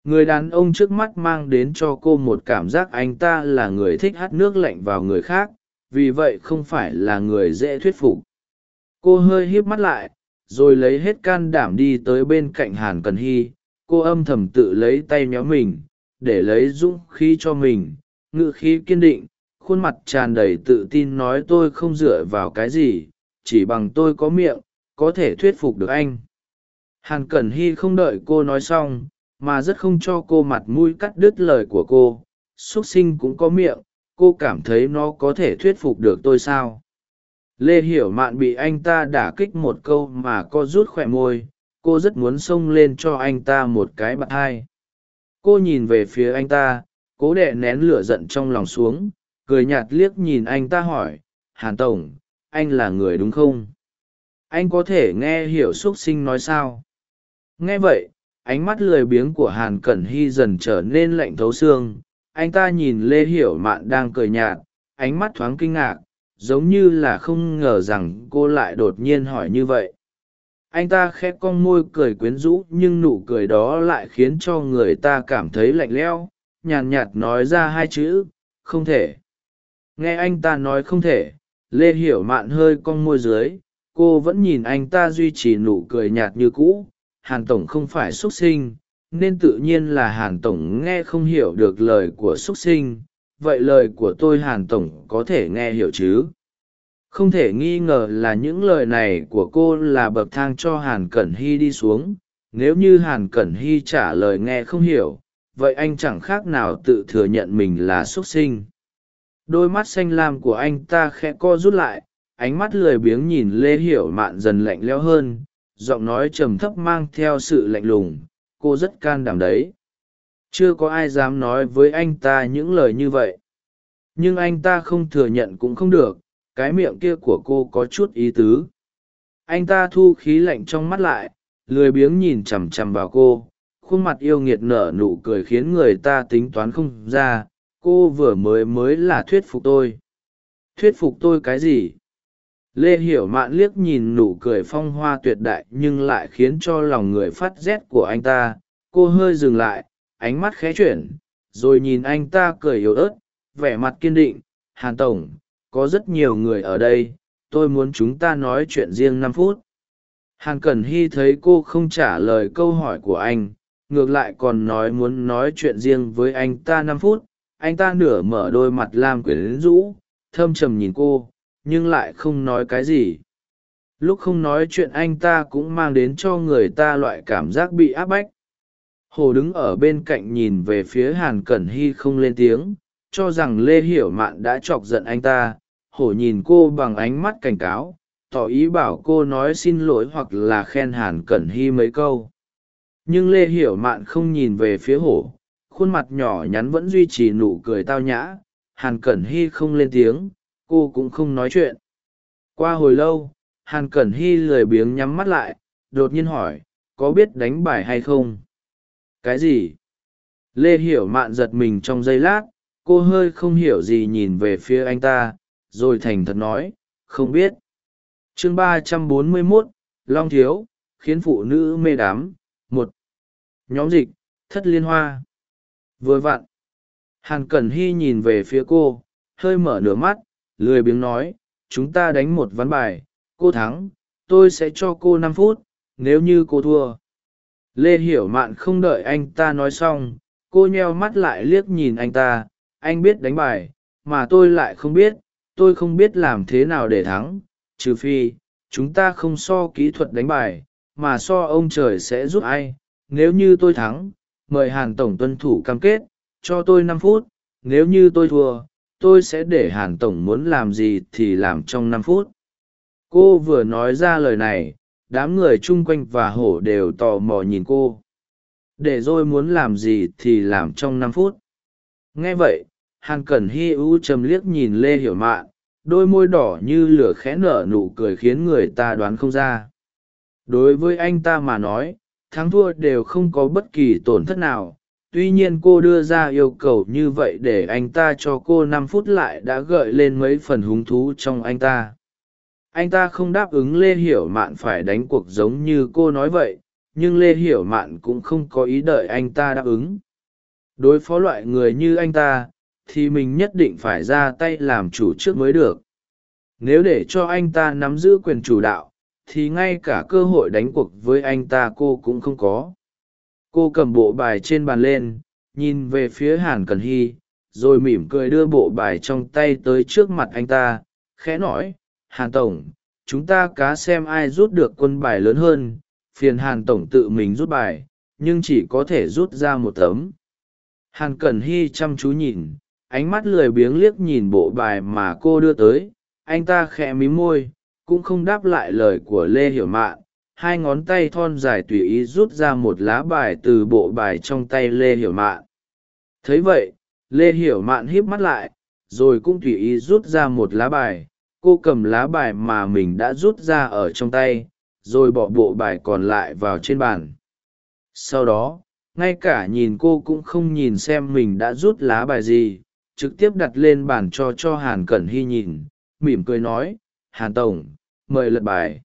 Người đàn ông trước mắt mang đến cho cô một cảm giác anh ta là người thích hắt nước lạnh vào người khác, vì vậy không phải là người dễ thuyết phục. Cô hơi híp mắt lại, rồi lấy hết can đảm đi tới bên cạnh hàn cần hy. Cô âm thầm tự lấy tay méo mình, để lấy dũng khí cho mình, ngự khí kiên định, khuôn mặt tràn đầy tự tin nói tôi không dựa vào cái gì, chỉ bằng tôi có miệng, có thể thuyết phục được anh hàn cẩn hy không đợi cô nói xong, mà rất không cho cô mặt mũi cắt đứt lời của cô. X u ấ t sinh cũng có miệng, cô cảm thấy nó có thể thuyết phục được tôi sao? Lê hiểu mạn bị anh ta đả kích một câu mà co rút khỏe môi, cô rất muốn xông lên cho anh ta một cái bạc hai. Cô nhìn về phía anh ta, cố đè nén lửa giận trong lòng xuống, cười nhạt liếc nhìn anh ta hỏi, hàn tổng, anh là người đúng không? Anh có thể nghe hiểu x u ấ t sinh nói sao? Nghe vậy, ánh mắt lười biếng của hàn cẩn hy dần trở nên lạnh thấu xương. Anh ta nhìn lê hiểu mạn đang cười nhạt, ánh mắt thoáng kinh ngạc, giống như là không ngờ rằng cô lại đột nhiên hỏi như vậy. Anh ta khẽ con môi cười quyến rũ, nhưng nụ cười đó lại khiến cho người ta cảm thấy lạnh lẽo, nhàn nhạt nói ra hai chữ, không thể. Nghe anh ta nói không thể lê hiểu mạn hơi con môi dưới, cô vẫn nhìn anh ta duy trì nụ cười nhạt như cũ hàn tổng không phải x u ấ t sinh, nên tự nhiên là hàn tổng nghe không hiểu được lời của x u ấ t sinh. Vậy lời của tôi hàn tổng có thể nghe hiểu chứ? Không thể nghi ngờ là những lời này của cô là bậc thang cho hàn cẩn hy đi xuống. Nếu như hàn cẩn hy trả lời nghe không hiểu, vậy anh chẳng khác nào tự thừa nhận mình là x u ấ t sinh. Đôi mắt xanh lam của anh ta khẽ co rút lại, ánh mắt lười biếng nhìn lê hiểu mạn dần lạnh lẽo hơn giọng nói trầm thấp mang theo sự lạnh lùng, cô rất can đảm đấy. Chưa có ai dám nói với anh ta những lời như vậy. Nhưng anh ta không thừa nhận cũng không được, cái miệng kia của cô có chút ý tứ. Anh ta thu khí lạnh trong mắt lại, lười biếng nhìn chằm chằm vào cô. Khuôn mặt yêu nghiệt nở nụ cười khiến người ta tính toán không ra. Cô vừa mới mới là thuyết phục tôi. Thuyết phục tôi cái gì? Lê hiểu mạn liếc nhìn nụ cười phong hoa tuyệt đại nhưng lại khiến cho lòng người phát rét của anh ta. Cô hơi dừng lại, ánh mắt khẽ chuyển, rồi nhìn anh ta cười yếu ớt, vẻ mặt kiên định. Hàn tổng, có rất nhiều người ở đây, tôi muốn chúng ta nói chuyện riêng năm phút. Hàn cẩn hy thấy cô không trả lời câu hỏi của anh, ngược lại còn nói muốn nói chuyện riêng với anh ta năm phút. Anh ta nửa mở đôi mặt lam quyển rũ, thâm trầm nhìn cô nhưng lại không nói cái gì. Lúc không nói chuyện anh ta cũng mang đến cho người ta loại cảm giác bị áp bách. Hồ đứng ở bên cạnh nhìn về phía hàn cẩn hy không lên tiếng, cho rằng lê hiểu mạn đã chọc giận anh ta. Hổ nhìn cô bằng ánh mắt cảnh cáo, tỏ ý bảo cô nói xin lỗi hoặc là khen hàn cẩn hy mấy câu. Nhưng lê hiểu mạn không nhìn về phía hổ khuôn mặt nhỏ nhắn vẫn duy trì nụ cười tao nhã. Hàn cẩn hy không lên tiếng cô cũng không nói chuyện. Qua hồi lâu, hàn cẩn hy lười biếng nhắm mắt lại, đột nhiên hỏi, có biết đánh bài hay không? Cái gì? Lê hiểu mạn giật mình trong giây lát, cô hơi không hiểu gì nhìn về phía anh ta, rồi thành thật nói, không biết. Chương ba trăm bốn mươi mốt, long thiếu, khiến phụ nữ mê đám một. Nhóm dịch, thất liên hoa. Vừa vặn, hàn cẩn hy nhìn về phía cô, hơi mở nửa mắt lười biếng nói, chúng ta đánh một ván bài, cô thắng, tôi sẽ cho cô năm phút, nếu như cô thua. Lê hiểu mạn không đợi anh ta nói xong, cô nheo mắt lại liếc nhìn anh ta, anh biết đánh bài, mà tôi lại không biết, tôi không biết làm thế nào để thắng, trừ phi, chúng ta không so kỹ thuật đánh bài, mà so ông trời sẽ giúp ai, nếu như tôi thắng, mời hàn tổng tuân thủ cam kết, cho tôi năm phút, nếu như tôi thua tôi sẽ để hàn tổng muốn làm gì thì làm trong năm phút. Cô vừa nói ra lời này, đám người chung quanh và hổ đều tò mò nhìn cô. Để rồi muốn làm gì thì làm trong năm phút. Nghe vậy, hàn cẩn hy ưu trầm liếc nhìn lê hiểu mạn, đôi môi đỏ như lửa khẽ nở nụ cười khiến người ta đoán không ra. Đối với anh ta mà nói, thắng thua đều không có bất kỳ tổn thất nào tuy nhiên cô đưa ra yêu cầu như vậy để anh ta cho cô năm phút lại đã gợi lên mấy phần hứng thú trong anh ta. Anh ta không đáp ứng lê hiểu mạn phải đánh cuộc giống như cô nói vậy, nhưng lê hiểu mạn cũng không có ý đợi anh ta đáp ứng. Đối phó loại người như anh ta, thì mình nhất định phải ra tay làm chủ trước mới được. Nếu để cho anh ta nắm giữ quyền chủ đạo, thì ngay cả cơ hội đánh cuộc với anh ta cô cũng không có cô cầm bộ bài trên bàn lên, nhìn về phía hàn cần hy, rồi mỉm cười đưa bộ bài trong tay tới trước mặt anh ta, khẽ nói, hàn tổng, chúng ta cá xem ai rút được quân bài lớn hơn, phiền hàn tổng tự mình rút bài, nhưng chỉ có thể rút ra một tấm. Hàn cẩn hy chăm chú nhìn, ánh mắt lười biếng liếc nhìn bộ bài mà cô đưa tới, anh ta khẽ mí môi, cũng không đáp lại lời của lê hiểu mạn hai ngón tay thon dài tùy ý rút ra một lá bài từ bộ bài trong tay lê hiểu mạn. Thấy vậy, lê hiểu mạn híp mắt lại, rồi cũng tùy ý rút ra một lá bài. Cô cầm lá bài mà mình đã rút ra ở trong tay, rồi bỏ bộ bài còn lại vào trên bàn. Sau đó, ngay cả nhìn cô cũng không nhìn xem mình đã rút lá bài gì, trực tiếp đặt lên bàn cho cho hàn cẩn hy nhìn, mỉm cười nói, hàn tổng, mời lật bài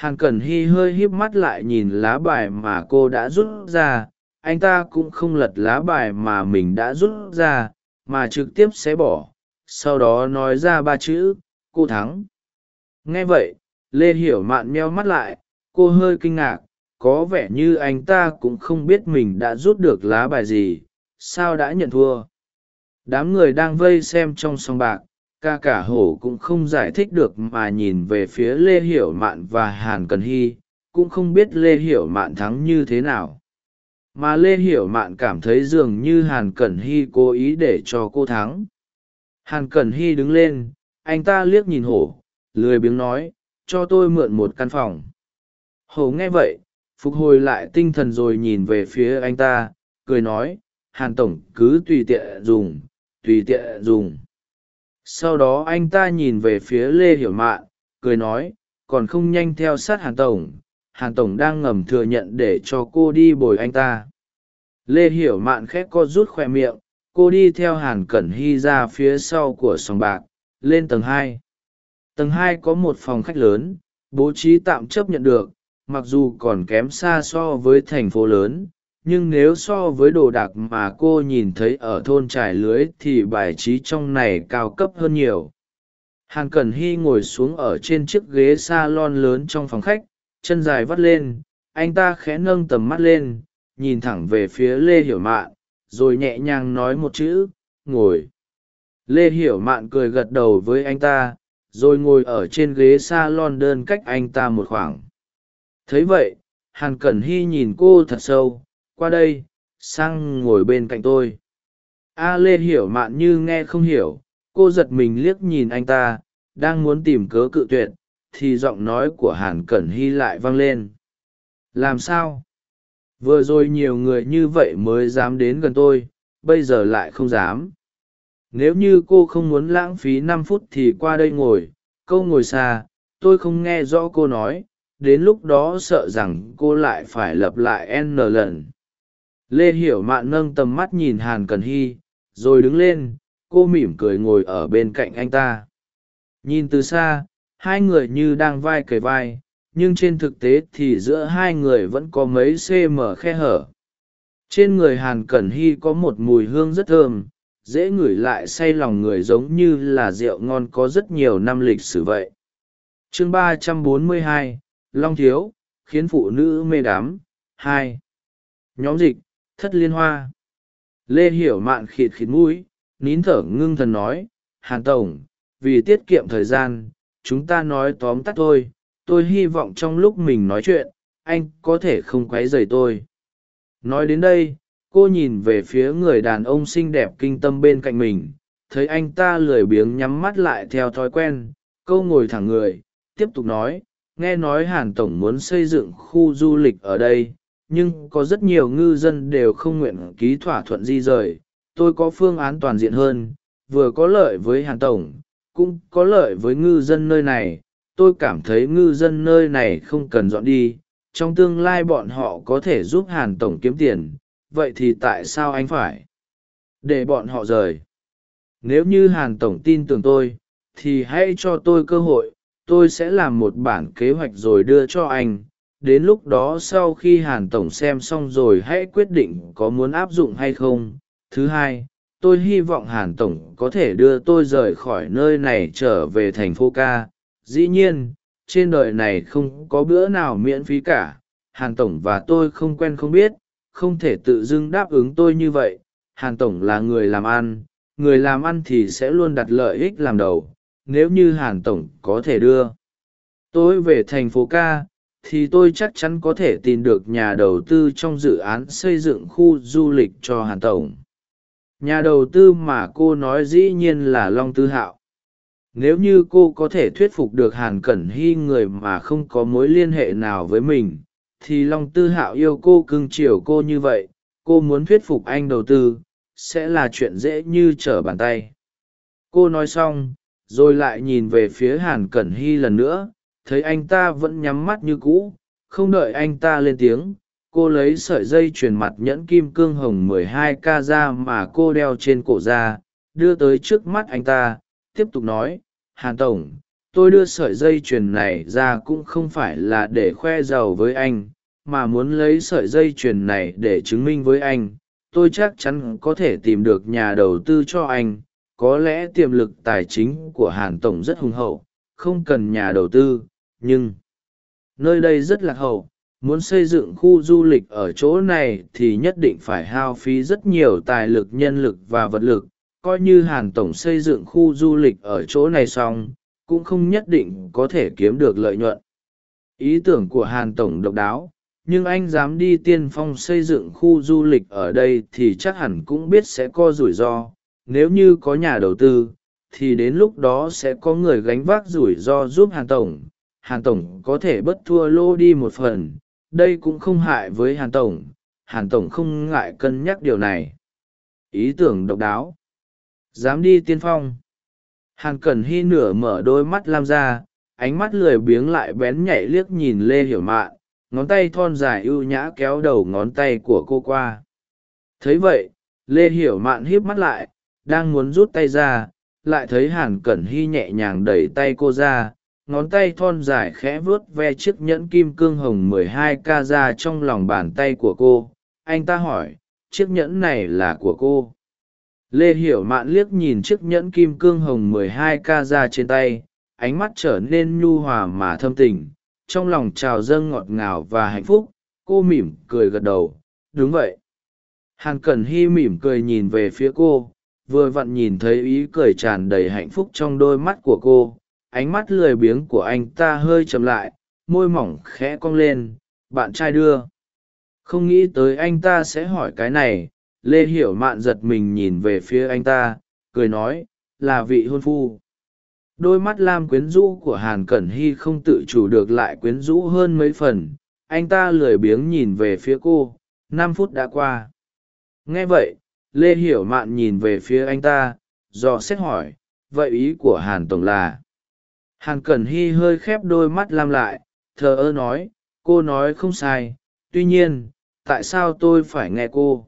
hàn cẩn hy hơi híp mắt lại nhìn lá bài mà cô đã rút ra. Anh ta cũng không lật lá bài mà mình đã rút ra, mà trực tiếp xé bỏ. Sau đó nói ra ba chữ, cô thắng. Nghe vậy, lê hiểu mạn meo mắt lại. Cô hơi kinh ngạc, có vẻ như anh ta cũng không biết mình đã rút được lá bài gì. Sao đã nhận thua? Đám người đang vây xem trong sòng bạc ca cả hổ cũng không giải thích được mà nhìn về phía lê hiểu mạn và hàn cần hy, cũng không biết lê hiểu mạn thắng như thế nào. Mà lê hiểu mạn cảm thấy dường như hàn cẩn hy cố ý để cho cô thắng. Hàn cẩn hy đứng lên, anh ta liếc nhìn hổ, lười biếng nói, cho tôi mượn một căn phòng. Hổ nghe vậy, phục hồi lại tinh thần rồi nhìn về phía anh ta, cười nói, hàn tổng, cứ tùy tiện dùng, tùy tiện dùng sau đó anh ta nhìn về phía lê hiểu mạn, cười nói, còn không nhanh theo sát hàn tổng hàn tổng đang ngầm thừa nhận để cho cô đi bồi anh ta. Lê hiểu mạn khét co rút khoe miệng, cô đi theo hàn cẩn hy ra phía sau của sòng bạc, lên tầng hai. Tầng hai có một phòng khách lớn, bố trí tạm chấp nhận được, mặc dù còn kém xa so với thành phố lớn nhưng nếu so với đồ đạc mà cô nhìn thấy ở thôn trải lưới thì bài trí trong này cao cấp hơn nhiều. Hàn cẩn hy ngồi xuống ở trên chiếc ghế s a lon lớn trong phòng khách, chân dài vắt lên, anh ta khẽ nâng tầm mắt lên, nhìn thẳng về phía lê hiểu mạn, rồi nhẹ nhàng nói một chữ, ngồi. Lê hiểu mạn cười gật đầu với anh ta, rồi ngồi ở trên ghế s a lon đơn cách anh ta một khoảng. Thấy vậy hàn cẩn hy nhìn cô thật sâu qua đây, sang ngồi bên cạnh tôi. A lê hiểu mạn như nghe không hiểu, cô giật mình liếc nhìn anh ta, đang muốn tìm cớ cự tuyệt, thì giọng nói của hàn cẩn hy lại vang lên. Làm sao? Vừa rồi nhiều người như vậy mới dám đến gần tôi, bây giờ lại không dám. Nếu như cô không muốn lãng phí năm phút thì qua đây ngồi, câu ngồi xa, tôi không nghe rõ cô nói, đến lúc đó sợ rằng cô lại phải lặp lại n lần lê hiểu mạn nâng tầm mắt nhìn hàn cần hy, rồi đứng lên, cô mỉm cười ngồi ở bên cạnh anh ta. Nhìn từ xa, hai người như đang vai kề vai, nhưng trên thực tế thì giữa hai người vẫn có mấy cm khe hở. Trên người hàn cẩn hy có một mùi hương rất thơm, dễ ngửi lại say lòng người giống như là rượu ngon có rất nhiều năm lịch sử vậy. Chương ba trăm bốn mươi hai, long thiếu, khiến phụ nữ mê đắm, hai. Nhóm dịch thất liên hoa. Lê hiểu mạn khịt khịt mũi, nín thở ngưng thần nói, hàn tổng, vì tiết kiệm thời gian, chúng ta nói tóm tắt thôi. Tôi hy vọng trong lúc mình nói chuyện, anh có thể không q u ấ y dày tôi. Nói đến đây, cô nhìn về phía người đàn ông xinh đẹp kinh tâm bên cạnh mình, thấy anh ta lười biếng nhắm mắt lại theo thói quen, câu ngồi thẳng người, tiếp tục nói, nghe nói hàn tổng muốn xây dựng khu du lịch ở đây nhưng có rất nhiều ngư dân đều không nguyện ký thỏa thuận di rời. Tôi có phương án toàn diện hơn, vừa có lợi với hàn tổng, cũng có lợi với ngư dân nơi này. Tôi cảm thấy ngư dân nơi này không cần dọn đi, trong tương lai bọn họ có thể giúp hàn tổng kiếm tiền, vậy thì tại sao anh phải để bọn họ rời? Nếu như hàn tổng tin tưởng tôi, thì hãy cho tôi cơ hội, tôi sẽ làm một bản kế hoạch rồi đưa cho anh đến lúc đó sau khi hàn tổng xem xong rồi hãy quyết định có muốn áp dụng hay không. Thứ hai, tôi hy vọng hàn tổng có thể đưa tôi rời khỏi nơi này trở về thành phố ca. Dĩ nhiên, trên đời này không có bữa nào miễn phí cả. Hàn tổng và tôi không quen không biết, không thể tự dưng đáp ứng tôi như vậy. Hàn tổng là người làm ăn, người làm ăn thì sẽ luôn đặt lợi ích làm đầu. Nếu như hàn tổng có thể đưa tôi về thành phố ca thì tôi chắc chắn có thể tìm được nhà đầu tư trong dự án xây dựng khu du lịch cho hàn tổng. Nhà đầu tư mà cô nói dĩ nhiên là long tư hạo. Nếu như cô có thể thuyết phục được hàn cẩn hy người mà không có mối liên hệ nào với mình, thì long tư hạo yêu cô cưng chiều cô như vậy, cô muốn thuyết phục anh đầu tư, sẽ là chuyện dễ như trở bàn tay. Cô nói xong, rồi lại nhìn về phía hàn cẩn hy lần nữa thấy anh ta vẫn nhắm mắt như cũ, không đợi anh ta lên tiếng, cô lấy sợi dây chuyền mặt nhẫn kim cương hồng mười hai k ra mà cô đeo trên cổ ra, đưa tới trước mắt anh ta, tiếp tục nói, hàn tổng, tôi đưa sợi dây chuyền này ra cũng không phải là để khoe giàu với anh, mà muốn lấy sợi dây chuyền này để chứng minh với anh, tôi chắc chắn có thể tìm được nhà đầu tư cho anh, có lẽ tiềm lực tài chính của hàn tổng rất hùng hậu không cần nhà đầu tư, nhưng nơi đây rất lạc hậu, muốn xây dựng khu du lịch ở chỗ này thì nhất định phải hao phí rất nhiều tài lực, nhân lực và vật lực. Coi như hàn tổng xây dựng khu du lịch ở chỗ này xong, cũng không nhất định có thể kiếm được lợi nhuận. Ý tưởng của hàn tổng độc đáo, nhưng anh dám đi tiên phong xây dựng khu du lịch ở đây thì chắc hẳn cũng biết sẽ có rủi ro. Nếu như có nhà đầu tư thì đến lúc đó sẽ có người gánh vác rủi ro giúp hàn tổng. Hàn tổng có thể bất thua lô đi một phần, đây cũng không hại với hàn tổng. Hàn tổng không ngại cân nhắc điều này. Ý tưởng độc đáo. Dám đi tiên phong. Hàn cẩn hy nửa mở đôi mắt lam ra, ánh mắt lười biếng lại bén nhảy liếc nhìn lê hiểu mạn, ngón tay thon dài ưu nhã kéo đầu ngón tay của cô qua. Thấy vậy, lê hiểu mạn híp mắt lại, đang muốn rút tay ra lại thấy hàn cẩn hy nhẹ nhàng đẩy tay cô ra, ngón tay thon dài khẽ vuốt ve chiếc nhẫn kim cương hồng mười hai ca ra trong lòng bàn tay của cô. Anh ta hỏi, chiếc nhẫn này là của cô? Lê hiểu mạn liếc nhìn chiếc nhẫn kim cương hồng mười hai ca ra trên tay, ánh mắt trở nên nhu hòa mà thâm tình, trong lòng trào dâng ngọt ngào và hạnh phúc. Cô mỉm cười gật đầu, đúng vậy. Hàn cẩn hy mỉm cười nhìn về phía cô vừa vặn nhìn thấy ý cười tràn đầy hạnh phúc trong đôi mắt của cô, ánh mắt lười biếng của anh ta hơi chậm lại, môi mỏng khẽ cong lên, bạn trai đưa. Không nghĩ tới anh ta sẽ hỏi cái này, lê hiểu mạn giật mình nhìn về phía anh ta, cười nói, là vị hôn phu. Đôi mắt lam quyến rũ của hàn cẩn hy không tự chủ được lại quyến rũ hơn mấy phần, anh ta lười biếng nhìn về phía cô, năm phút đã qua. Nghe vậy lê hiểu mạn nhìn về phía anh ta do xét hỏi, vậy ý của hàn tổng là? Hàn cẩn hy hơi khép đôi mắt lam lại, thờ ơ nói, cô nói không sai, tuy nhiên, tại sao tôi phải nghe cô?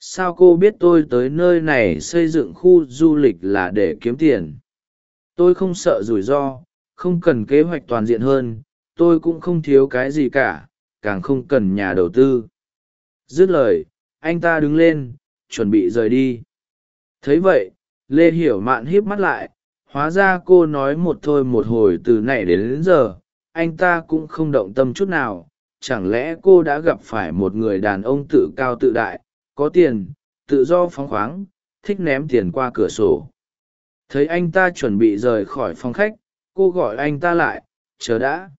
Sao cô biết tôi tới nơi này xây dựng khu du lịch là để kiếm tiền? Tôi không sợ rủi ro, không cần kế hoạch toàn diện hơn, tôi cũng không thiếu cái gì cả, càng không cần nhà đầu tư. Dứt lời, anh ta đứng lên chuẩn bị rời đi. Thấy vậy lê hiểu mạn híp mắt lại hóa ra cô nói một thôi một hồi từ nãy đến, đến giờ anh ta cũng không động tâm chút nào. Chẳng lẽ cô đã gặp phải một người đàn ông tự cao tự đại có tiền tự do phóng khoáng thích ném tiền qua cửa sổ? Thấy anh ta chuẩn bị rời khỏi phòng khách cô gọi anh ta lại chờ đã.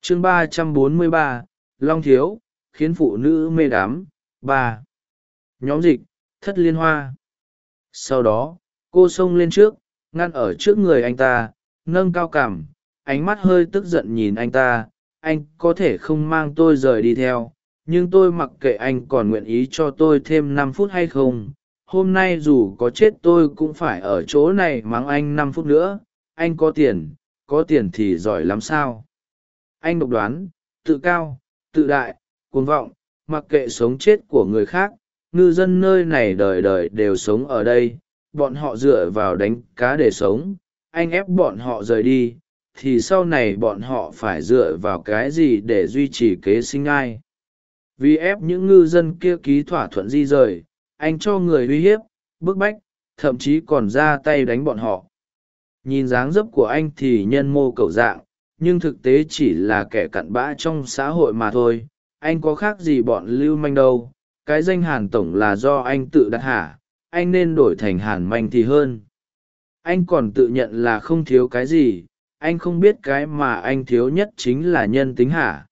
Chương ba trăm bốn mươi ba long thiếu khiến phụ nữ mê đắm. Ba. Nhóm dịch thất liên hoa. Sau đó, cô xông lên trước, ngăn ở trước người anh ta, nâng cao cằm ánh mắt hơi tức giận nhìn anh ta. Anh có thể không mang tôi rời đi theo, nhưng tôi mặc kệ anh còn nguyện ý cho tôi thêm năm phút hay không. Hôm nay dù có chết tôi cũng phải ở chỗ này mắng anh năm phút nữa. Anh có tiền có tiền thì giỏi lắm sao? Anh độc đoán, tự cao, tự đại, cuồng vọng, mặc kệ sống chết của người khác ngư dân nơi này đời đời đều sống ở đây, bọn họ dựa vào đánh cá để sống, anh ép bọn họ rời đi, thì sau này bọn họ phải dựa vào cái gì để duy trì kế sinh ai? Vì ép những ngư dân kia ký thỏa thuận di rời, anh cho người uy hiếp, bức bách, thậm chí còn ra tay đánh bọn họ. Nhìn dáng dấp của anh thì nhân mô cầu dạng, nhưng thực tế chỉ là kẻ cặn bã trong xã hội mà thôi. Anh có khác gì bọn lưu manh đâu? Cái danh hàn tổng là do anh tự đặt hả, anh nên đổi thành hàn manh thì hơn. Anh còn tự nhận là không thiếu cái gì, anh không biết cái mà anh thiếu nhất chính là nhân tính hả.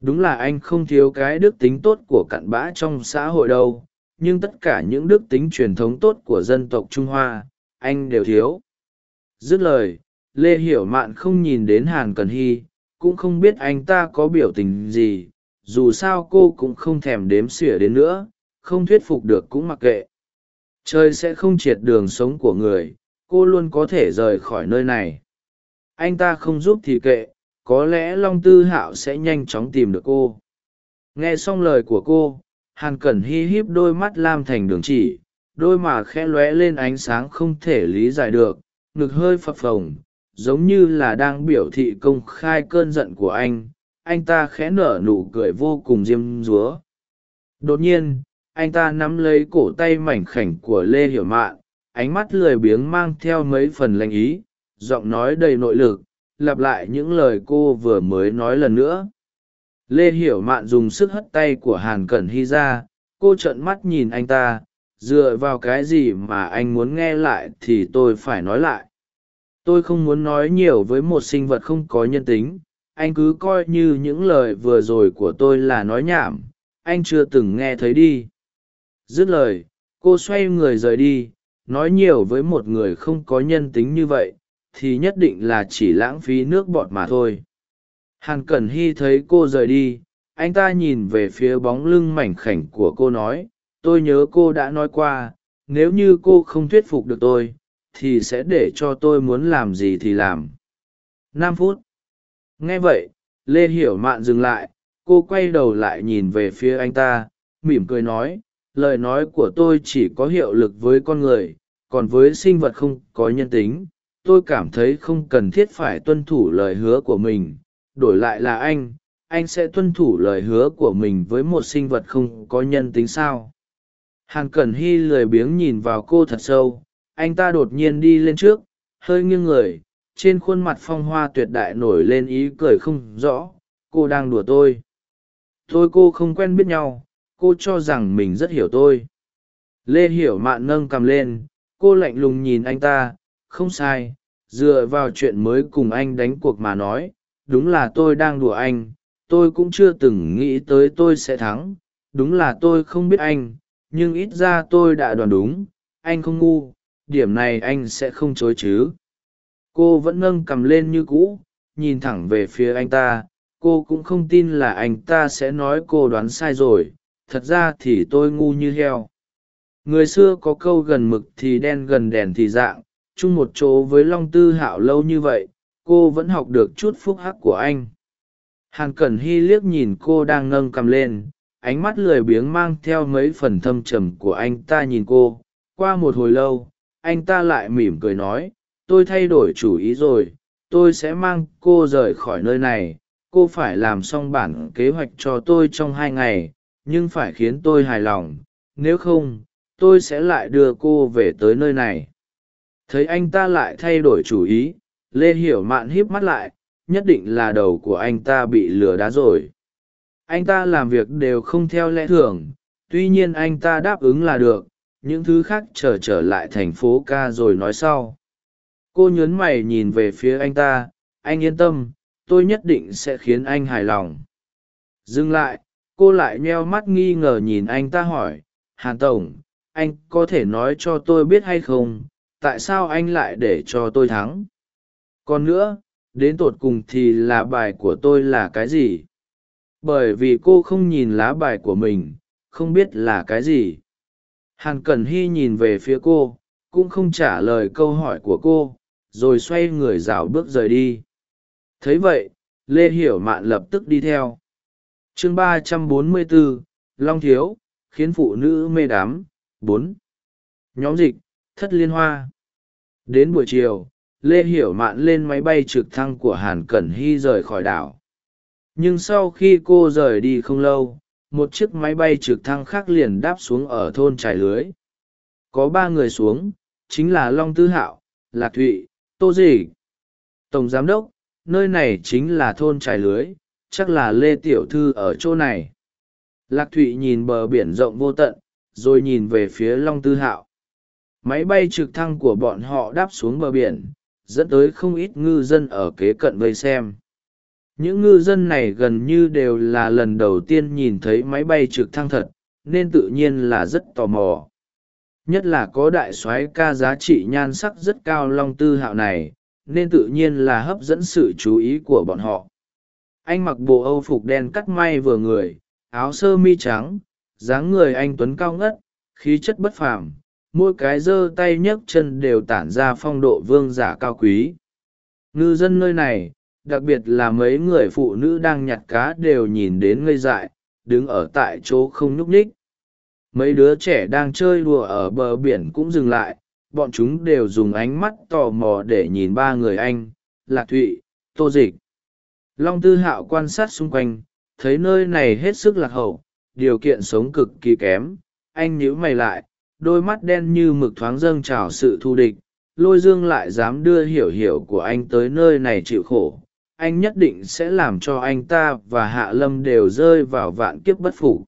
Đúng là anh không thiếu cái đức tính tốt của cặn bã trong xã hội đâu, nhưng tất cả những đức tính truyền thống tốt của dân tộc trung hoa, anh đều thiếu. Dứt lời, lê hiểu mạn không nhìn đến hàn cần hy, cũng không biết anh ta có biểu tình gì dù sao cô cũng không thèm đếm xỉa đến nữa, không thuyết phục được cũng mặc kệ. Trời sẽ không triệt đường sống của người, cô luôn có thể rời khỏi nơi này. Anh ta không giúp thì kệ, có lẽ long tư hạo sẽ nhanh chóng tìm được cô. Nghe xong lời của cô, hàn cẩn hi híp đôi mắt lam thành đường chỉ, đôi mà khe lóe lên ánh sáng không thể lý giải được, ngực hơi phập phồng, giống như là đang biểu thị công khai cơn giận của anh anh ta khẽ nở nụ cười vô cùng diêm dúa. Đột nhiên, anh ta nắm lấy cổ tay mảnh khảnh của lê hiểu mạn, ánh mắt lười biếng mang theo mấy phần lanh ý, giọng nói đầy nội lực, lặp lại những lời cô vừa mới nói lần nữa. Lê hiểu mạn dùng sức hất tay của hàn cẩn hy ra, cô trợn mắt nhìn anh ta, dựa vào cái gì mà anh muốn nghe lại thì tôi phải nói lại. Tôi không muốn nói nhiều với một sinh vật không có nhân tính anh cứ coi như những lời vừa rồi của tôi là nói nhảm, anh chưa từng nghe thấy đi. Dứt lời, cô xoay người rời đi, nói nhiều với một người không có nhân tính như vậy, thì nhất định là chỉ lãng phí nước bọt mà thôi. Hàn cẩn hy thấy cô rời đi, anh ta nhìn về phía bóng lưng mảnh khảnh của cô nói, tôi nhớ cô đã nói qua, nếu như cô không thuyết phục được tôi, thì sẽ để cho tôi muốn làm gì thì làm. Năm phút nghe vậy, lê hiểu mạn dừng lại, cô quay đầu lại nhìn về phía anh ta, mỉm cười nói, lời nói của tôi chỉ có hiệu lực với con người, còn với sinh vật không có nhân tính. Tôi cảm thấy không cần thiết phải tuân thủ lời hứa của mình. Đổi lại là anh anh sẽ tuân thủ lời hứa của mình với một sinh vật không có nhân tính sao? Hàn cẩn hy lười biếng nhìn vào cô thật sâu. Anh ta đột nhiên đi lên trước, hơi nghiêng người trên khuôn mặt phong hoa tuyệt đại nổi lên ý cười không rõ, cô đang đùa tôi. Tôi cô không quen biết nhau, cô cho rằng mình rất hiểu tôi. Lê hiểu mạn nâng cầm lên, cô lạnh lùng nhìn anh ta, không sai, dựa vào chuyện mới cùng anh đánh cuộc mà nói, đúng là tôi đang đùa anh, tôi cũng chưa từng nghĩ tới tôi sẽ thắng, đúng là tôi không biết anh, nhưng ít ra tôi đã đoán đúng, anh không ngu, điểm này anh sẽ không chối chứ cô vẫn nâng cầm lên như cũ, nhìn thẳng về phía anh ta. Cô cũng không tin là anh ta sẽ nói cô đoán sai rồi. Thật ra thì tôi ngu như heo. Người xưa có câu gần mực thì đen gần đèn thì dạng. Chung một chỗ với long tư hạo lâu như vậy, cô vẫn học được chút phúc hắc của anh. Hàn cẩn hy liếc nhìn cô đang nâng cầm lên. Ánh mắt lười biếng mang theo mấy phần thâm trầm của anh ta nhìn cô. Qua một hồi lâu, anh ta lại mỉm cười nói tôi thay đổi chủ ý rồi tôi sẽ mang cô rời khỏi nơi này cô phải làm xong bản kế hoạch cho tôi trong hai ngày nhưng phải khiến tôi hài lòng nếu không tôi sẽ lại đưa cô về tới nơi này. Thấy anh ta lại thay đổi chủ ý lê hiểu mạn híp mắt lại nhất định là đầu của anh ta bị lừa đá rồi. Anh ta làm việc đều không theo lẽ thường tuy nhiên anh ta đáp ứng là được những thứ khác chờ trở, trở lại thành phố ca rồi nói sau cô nhớn mày nhìn về phía anh ta, anh yên tâm, tôi nhất định sẽ khiến anh hài lòng. Dừng lại, cô lại nheo mắt nghi ngờ nhìn anh ta hỏi, hàn tổng, anh có thể nói cho tôi biết hay không, tại sao anh lại để cho tôi thắng? Còn nữa, đến tột cùng thì là bài của tôi là cái gì? Bởi vì cô không nhìn lá bài của mình, không biết là cái gì. Hàn cẩn hy nhìn về phía cô, cũng không trả lời câu hỏi của cô rồi xoay người rảo bước rời đi. Thấy vậy, lê hiểu mạn lập tức đi theo. Chương ba trăm bốn mươi bốn, long thiếu, khiến phụ nữ mê đắm, bốn. Nhóm dịch, thất liên hoa. Đến buổi chiều, lê hiểu mạn lên máy bay trực thăng của hàn cẩn hy rời khỏi đảo. Nhưng sau khi cô rời đi không lâu, một chiếc máy bay trực thăng khác liền đáp xuống ở thôn trải lưới. Có ba người xuống, chính là long tư hạo, lạc thụy tô gì? tổng giám đốc, nơi này chính là thôn trải lưới, chắc là lê tiểu thư ở chỗ này. Lạc thụy nhìn bờ biển rộng vô tận, rồi nhìn về phía long tư hạo. Máy bay trực thăng của bọn họ đáp xuống bờ biển, dẫn tới không ít ngư dân ở kế cận vây xem. Những ngư dân này gần như đều là lần đầu tiên nhìn thấy máy bay trực thăng thật, nên tự nhiên là rất tò mò nhất là có đại soái ca giá trị nhan sắc rất cao long tư hạo này, nên tự nhiên là hấp dẫn sự chú ý của bọn họ. Anh mặc bộ âu phục đen cắt may vừa người, áo sơ mi trắng, dáng người anh tuấn cao ngất, khí chất bất phàm, mỗi cái giơ tay nhấc chân đều tản ra phong độ vương giả cao quý. Ngư dân nơi này, đặc biệt là mấy người phụ nữ đang nhặt cá đều nhìn đến ngây dại, đứng ở tại chỗ không nhúc nhích mấy đứa trẻ đang chơi đùa ở bờ biển cũng dừng lại, bọn chúng đều dùng ánh mắt tò mò để nhìn ba người anh, lạc thụy, tô dịch. Long tư hạo quan sát xung quanh, thấy nơi này hết sức lạc hậu, điều kiện sống cực kỳ kém. Anh nhíu mày lại, đôi mắt đen như mực thoáng dâng trào sự thù địch, lôi dương lại dám đưa hiểu hiểu của anh tới nơi này chịu khổ. Anh nhất định sẽ làm cho anh ta và hạ lâm đều rơi vào vạn kiếp bất phục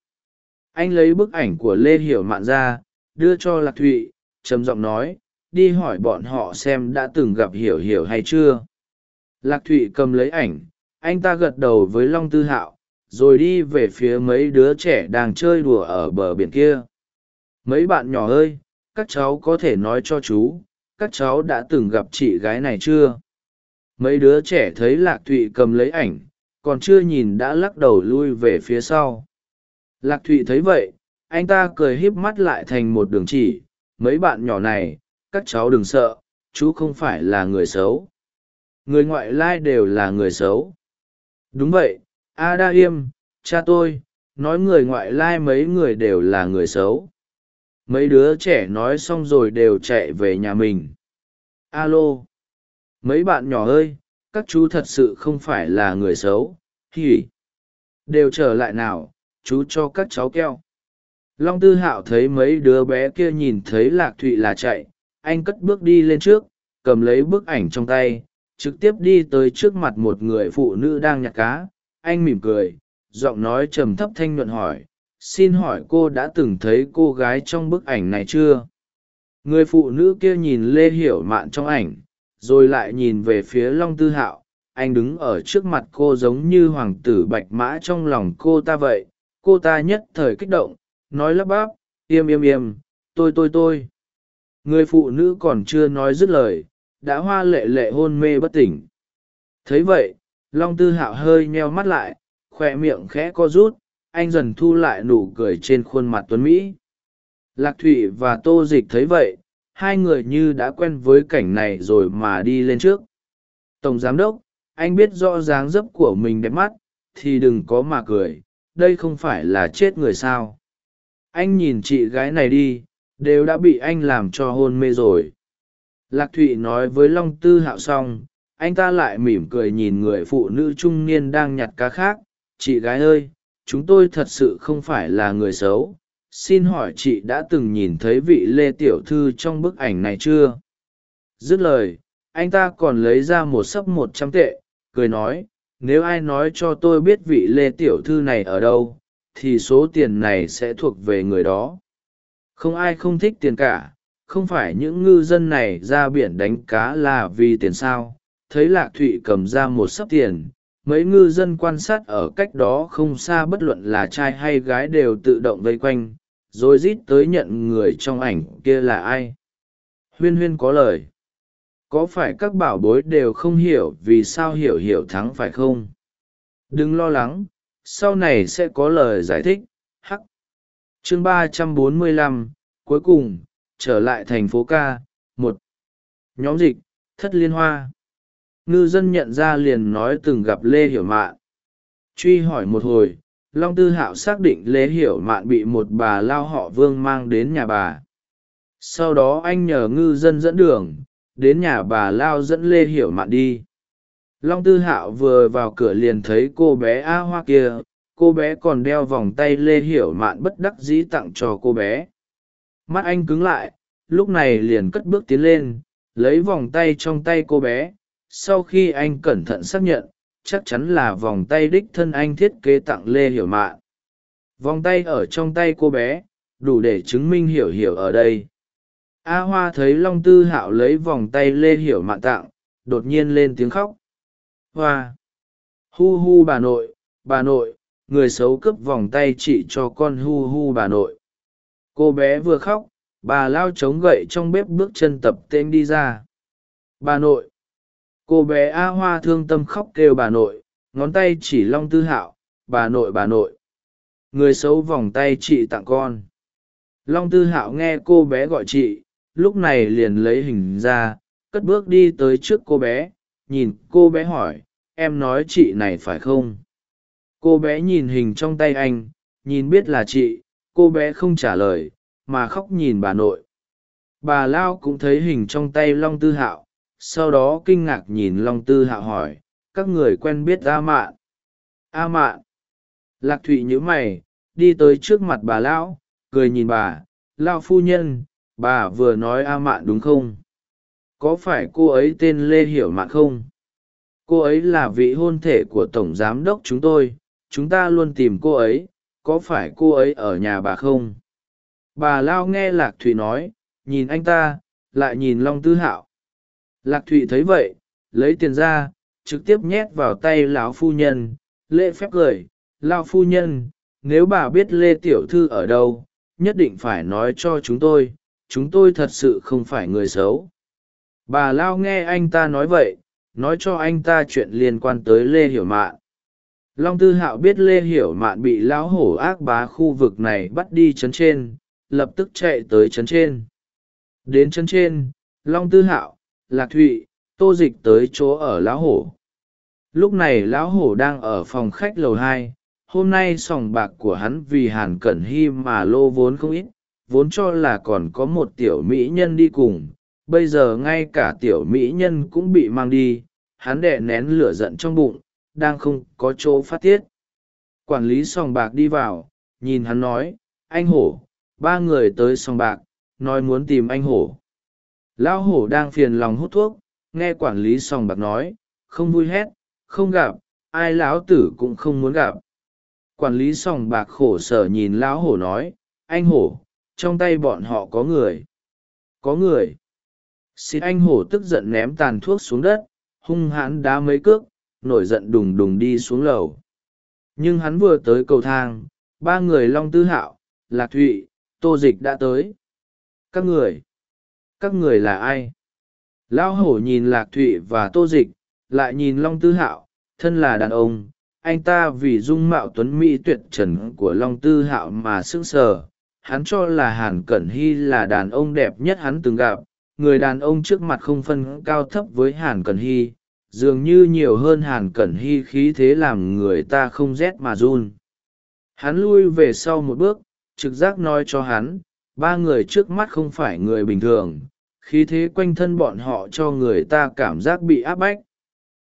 anh lấy bức ảnh của lê hiểu mạn ra, đưa cho lạc thụy, trầm giọng nói, đi hỏi bọn họ xem đã từng gặp hiểu hiểu hay chưa. Lạc thụy cầm lấy ảnh, anh ta gật đầu với long tư hạo, rồi đi về phía mấy đứa trẻ đang chơi đùa ở bờ biển kia. Mấy bạn nhỏ ơi, các cháu có thể nói cho chú, các cháu đã từng gặp chị gái này chưa? Mấy đứa trẻ thấy lạc thụy cầm lấy ảnh, còn chưa nhìn đã lắc đầu lui về phía sau lạc thụy thấy vậy, anh ta cười híp mắt lại thành một đường chỉ, mấy bạn nhỏ này, các cháu đừng sợ, chú không phải là người xấu. Người ngoại lai đều là người xấu. Đúng vậy a đa yêm cha tôi, nói người ngoại lai mấy người đều là người xấu. Mấy đứa trẻ nói xong rồi đều chạy về nhà mình. Alo. Mấy bạn nhỏ ơi, các chú thật sự không phải là người xấu hỉ đều trở lại nào chú cho các cháu keo. Long tư hạo thấy mấy đứa bé kia nhìn thấy lạc thụy là chạy, anh cất bước đi lên trước, cầm lấy bức ảnh trong tay, trực tiếp đi tới trước mặt một người phụ nữ đang nhặt cá. Anh mỉm cười, giọng nói trầm thấp thanh nhuận hỏi, xin hỏi cô đã từng thấy cô gái trong bức ảnh này chưa? Người phụ nữ kia nhìn lê hiểu mạn trong ảnh, rồi lại nhìn về phía long tư hạo. Anh đứng ở trước mặt cô giống như hoàng tử bạch mã trong lòng cô ta vậy cô ta nhất thời kích động, nói lắp bắp im im im tôi tôi tôi. Người phụ nữ còn chưa nói dứt lời, đã hoa lệ lệ hôn mê bất tỉnh. Thấy vậy, long tư hạo hơi nheo mắt lại khoe miệng khẽ co rút, anh dần thu lại nụ cười trên khuôn mặt tuấn mỹ. Lạc thụy và tô dịch thấy vậy, hai người như đã quen với cảnh này rồi mà đi lên trước. Tổng giám đốc, anh biết rõ dáng dấp của mình đẹp mắt, thì đừng có mà cười đây không phải là chết người sao. Anh nhìn chị gái này đi, đều đã bị anh làm cho hôn mê rồi. Lạc thụy nói với long tư hạo xong, anh ta lại mỉm cười nhìn người phụ nữ trung niên đang nhặt cá khác. Chị gái ơi, chúng tôi thật sự không phải là người xấu. Xin hỏi chị đã từng nhìn thấy vị lê tiểu thư trong bức ảnh này chưa? Dứt lời, anh ta còn lấy ra một sấp một trăm tệ, cười nói nếu ai nói cho tôi biết vị lê tiểu thư này ở đâu, thì số tiền này sẽ thuộc về người đó. Không ai không thích tiền cả, không phải những ngư dân này ra biển đánh cá là vì tiền sao? Thấy lạc thụy cầm ra một sấp tiền, mấy ngư dân quan sát ở cách đó không xa bất luận là trai hay gái đều tự động vây quanh, rồi rít tới nhận người trong ảnh kia là ai? Huyên huyên có lời có phải các bảo bối đều không hiểu vì sao hiểu hiểu thắng phải không? Đừng lo lắng, sau này sẽ có lời giải thích. Hắc. Chương ba trăm bốn mươi lăm, cuối cùng, trở lại thành phố ca, một. Nhóm dịch, thất liên hoa. Ngư dân nhận ra liền nói từng gặp lê hiểu mạn. Truy hỏi một hồi, long tư hạo xác định lê hiểu mạn bị một bà lao họ vương mang đến nhà bà. Sau đó anh nhờ ngư dân dẫn đường đến nhà bà lao dẫn lê hiểu mạn đi. Long tư hạo vừa vào cửa liền thấy cô bé a hoa kia, cô bé còn đeo vòng tay lê hiểu mạn bất đắc dĩ tặng cho cô bé. Mắt anh cứng lại, lúc này liền cất bước tiến lên, lấy vòng tay trong tay cô bé. Sau khi anh cẩn thận xác nhận, chắc chắn là vòng tay đích thân anh thiết kế tặng lê hiểu mạn. Vòng tay ở trong tay cô bé, đủ để chứng minh hiểu hiểu ở đây a hoa thấy long tư hạo lấy vòng tay lê hiểu mạn tặng đột nhiên lên tiếng khóc. Hoa! Hu hu bà nội bà nội, người xấu cướp vòng tay chị cho con hu hu bà nội. Cô bé vừa khóc, bà lao chống gậy trong bếp bước chân tập tên đi ra. Bà nội! Cô bé a hoa thương tâm khóc kêu bà nội, ngón tay chỉ long tư hạo, bà nội bà nội. Người xấu vòng tay chị tặng con. Long tư hạo nghe cô bé gọi chị lúc này liền lấy hình ra, cất bước đi tới trước cô bé, nhìn cô bé hỏi, em nói chị này phải không? Cô bé nhìn hình trong tay anh, nhìn biết là chị, cô bé không trả lời, mà khóc nhìn bà nội. Bà lao cũng thấy hình trong tay long tư hạo, sau đó kinh ngạc nhìn long tư hạo hỏi, các người quen biết a mạn? A mạn? Lạc thụy nhíu mày, đi tới trước mặt bà lão cười nhìn bà, lao phu nhân bà vừa nói a mạn đúng không? Có phải cô ấy tên lê hiểu mạn không? Cô ấy là vị hôn thể của tổng giám đốc chúng tôi. Chúng ta luôn tìm cô ấy. Có phải cô ấy ở nhà bà không? Bà lao nghe lạc thụy nói. Nhìn anh ta, lại nhìn long tư hạo. Lạc thụy thấy vậy, lấy tiền ra, trực tiếp nhét vào tay lão phu nhân. Lễ phép cười. Lao phu nhân, nếu bà biết lê tiểu thư ở đâu, nhất định phải nói cho chúng tôi chúng tôi thật sự không phải người xấu. Bà lao nghe anh ta nói vậy, nói cho anh ta chuyện liên quan tới lê hiểu mạn. Long tư hạo biết lê hiểu mạn bị lão hổ ác bá khu vực này bắt đi chấn trên, lập tức chạy tới chấn trên. Đến chấn trên, long tư hạo, lạc thụy, tô dịch tới chỗ ở lão hổ. Lúc này lão hổ đang ở phòng khách lầu hai, hôm nay sòng bạc của hắn vì hàn cẩn hy mà lô vốn không ít vốn cho là còn có một tiểu mỹ nhân đi cùng, bây giờ ngay cả tiểu mỹ nhân cũng bị mang đi, hắn đệ nén lửa giận trong bụng, đang không có chỗ phát tiết. Quản lý sòng bạc đi vào, nhìn hắn nói, anh hổ, ba người tới sòng bạc, nói muốn tìm anh hổ. Lão hổ đang phiền lòng hút thuốc, nghe quản lý sòng bạc nói, không vui hét không gặp, ai lão tử cũng không muốn gặp. Quản lý sòng bạc khổ sở nhìn lão hổ nói, anh hổ trong tay bọn họ có người. Có người. Xịt anh hổ tức giận ném tàn thuốc xuống đất, hung hãn đá mấy cước, nổi giận đùng đùng đi xuống lầu. Nhưng hắn vừa tới cầu thang, ba người long tư hạo, lạc thụy, tô dịch đã tới. Các người. Các người là ai? Lão hổ nhìn lạc thụy và tô dịch, lại nhìn long tư hạo, thân là đàn ông, anh ta vì dung mạo tuấn mỹ tuyệt trần của long tư hạo mà sững sờ hắn cho là hàn cẩn hy là đàn ông đẹp nhất hắn từng gặp, người đàn ông trước mặt không phân cao thấp với hàn cẩn hy, dường như nhiều hơn hàn cẩn hy khí thế làm người ta không rét mà run. Hắn lui về sau một bước, trực giác nói cho hắn, ba người trước mắt không phải người bình thường, khí thế quanh thân bọn họ cho người ta cảm giác bị áp bách.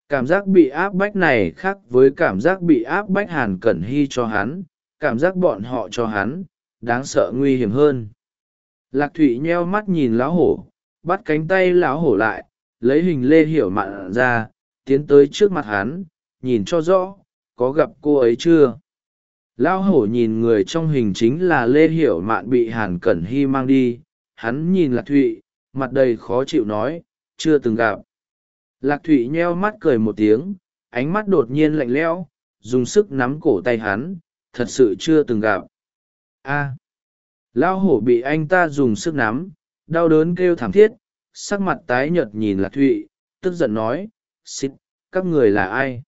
Cảm giác bị áp bách này khác với cảm giác bị áp bách hàn cẩn hy cho hắn, cảm giác bọn họ cho hắn đáng sợ nguy hiểm hơn. Lạc thụy nheo mắt nhìn lão hổ, bắt cánh tay lão hổ lại, lấy hình lê hiểu mạn ra, tiến tới trước mặt hắn, nhìn cho rõ, có gặp cô ấy chưa? Lão hổ nhìn người trong hình chính là lê hiểu mạn bị hàn cẩn hy mang đi, hắn nhìn lạc thụy, mặt đầy khó chịu nói, chưa từng gặp. Lạc thụy nheo mắt cười một tiếng, ánh mắt đột nhiên lạnh lẽo, dùng sức nắm cổ tay hắn, thật sự chưa từng gặp a. Lão hổ bị anh ta dùng sức nắm, đau đớn kêu thảm thiết, sắc mặt tái nhợt nhìn lạc thụy, tức giận nói xít các người là ai?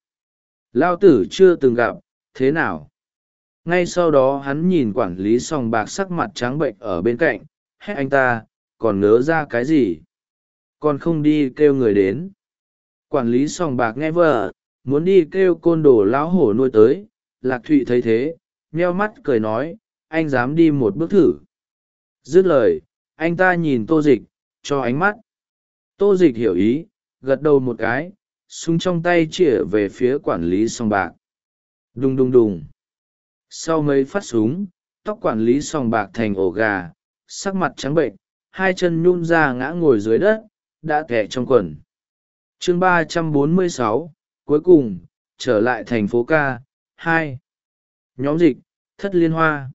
Lao tử chưa từng gặp, thế nào? Ngay sau đó hắn nhìn quản lý sòng bạc sắc mặt trắng bệnh ở bên cạnh, hét anh ta, còn nớ ra cái gì? Còn không đi kêu người đến? Quản lý sòng bạc nghe vợ, muốn đi kêu côn đồ lão hổ nuôi tới. Lạc thụy thấy thế, nheo mắt cười nói anh dám đi một bước thử. Dứt lời, anh ta nhìn tô dịch, cho ánh mắt. Tô dịch hiểu ý, gật đầu một cái, súng trong tay chĩa về phía quản lý sòng bạc. Đùng đùng đùng. Sau mấy phát súng, tóc quản lý sòng bạc thành ổ gà, sắc mặt trắng bệnh, hai chân nhun ra ngã ngồi dưới đất, đã kẻ trong quần. Chương ba trăm bốn mươi sáu, cuối cùng, trở lại thành phố ca, hai. Nhóm dịch, thất liên hoa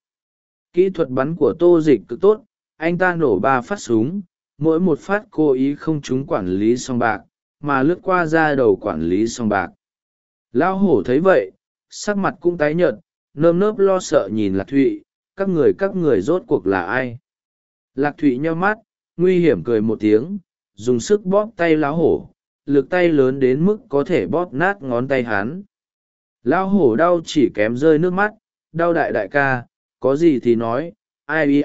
kỹ thuật bắn của tô dịch cực tốt, anh ta nổ ba phát súng, mỗi một phát cố ý không trúng quản lý song bạc, mà lướt qua ra đầu quản lý song bạc. Lão hổ thấy vậy, sắc mặt cũng tái nhợt, nơm nớp lo sợ nhìn lạc thụy, các người các người rốt cuộc là ai? Lạc thụy nheo mắt, nguy hiểm cười một tiếng, dùng sức bóp tay lão hổ, lực tay lớn đến mức có thể bóp nát ngón tay hắn. Lão hổ đau chỉ kém rơi nước mắt, đau đại đại ca có gì thì nói, ai ia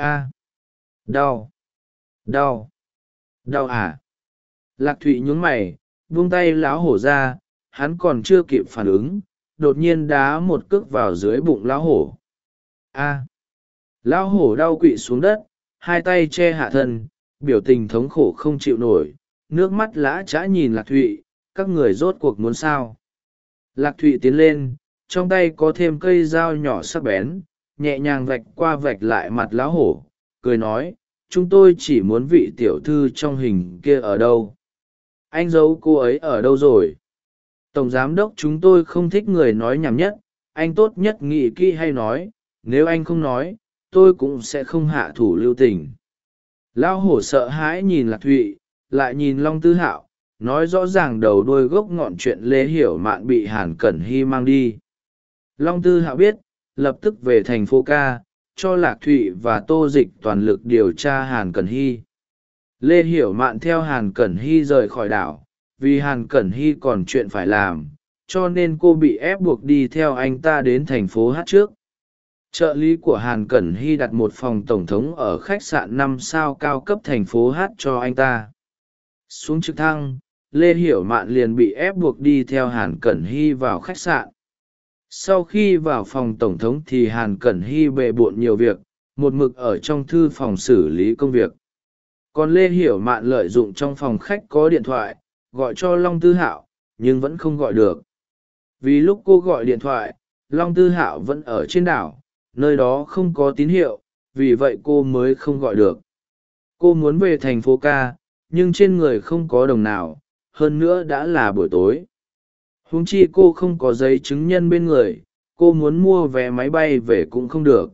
đau. Đau. Đau à? Lạc thụy nhún mày vung tay lão hổ ra, hắn còn chưa kịp phản ứng, đột nhiên đá một cước vào dưới bụng lão hổ. A. Lão hổ đau quỵ xuống đất, hai tay che hạ thân, biểu tình thống khổ không chịu nổi, nước mắt lã chã nhìn lạc thụy, các người rốt cuộc muốn sao? Lạc thụy tiến lên, trong tay có thêm cây dao nhỏ sắc bén nhẹ nhàng vạch qua vạch lại mặt lão hổ, cười nói, chúng tôi chỉ muốn vị tiểu thư trong hình kia ở đâu? Anh giấu cô ấy ở đâu rồi? Tổng giám đốc chúng tôi không thích người nói nhảm nhất, anh tốt nhất nghĩ kỹ hay nói, nếu anh không nói, tôi cũng sẽ không hạ thủ lưu tình. Lão hổ sợ hãi nhìn lạc thụy, lại nhìn long tư hạo, nói rõ ràng đầu đôi gốc ngọn chuyện lê hiểu mạn bị hàn cẩn hy mang đi. Long tư hạo biết lập tức về thành phố ca, cho lạc thụy và tô dịch toàn lực điều tra hàn cẩn hy. Lê hiểu mạn theo hàn cẩn hy rời khỏi đảo, vì hàn cẩn hy còn chuyện phải làm, cho nên cô bị ép buộc đi theo anh ta đến thành phố hát trước. Trợ lý của hàn cẩn hy đặt một phòng tổng thống ở khách sạn năm sao cao cấp thành phố hát cho anh ta. Xuống trực thăng, lê hiểu mạn liền bị ép buộc đi theo hàn cẩn hy vào khách sạn sau khi vào phòng tổng thống thì hàn cẩn hy bề bộn nhiều việc, một mực ở trong thư phòng xử lý công việc. Còn lê hiểu mạn lợi dụng trong phòng khách có điện thoại, gọi cho long tư hạo, nhưng vẫn không gọi được. Vì lúc cô gọi điện thoại, long tư hạo vẫn ở trên đảo, nơi đó không có tín hiệu, vì vậy cô mới không gọi được. Cô muốn về thành phố ca, nhưng trên người không có đồng nào, hơn nữa đã là buổi tối huống chi cô không có giấy chứng nhân bên người, cô muốn mua vé máy bay về cũng không được.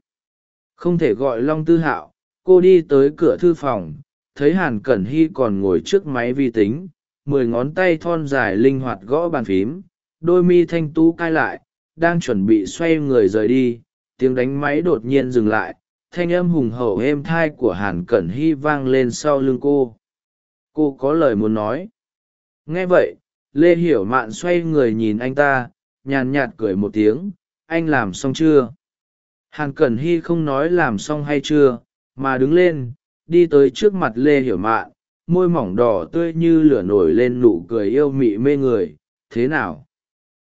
Không thể gọi long tư hạo, cô đi tới cửa thư phòng, thấy hàn cẩn hy còn ngồi trước máy vi tính, mười ngón tay thon dài linh hoạt gõ bàn phím, đôi mi thanh tú cai lại, đang chuẩn bị xoay người rời đi, tiếng đánh máy đột nhiên dừng lại, thanh âm hùng hậu êm thai của hàn cẩn hy vang lên sau lưng cô. Cô có lời muốn nói. Nghe vậy lê hiểu mạn xoay người nhìn anh ta, nhàn nhạt cười một tiếng, anh làm xong chưa? Hàn cẩn hy không nói làm xong hay chưa, mà đứng lên, đi tới trước mặt lê hiểu mạn, môi mỏng đỏ tươi như lửa nổi lên nụ cười yêu mị mê người, thế nào?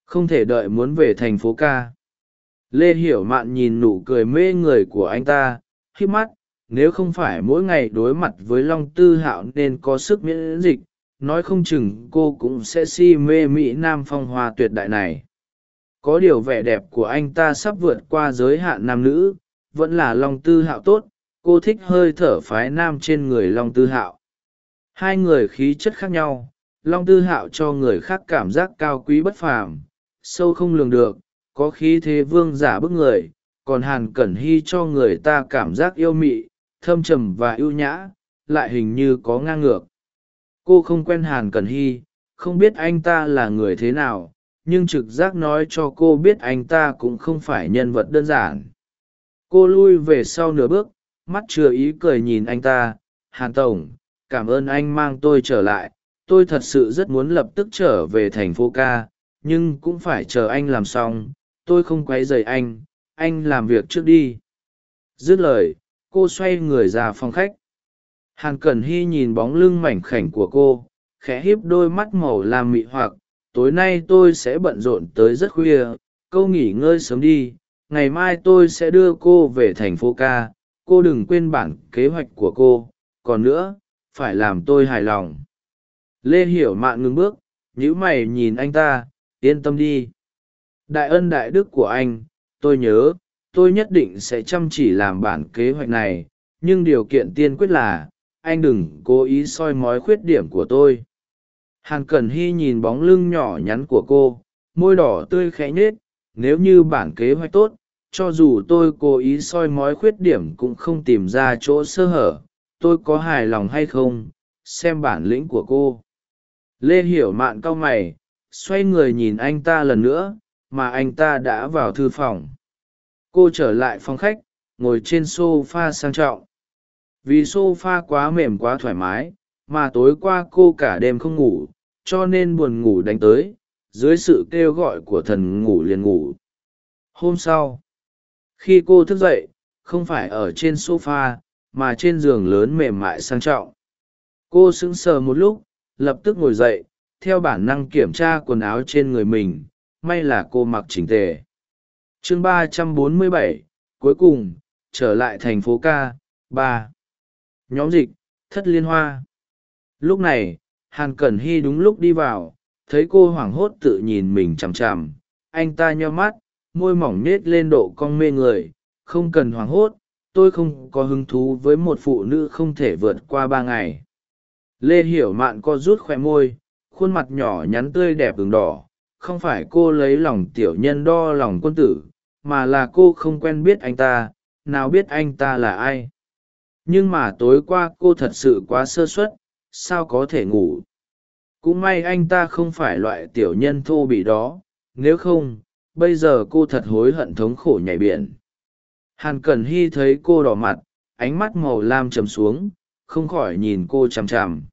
Không thể đợi muốn về thành phố ca. Lê hiểu mạn nhìn nụ cười mê người của anh ta khi mắt, nếu không phải mỗi ngày đối mặt với long tư hạo nên có sức miễn dịch nói không chừng cô cũng sẽ si mê mỹ nam phong hoa tuyệt đại này. Có điều vẻ đẹp của anh ta sắp vượt qua giới hạn nam nữ, vẫn là long tư hạo tốt, cô thích hơi thở phái nam trên người long tư hạo. Hai người khí chất khác nhau, long tư hạo cho người khác cảm giác cao quý bất phàm, sâu không lường được, có khí thế vương giả bức người, còn hàn cẩn hy cho người ta cảm giác yêu mị, thâm trầm và ưu nhã, lại hình như có ngang ngược cô không quen hàn cẩn hy, không biết anh ta là người thế nào, nhưng trực giác nói cho cô biết anh ta cũng không phải nhân vật đơn giản. Cô lui về sau nửa bước, mắt chừa ý cười nhìn anh ta. Hàn tổng, cảm ơn anh mang tôi trở lại. Tôi thật sự rất muốn lập tức trở về thành phố ca, nhưng cũng phải chờ anh làm xong. Tôi không q u ấ y dày anh. Anh làm việc trước đi. Dứt lời, cô xoay người ra phòng khách hàn cẩn hy nhìn bóng lưng mảnh khảnh của cô, khẽ híp đôi mắt màu làm mị hoặc, tối nay tôi sẽ bận rộn tới rất khuya câu nghỉ ngơi sớm đi, ngày mai tôi sẽ đưa cô về thành phố ca, cô đừng quên bản kế hoạch của cô, còn nữa, phải làm tôi hài lòng. Lê hiểu mạn ngừng bước nhữ mày nhìn anh ta, yên tâm đi. Đại ân đại đức của anh, tôi nhớ, tôi nhất định sẽ chăm chỉ làm bản kế hoạch này, nhưng điều kiện tiên quyết là anh đừng cố ý soi mói khuyết điểm của tôi. Hàn cẩn hy nhìn bóng lưng nhỏ nhắn của cô, môi đỏ tươi khẽ nhết nếu như bản kế hoạch tốt, cho dù tôi cố ý soi mói khuyết điểm cũng không tìm ra chỗ sơ hở, tôi có hài lòng hay không, xem bản lĩnh của cô. Lê hiểu mạn cau mày, xoay người nhìn anh ta lần nữa, mà anh ta đã vào thư phòng. Cô trở lại phòng khách, ngồi trên s o f a sang trọng vì s o f a quá mềm quá thoải mái, mà tối qua cô cả đêm không ngủ, cho nên buồn ngủ đánh tới, dưới sự kêu gọi của thần ngủ liền ngủ. Hôm sau, khi cô thức dậy, không phải ở trên s o f a mà trên giường lớn mềm mại sang trọng. Cô sững sờ một lúc, lập tức ngồi dậy, theo bản năng kiểm tra quần áo trên người mình, may là cô mặc chỉnh tề. Chương ba trăm bốn mươi bảy, cuối cùng, trở lại thành phố ca, ba nhóm dịch, thất liên hoa. Lúc này, hàn cẩn hy đúng lúc đi vào, thấy cô hoảng hốt tự nhìn mình chằm chằm. Anh ta nho mắt, môi mỏng nết lên độ cong mê người. Không cần hoảng hốt, tôi không có hứng thú với một phụ nữ không thể vượt qua ba ngày. Lê hiểu mạn co rút khoe môi, khuôn mặt nhỏ nhắn tươi đẹp ửng đỏ. Không phải cô lấy lòng tiểu nhân đo lòng quân tử, mà là cô không quen biết anh ta. Nào biết anh ta là ai? Nhưng mà tối qua cô thật sự quá sơ suất, sao có thể ngủ? Cũng may anh ta không phải loại tiểu nhân thô bỉ đó, nếu không, bây giờ cô thật hối hận thống khổ nhảy biển. Hàn cẩn hy thấy cô đỏ mặt, ánh mắt màu lam trầm xuống, không khỏi nhìn cô chằm chằm.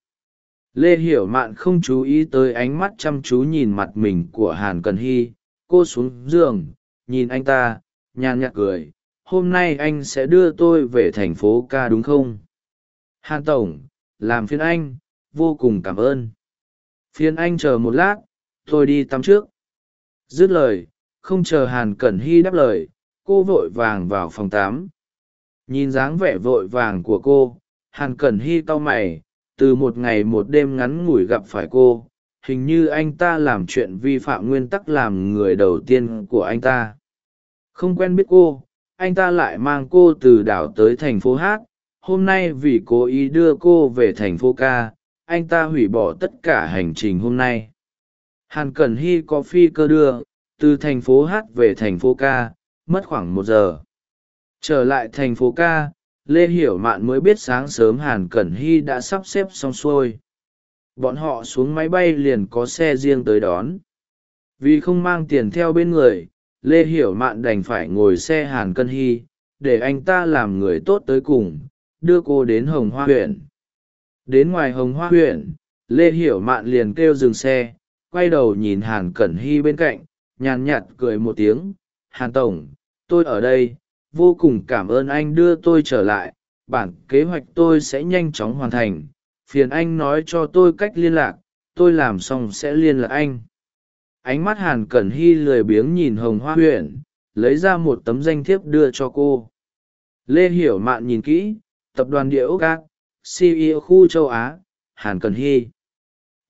Lê hiểu mạn không chú ý tới ánh mắt chăm chú nhìn mặt mình của hàn cần hy, cô xuống giường, nhìn anh ta, nhàn nhạt cười hôm nay anh sẽ đưa tôi về thành phố ca đúng không? Hàn tổng, làm phiền anh, vô cùng cảm ơn. Phiền anh chờ một lát, tôi đi tắm trước. Dứt lời, không chờ hàn cẩn hy đáp lời, cô vội vàng vào phòng tám nhìn dáng vẻ vội vàng của cô, hàn cẩn hy cau mày, từ một ngày một đêm ngắn ngủi gặp phải cô, hình như anh ta làm chuyện vi phạm nguyên tắc làm người đầu tiên của anh ta. Không quen biết cô anh ta lại mang cô từ đảo tới thành phố hát. Hôm nay vì cố ý đưa cô về thành phố ca, anh ta hủy bỏ tất cả hành trình hôm nay. Hàn cẩn hy có phi cơ đưa, từ thành phố hát về thành phố ca, mất khoảng một giờ. Trở lại thành phố ca, lê hiểu mạn mới biết sáng sớm hàn cẩn hy đã sắp xếp xong xuôi. Bọn họ xuống máy bay liền có xe riêng tới đón. Vì không mang tiền theo bên người lê hiểu mạn đành phải ngồi xe hàn cân hy, để anh ta làm người tốt tới cùng, đưa cô đến hồng hoa huyện. Đến ngoài hồng hoa huyện, lê hiểu mạn liền kêu dừng xe, quay đầu nhìn hàn cẩn hy bên cạnh, nhàn nhạt cười một tiếng, hàn tổng, tôi ở đây, vô cùng cảm ơn anh đưa tôi trở lại, bản kế hoạch tôi sẽ nhanh chóng hoàn thành, phiền anh nói cho tôi cách liên lạc, tôi làm xong sẽ liên lạc anh ánh mắt hàn cẩn hy lười biếng nhìn hồng hoa huyện lấy ra một tấm danh thiếp đưa cho cô. Lê hiểu mạn nhìn kỹ, tập đoàn địa ốc gác ceo khu châu á, hàn cẩn hy.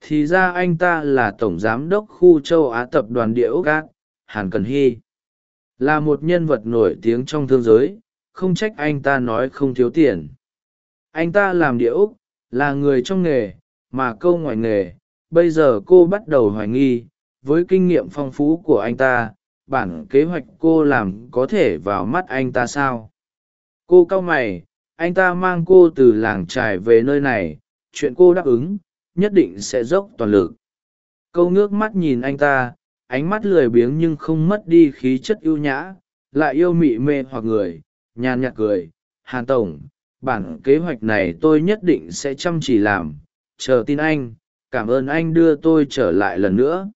Thì ra anh ta là tổng giám đốc khu châu á tập đoàn địa ốc gác, hàn cẩn hy. Là một nhân vật nổi tiếng trong thương giới, không trách anh ta nói không thiếu tiền. Anh ta làm địa ốc, là người trong nghề, mà câu ngoài nghề, bây giờ cô bắt đầu hoài nghi với kinh nghiệm phong phú của anh ta, bản kế hoạch cô làm có thể vào mắt anh ta sao? Cô cau mày, anh ta mang cô từ làng trài về nơi này, chuyện cô đáp ứng, nhất định sẽ dốc toàn lực. Câu ngước mắt nhìn anh ta, ánh mắt lười biếng nhưng không mất đi khí chất ưu nhã, lại yêu mị mê hoặc người, nhàn nhạt cười, hàn tổng, bản kế hoạch này tôi nhất định sẽ chăm chỉ làm, chờ tin anh, cảm ơn anh đưa tôi trở lại lần nữa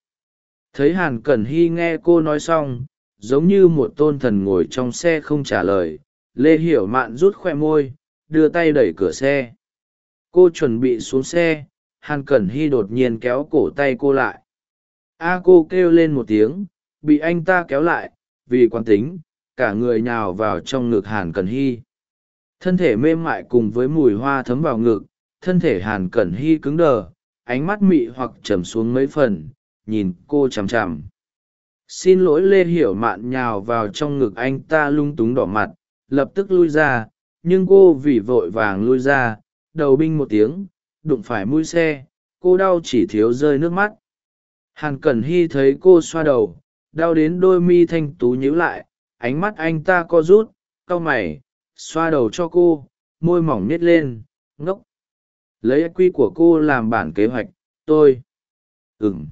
thấy hàn cẩn hy nghe cô nói xong, giống như một tôn thần ngồi trong xe không trả lời, lê hiểu mạn rút khoe môi, đưa tay đẩy cửa xe. Cô chuẩn bị xuống xe, hàn cẩn hy đột nhiên kéo cổ tay cô lại. A cô kêu lên một tiếng, bị anh ta kéo lại, vì quán tính, cả người nhào vào trong ngực hàn cẩn hy. Thân thể mềm mại cùng với mùi hoa thấm vào ngực, thân thể hàn cẩn hy cứng đờ, ánh mắt mị hoặc trầm xuống mấy phần nhìn cô chằm chằm. Xin lỗi lê hiểu mạn nhào vào trong ngực anh ta lung túng đỏ mặt, lập tức lui ra, nhưng cô vì vội vàng lui ra, đầu binh một tiếng, đụng phải mũi xe, cô đau chỉ thiếu rơi nước mắt. Hàn cẩn hy thấy cô xoa đầu, đau đến đôi mi thanh tú nhíu lại, ánh mắt anh ta co rút, cau mày, xoa đầu cho cô, môi mỏng nhét lên, ngốc. Lấy quy của cô làm bản kế hoạch, tôi. Ừng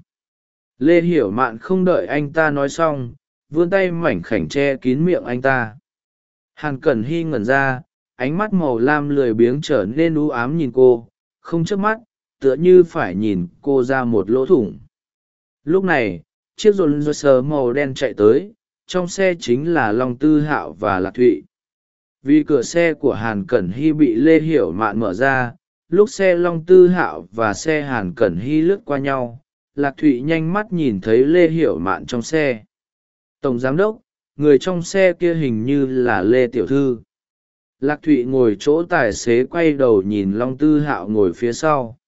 lê hiểu mạn không đợi anh ta nói xong, vươn tay mảnh khảnh che kín miệng anh ta. Hàn cẩn hy ngẩn ra, ánh mắt màu lam lười biếng trở nên u ám nhìn cô, không chớp mắt, tựa như phải nhìn cô ra một lỗ thủng. Lúc này, chiếc rồn rơ sờ màu đen chạy tới, trong xe chính là long tư hạo và lạc thụy. Vì cửa xe của hàn cẩn hy bị lê hiểu mạn mở ra, lúc xe long tư hạo và xe hàn cẩn hy lướt qua nhau lạc thụy nhanh mắt nhìn thấy lê hiểu mạn trong xe. Tổng giám đốc, người trong xe kia hình như là lê tiểu thư. Lạc thụy ngồi chỗ tài xế quay đầu nhìn long tư hạo ngồi phía sau.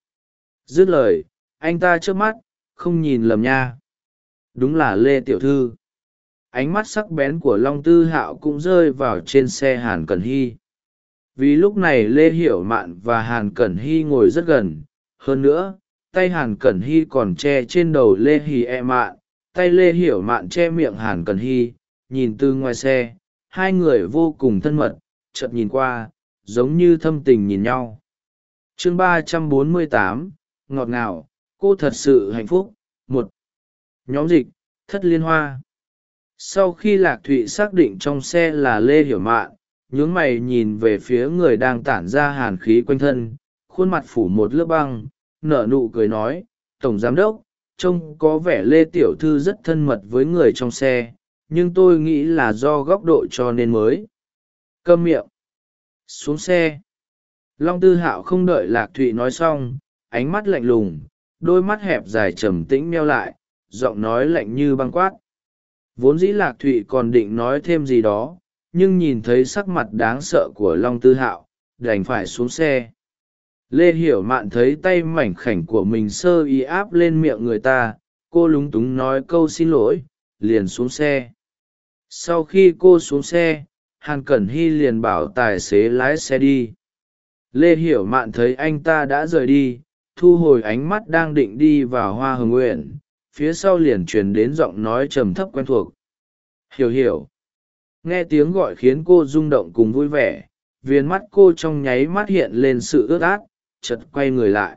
Dứt lời, anh ta trước mắt, không nhìn lầm nha. Đúng là lê tiểu thư. Ánh mắt sắc bén của long tư hạo cũng rơi vào trên xe hàn cẩn hy. Vì lúc này lê hiểu mạn và hàn cẩn hy ngồi rất gần. Hơn nữa tay hàn cẩn hy còn che trên đầu lê hì e mạn, tay lê hiểu mạn che miệng hàn cẩn hy, nhìn từ ngoài xe, hai người vô cùng thân mật, chợt nhìn qua, giống như thâm tình nhìn nhau. Chương ba trăm bốn mươi tám, ngọt ngào, cô thật sự hạnh phúc, một. Nhóm dịch, thất liên hoa. Sau khi lạc thụy xác định trong xe là lê hiểu mạn, nhướng mày nhìn về phía người đang tản ra hàn khí quanh thân, khuôn mặt phủ một lớp băng nở nụ cười nói, tổng giám đốc, trông có vẻ lê tiểu thư rất thân mật với người trong xe, nhưng tôi nghĩ là do góc độ cho nên mới. Câm miệng. Xuống xe. Long tư hạo không đợi lạc thụy nói xong, ánh mắt lạnh lùng, đôi mắt hẹp dài trầm tĩnh meo lại, giọng nói lạnh như băng quát. Vốn dĩ lạc thụy còn định nói thêm gì đó, nhưng nhìn thấy sắc mặt đáng sợ của long tư hạo, đành phải xuống xe lê hiểu mạn thấy tay mảnh khảnh của mình sơ y áp lên miệng người ta, cô lúng túng nói câu xin lỗi, liền xuống xe. Sau khi cô xuống xe, hàn cẩn hy liền bảo tài xế lái xe đi. Lê hiểu mạn thấy anh ta đã rời đi, thu hồi ánh mắt đang định đi vào hoa hồng nguyện, phía sau liền truyền đến giọng nói trầm thấp quen thuộc. Hiểu hiểu. Nghe tiếng gọi khiến cô rung động cùng vui vẻ viên mắt cô trong nháy mắt hiện lên sự ướt át chật quay người lại.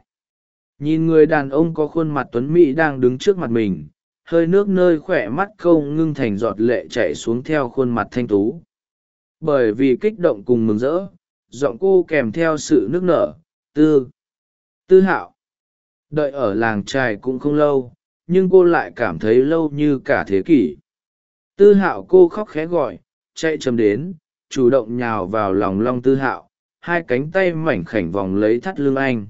Nhìn người đàn ông có khuôn mặt tuấn mỹ đang đứng trước mặt mình, hơi nước nơi khỏe mắt câu ngưng thành giọt lệ chạy xuống theo khuôn mặt thanh tú. Bởi vì kích động cùng mừng rỡ, giọng cô kèm theo sự nước nở, tư tư hạo. Đợi ở làng trài cũng không lâu, nhưng cô lại cảm thấy lâu như cả thế kỷ. Tư hạo cô khóc khẽ gọi, chạy chấm đến, chủ động nhào vào lòng long tư hạo hai cánh tay mảnh khảnh vòng lấy thắt lưng anh.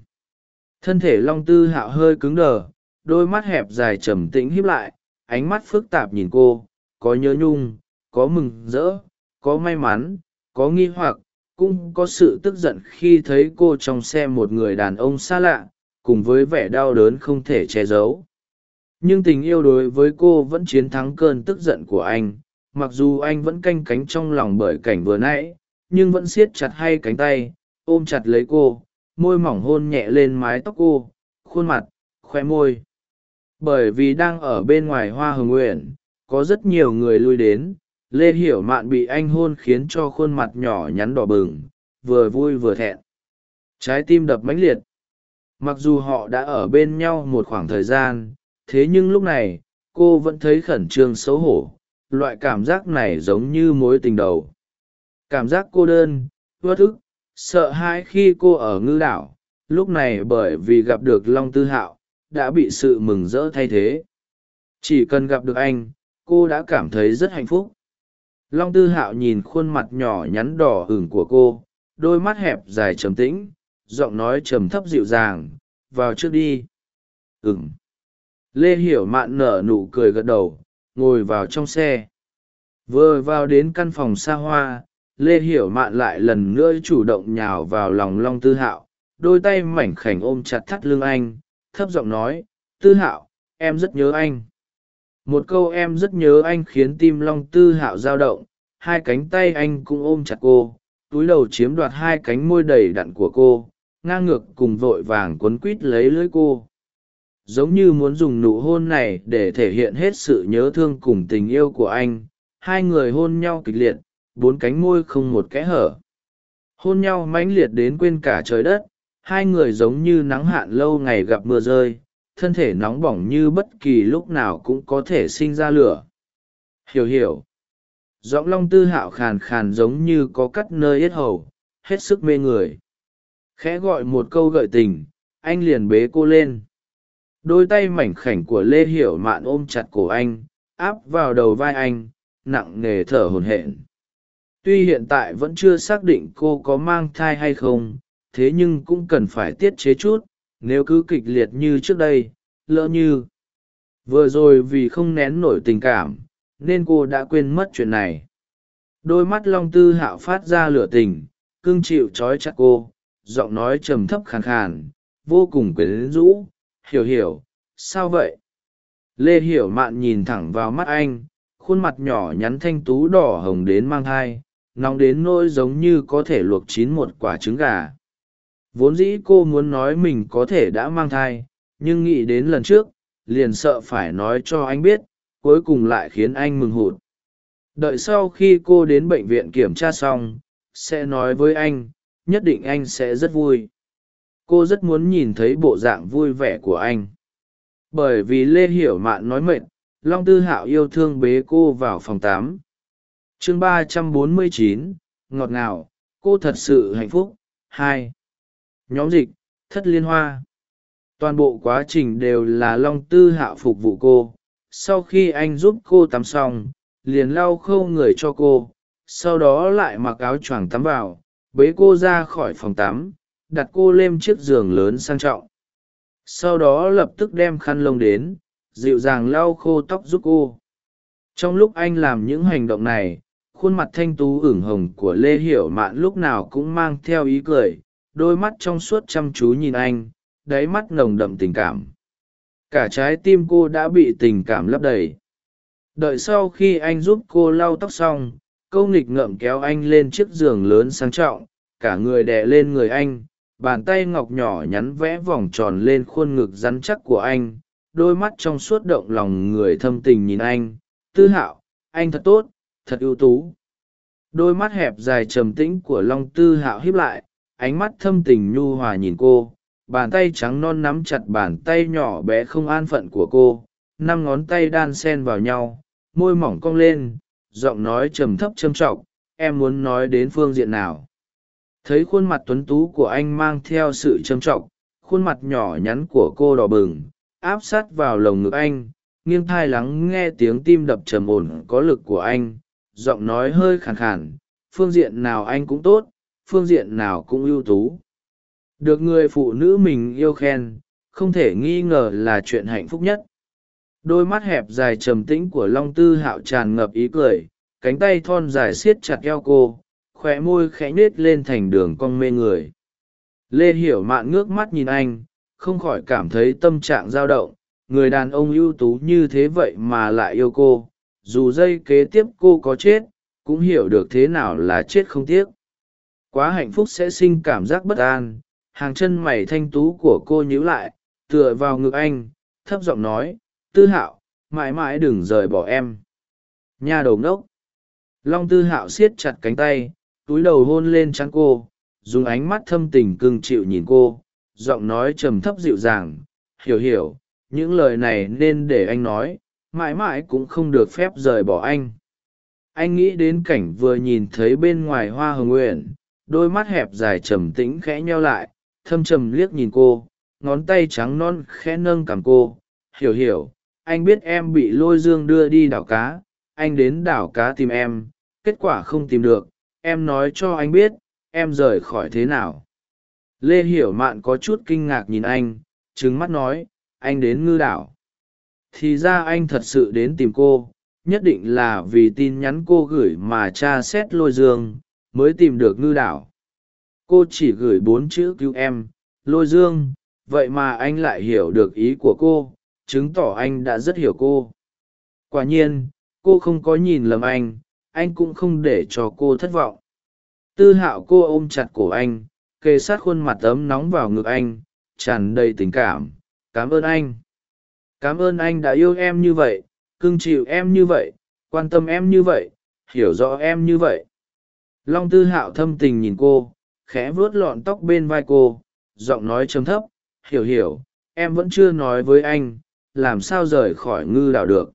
Thân thể long tư hạo hơi cứng đờ, đôi mắt hẹp dài trầm tĩnh híp lại, ánh mắt phức tạp nhìn cô, có nhớ nhung, có mừng rỡ, có may mắn, có nghi hoặc, cũng có sự tức giận khi thấy cô trong xe một người đàn ông xa lạ, cùng với vẻ đau đớn không thể che giấu. Nhưng tình yêu đối với cô vẫn chiến thắng cơn tức giận của anh, mặc dù anh vẫn canh cánh trong lòng bởi cảnh vừa nãy nhưng vẫn siết chặt hay cánh tay, ôm chặt lấy cô, môi mỏng hôn nhẹ lên mái tóc cô, khuôn mặt, khoe môi. Bởi vì đang ở bên ngoài hoa hồng nguyện, có rất nhiều người lui đến, lê hiểu mạn bị anh hôn khiến cho khuôn mặt nhỏ nhắn đỏ bừng, vừa vui vừa thẹn. Trái tim đập mãnh liệt. Mặc dù họ đã ở bên nhau một khoảng thời gian, thế nhưng lúc này, cô vẫn thấy khẩn trương xấu hổ. Loại cảm giác này giống như mối tình đầu cảm giác cô đơn, uất ức, sợ hãi khi cô ở ngư đảo. Lúc này bởi vì gặp được long tư hạo, đã bị sự mừng rỡ thay thế. Chỉ cần gặp được anh, cô đã cảm thấy rất hạnh phúc. Long tư hạo nhìn khuôn mặt nhỏ nhắn đỏ hửng của cô, đôi mắt hẹp dài trầm tĩnh, giọng nói trầm thấp dịu dàng, vào trước đi. Ừng lê hiểu mạn nở nụ cười gật đầu, ngồi vào trong xe. Vừa vào đến căn phòng xa hoa lê hiểu mạn lại lần nữa chủ động nhào vào lòng long tư hạo, đôi tay mảnh khảnh ôm chặt thắt lưng anh, thấp giọng nói, tư hạo, em rất nhớ anh. Một câu em rất nhớ anh khiến tim long tư hạo dao động, hai cánh tay anh cũng ôm chặt cô, túi đầu chiếm đoạt hai cánh môi đầy đặn của cô, ngang ngược cùng vội vàng quấn quít lấy lưỡi cô. Giống như muốn dùng nụ hôn này để thể hiện hết sự nhớ thương cùng tình yêu của anh, hai người hôn nhau kịch liệt bốn cánh môi không một kẽ hở. Hôn nhau mãnh liệt đến quên cả trời đất, hai người giống như nắng hạn lâu ngày gặp mưa rơi, thân thể nóng bỏng như bất kỳ lúc nào cũng có thể sinh ra lửa. Hiểu hiểu. Giọng long tư hạo khàn khàn giống như có cắt nơi yết hầu, hết sức mê người. Khẽ gọi một câu gợi tình, anh liền bế cô lên. Đôi tay mảnh khảnh của lê hiểu mạn ôm chặt cổ anh, áp vào đầu vai anh, nặng nề thở hồn hển tuy hiện tại vẫn chưa xác định cô có mang thai hay không, thế nhưng cũng cần phải tiết chế chút, nếu cứ kịch liệt như trước đây, lỡ như vừa rồi vì không nén nổi tình cảm, nên cô đã quên mất chuyện này. Đôi mắt long tư hạo phát ra lửa tình cưng chịu trói chặt cô, giọng nói trầm thấp khàn khàn, vô cùng quyến rũ, hiểu hiểu, sao vậy? Lê hiểu mạn nhìn thẳng vào mắt anh, khuôn mặt nhỏ nhắn thanh tú đỏ hồng đến mang thai nóng đến nỗi giống như có thể luộc chín một quả trứng gà. Vốn dĩ cô muốn nói mình có thể đã mang thai, nhưng nghĩ đến lần trước, liền sợ phải nói cho anh biết, cuối cùng lại khiến anh mừng hụt. Đợi sau khi cô đến bệnh viện kiểm tra xong, sẽ nói với anh, nhất định anh sẽ rất vui. Cô rất muốn nhìn thấy bộ dạng vui vẻ của anh. Bởi vì lê hiểu mạn nói mệt, long tư hạo yêu thương bế cô vào phòng tám chương ba trăm bốn mươi chín, ngọt ngào, cô thật sự hạnh phúc. Hai. Nhóm dịch, thất liên hoa. Toàn bộ quá trình đều là long tư hạo phục vụ cô. Sau khi anh giúp cô tắm xong, liền lau khâu người cho cô. Sau đó lại mặc áo choàng tắm vào, bế cô ra khỏi phòng tắm, đặt cô lên chiếc giường lớn sang trọng. Sau đó lập tức đem khăn lông đến, dịu dàng lau khô tóc giúp cô. Trong lúc anh làm những hành động này khuôn mặt thanh tú ửng hồng của lê hiểu mạn lúc nào cũng mang theo ý cười, đôi mắt trong suốt chăm chú nhìn anh, đáy mắt nồng đậm tình cảm. Cả trái tim cô đã bị tình cảm lấp đầy. Đợi sau khi anh giúp cô lau tóc xong, câu nghịch ngợm kéo anh lên chiếc giường lớn sang trọng, cả người đè lên người anh, bàn tay ngọc nhỏ nhắn vẽ vòng tròn lên khuôn ngực rắn chắc của anh, đôi mắt trong suốt động lòng người thâm tình nhìn anh. Tư hạo, anh thật tốt thật ưu tú. Đôi mắt hẹp dài trầm tĩnh của long tư hạo hiếp lại, ánh mắt thâm tình nhu hòa nhìn cô, bàn tay trắng non nắm chặt bàn tay nhỏ bé không an phận của cô, năm ngón tay đan sen vào nhau, môi mỏng cong lên, giọng nói trầm thấp trầm trọc em muốn nói đến phương diện nào? Thấy khuôn mặt tuấn tú của anh mang theo sự trầm trọc khuôn mặt nhỏ nhắn của cô đỏ bừng, áp sát vào lồng ngực anh, nghiêng thai lắng nghe tiếng tim đập trầm ổn có lực của anh giọng nói hơi khàn khàn, phương diện nào anh cũng tốt, phương diện nào cũng ưu tú. Được người phụ nữ mình yêu khen, không thể nghi ngờ là chuyện hạnh phúc nhất. Đôi mắt hẹp dài trầm tĩnh của long tư hạo tràn ngập ý cười, cánh tay thon dài siết chặt eo cô khoe môi khẽ nết lên thành đường cong mê người. Lê hiểu mạn ngước mắt nhìn anh, không khỏi cảm thấy tâm trạng dao động, người đàn ông ưu tú như thế vậy mà lại yêu cô dù dây kế tiếp cô có chết, cũng hiểu được thế nào là chết không tiếc. Quá hạnh phúc sẽ sinh cảm giác bất an, hàng chân mày thanh tú của cô nhíu lại, tựa vào ngực anh, thấp giọng nói, tư hạo, mãi mãi đừng rời bỏ em. Nhà đầu ngốc. Long tư hạo siết chặt cánh tay, túi đầu hôn lên trắng cô, dùng ánh mắt thâm tình cưng chịu nhìn cô, giọng nói trầm thấp dịu dàng, hiểu hiểu, những lời này nên để anh nói mãi mãi cũng không được phép rời bỏ anh. Anh nghĩ đến cảnh vừa nhìn thấy bên ngoài hoa hồng nguyện, đôi mắt hẹp dài trầm tĩnh khẽ nheo lại, thâm trầm liếc nhìn cô, ngón tay trắng non khẽ nâng cảm cô. Hiểu hiểu, anh biết em bị lôi dương đưa đi đảo cá, anh đến đảo cá tìm em, kết quả không tìm được, em nói cho anh biết, em rời khỏi thế nào. Lê hiểu mạn có chút kinh ngạc nhìn anh trứng mắt nói, anh đến ngư đảo thì ra anh thật sự đến tìm cô, nhất định là vì tin nhắn cô gửi mà cha xét lôi dương, mới tìm được ngư đảo. Cô chỉ gửi bốn chữ cứu em, lôi dương, vậy mà anh lại hiểu được ý của cô, chứng tỏ anh đã rất hiểu cô. Quả nhiên, cô không có nhìn lầm anh anh cũng không để cho cô thất vọng. Tư hạo cô ôm chặt cổ anh, kề sát khuôn mặt ấm nóng vào ngực anh, tràn đầy tình cảm cảm ơn anh cảm ơn anh đã yêu em như vậy, cưng chịu em như vậy, quan tâm em như vậy, hiểu rõ em như vậy. Long tư hạo thâm tình nhìn cô, khẽ vuốt lọn tóc bên vai cô, giọng nói chấm thấp, hiểu hiểu, em vẫn chưa nói với anh, làm sao rời khỏi ngư đảo được?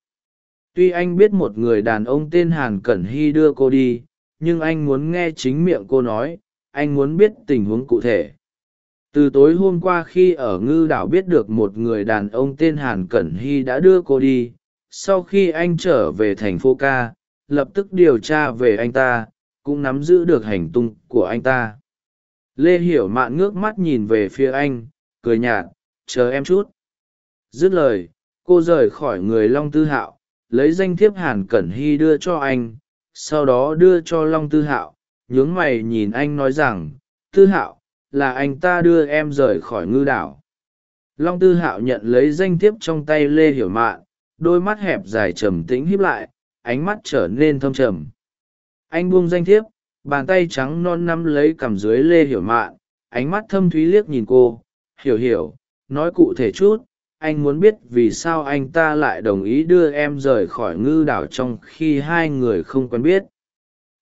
Tuy anh biết một người đàn ông tên hàn cẩn hy đưa cô đi, nhưng anh muốn nghe chính miệng cô nói, anh muốn biết tình huống cụ thể từ tối hôm qua khi ở ngư đảo biết được một người đàn ông tên hàn cẩn hy đã đưa cô đi, sau khi anh trở về thành phố ca, lập tức điều tra về anh ta, cũng nắm giữ được hành tung của anh ta. Lê hiểu mạn ngước mắt nhìn về phía anh, cười nhạt, chờ em chút. Dứt lời, cô rời khỏi người long tư hạo, lấy danh thiếp hàn cẩn hy đưa cho anh, sau đó đưa cho long tư hạo, nhướng mày nhìn anh nói rằng, tư hạo là anh ta đưa em rời khỏi ngư đảo. Long tư hạo nhận lấy danh thiếp trong tay lê hiểu mạn, đôi mắt hẹp dài trầm tĩnh híp lại, ánh mắt trở nên thâm trầm. Anh buông danh thiếp, bàn tay trắng non nắm lấy cằm dưới lê hiểu mạn, ánh mắt thâm thúy liếc nhìn cô. Hiểu hiểu, nói cụ thể chút, anh muốn biết vì sao anh ta lại đồng ý đưa em rời khỏi ngư đảo trong khi hai người không quen biết.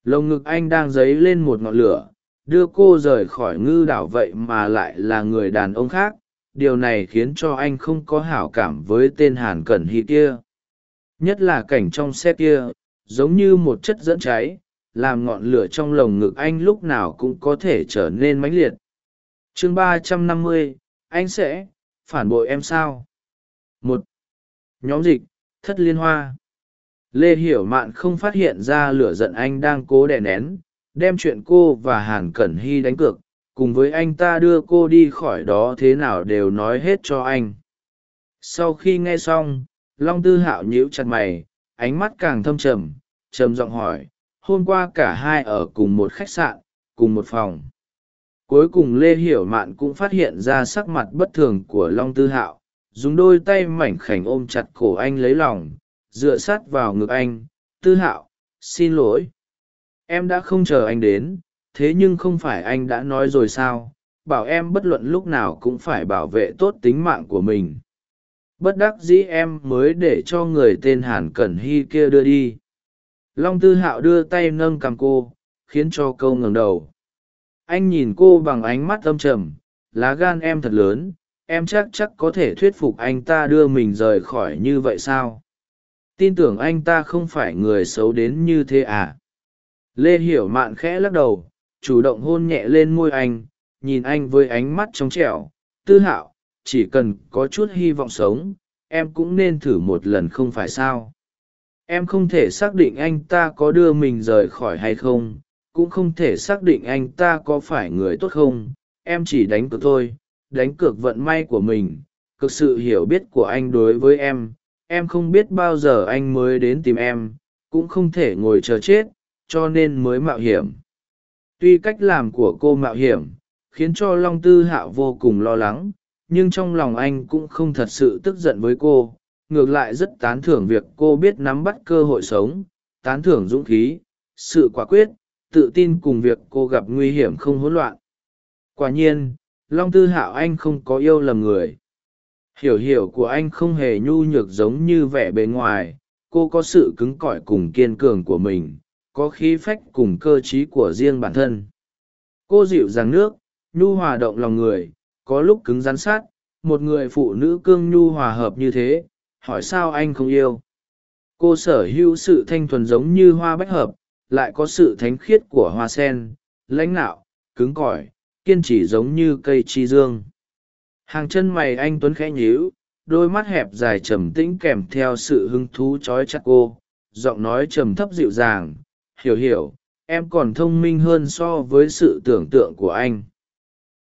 Lồng ngực anh đang dấy lên một ngọn lửa đưa cô rời khỏi ngư đảo vậy mà lại là người đàn ông khác, điều này khiến cho anh không có hảo cảm với tên hàn cẩn hy kia. Nhất là cảnh trong xe kia, giống như một chất dẫn cháy, làm ngọn lửa trong lồng ngực anh lúc nào cũng có thể trở nên mãnh liệt. Chương ba trăm năm mươi, anh sẽ, phản bội em sao? Một, nhóm dịch, thất liên hoa. Lê hiểu mạn không phát hiện ra lửa giận anh đang cố đè nén đem chuyện cô và hàn cẩn hy đánh cược, cùng với anh ta đưa cô đi khỏi đó thế nào đều nói hết cho anh. Sau khi nghe xong, long tư hạo nhíu chặt mày, ánh mắt càng thâm trầm trầm giọng hỏi, hôm qua cả hai ở cùng một khách sạn, cùng một phòng? Cuối cùng lê hiểu mạn cũng phát hiện ra sắc mặt bất thường của long tư hạo, dùng đôi tay mảnh khảnh ôm chặt cổ anh lấy lòng, dựa sát vào ngực anh, tư hạo, xin lỗi em đã không chờ anh đến, thế nhưng không phải anh đã nói rồi sao? Bảo em bất luận lúc nào cũng phải bảo vệ tốt tính mạng của mình. Bất đắc dĩ em mới để cho người tên hàn cẩn hy kia đưa đi. Long tư hạo đưa tay nâng cằm cô, khiến cho câu ngẩng đầu. Anh nhìn cô bằng ánh mắt âm trầm, lá gan em thật lớn, em chắc chắc có thể thuyết phục anh ta đưa mình rời khỏi như vậy sao? Tin tưởng anh ta không phải người xấu đến như thế à? Lê hiểu mạn khẽ lắc đầu, chủ động hôn nhẹ lên môi anh, nhìn anh với ánh mắt trong trẻo. Tư hạo, chỉ cần có chút hy vọng sống, em cũng nên thử một lần không phải sao? Em không thể xác định anh ta có đưa mình rời khỏi hay không, cũng không thể xác định anh ta có phải người tốt không. Em chỉ đánh cược thôi, đánh cược vận may của mình cực sự hiểu biết của anh đối với em. Em không biết bao giờ anh mới đến tìm em, cũng không thể ngồi chờ chết cho nên mới mạo hiểm. Tuy cách làm của cô mạo hiểm, khiến cho long tư hạo vô cùng lo lắng, nhưng trong lòng anh cũng không thật sự tức giận với cô. Ngược lại rất tán thưởng việc cô biết nắm bắt cơ hội sống, tán thưởng dũng khí, sự quả quyết, tự tin cùng việc cô gặp nguy hiểm không hỗn loạn. Quả nhiên, long tư hạo anh không có yêu lầm người. Hiểu hiểu của anh không hề nhu nhược giống như vẻ bề ngoài, cô có sự cứng cỏi cùng kiên cường của mình có khí phách cùng cơ t r í của riêng bản thân. Cô dịu dàng nước, nhu hòa động lòng người, có lúc cứng rắn sát, một người phụ nữ cương nhu hòa hợp như thế, hỏi sao anh không yêu. Cô sở hữu sự thanh thuần giống như hoa bách hợp, lại có sự thánh khiết của hoa sen, lãnh nạo cứng cỏi, kiên trì giống như cây chi dương. Hàng chân mày anh tuấn khẽ nhíu, đôi mắt hẹp dài trầm tĩnh kèm theo sự hứng thú trói chặt cô, giọng nói trầm thấp dịu dàng hiểu hiểu, em còn thông minh hơn so với sự tưởng tượng của anh.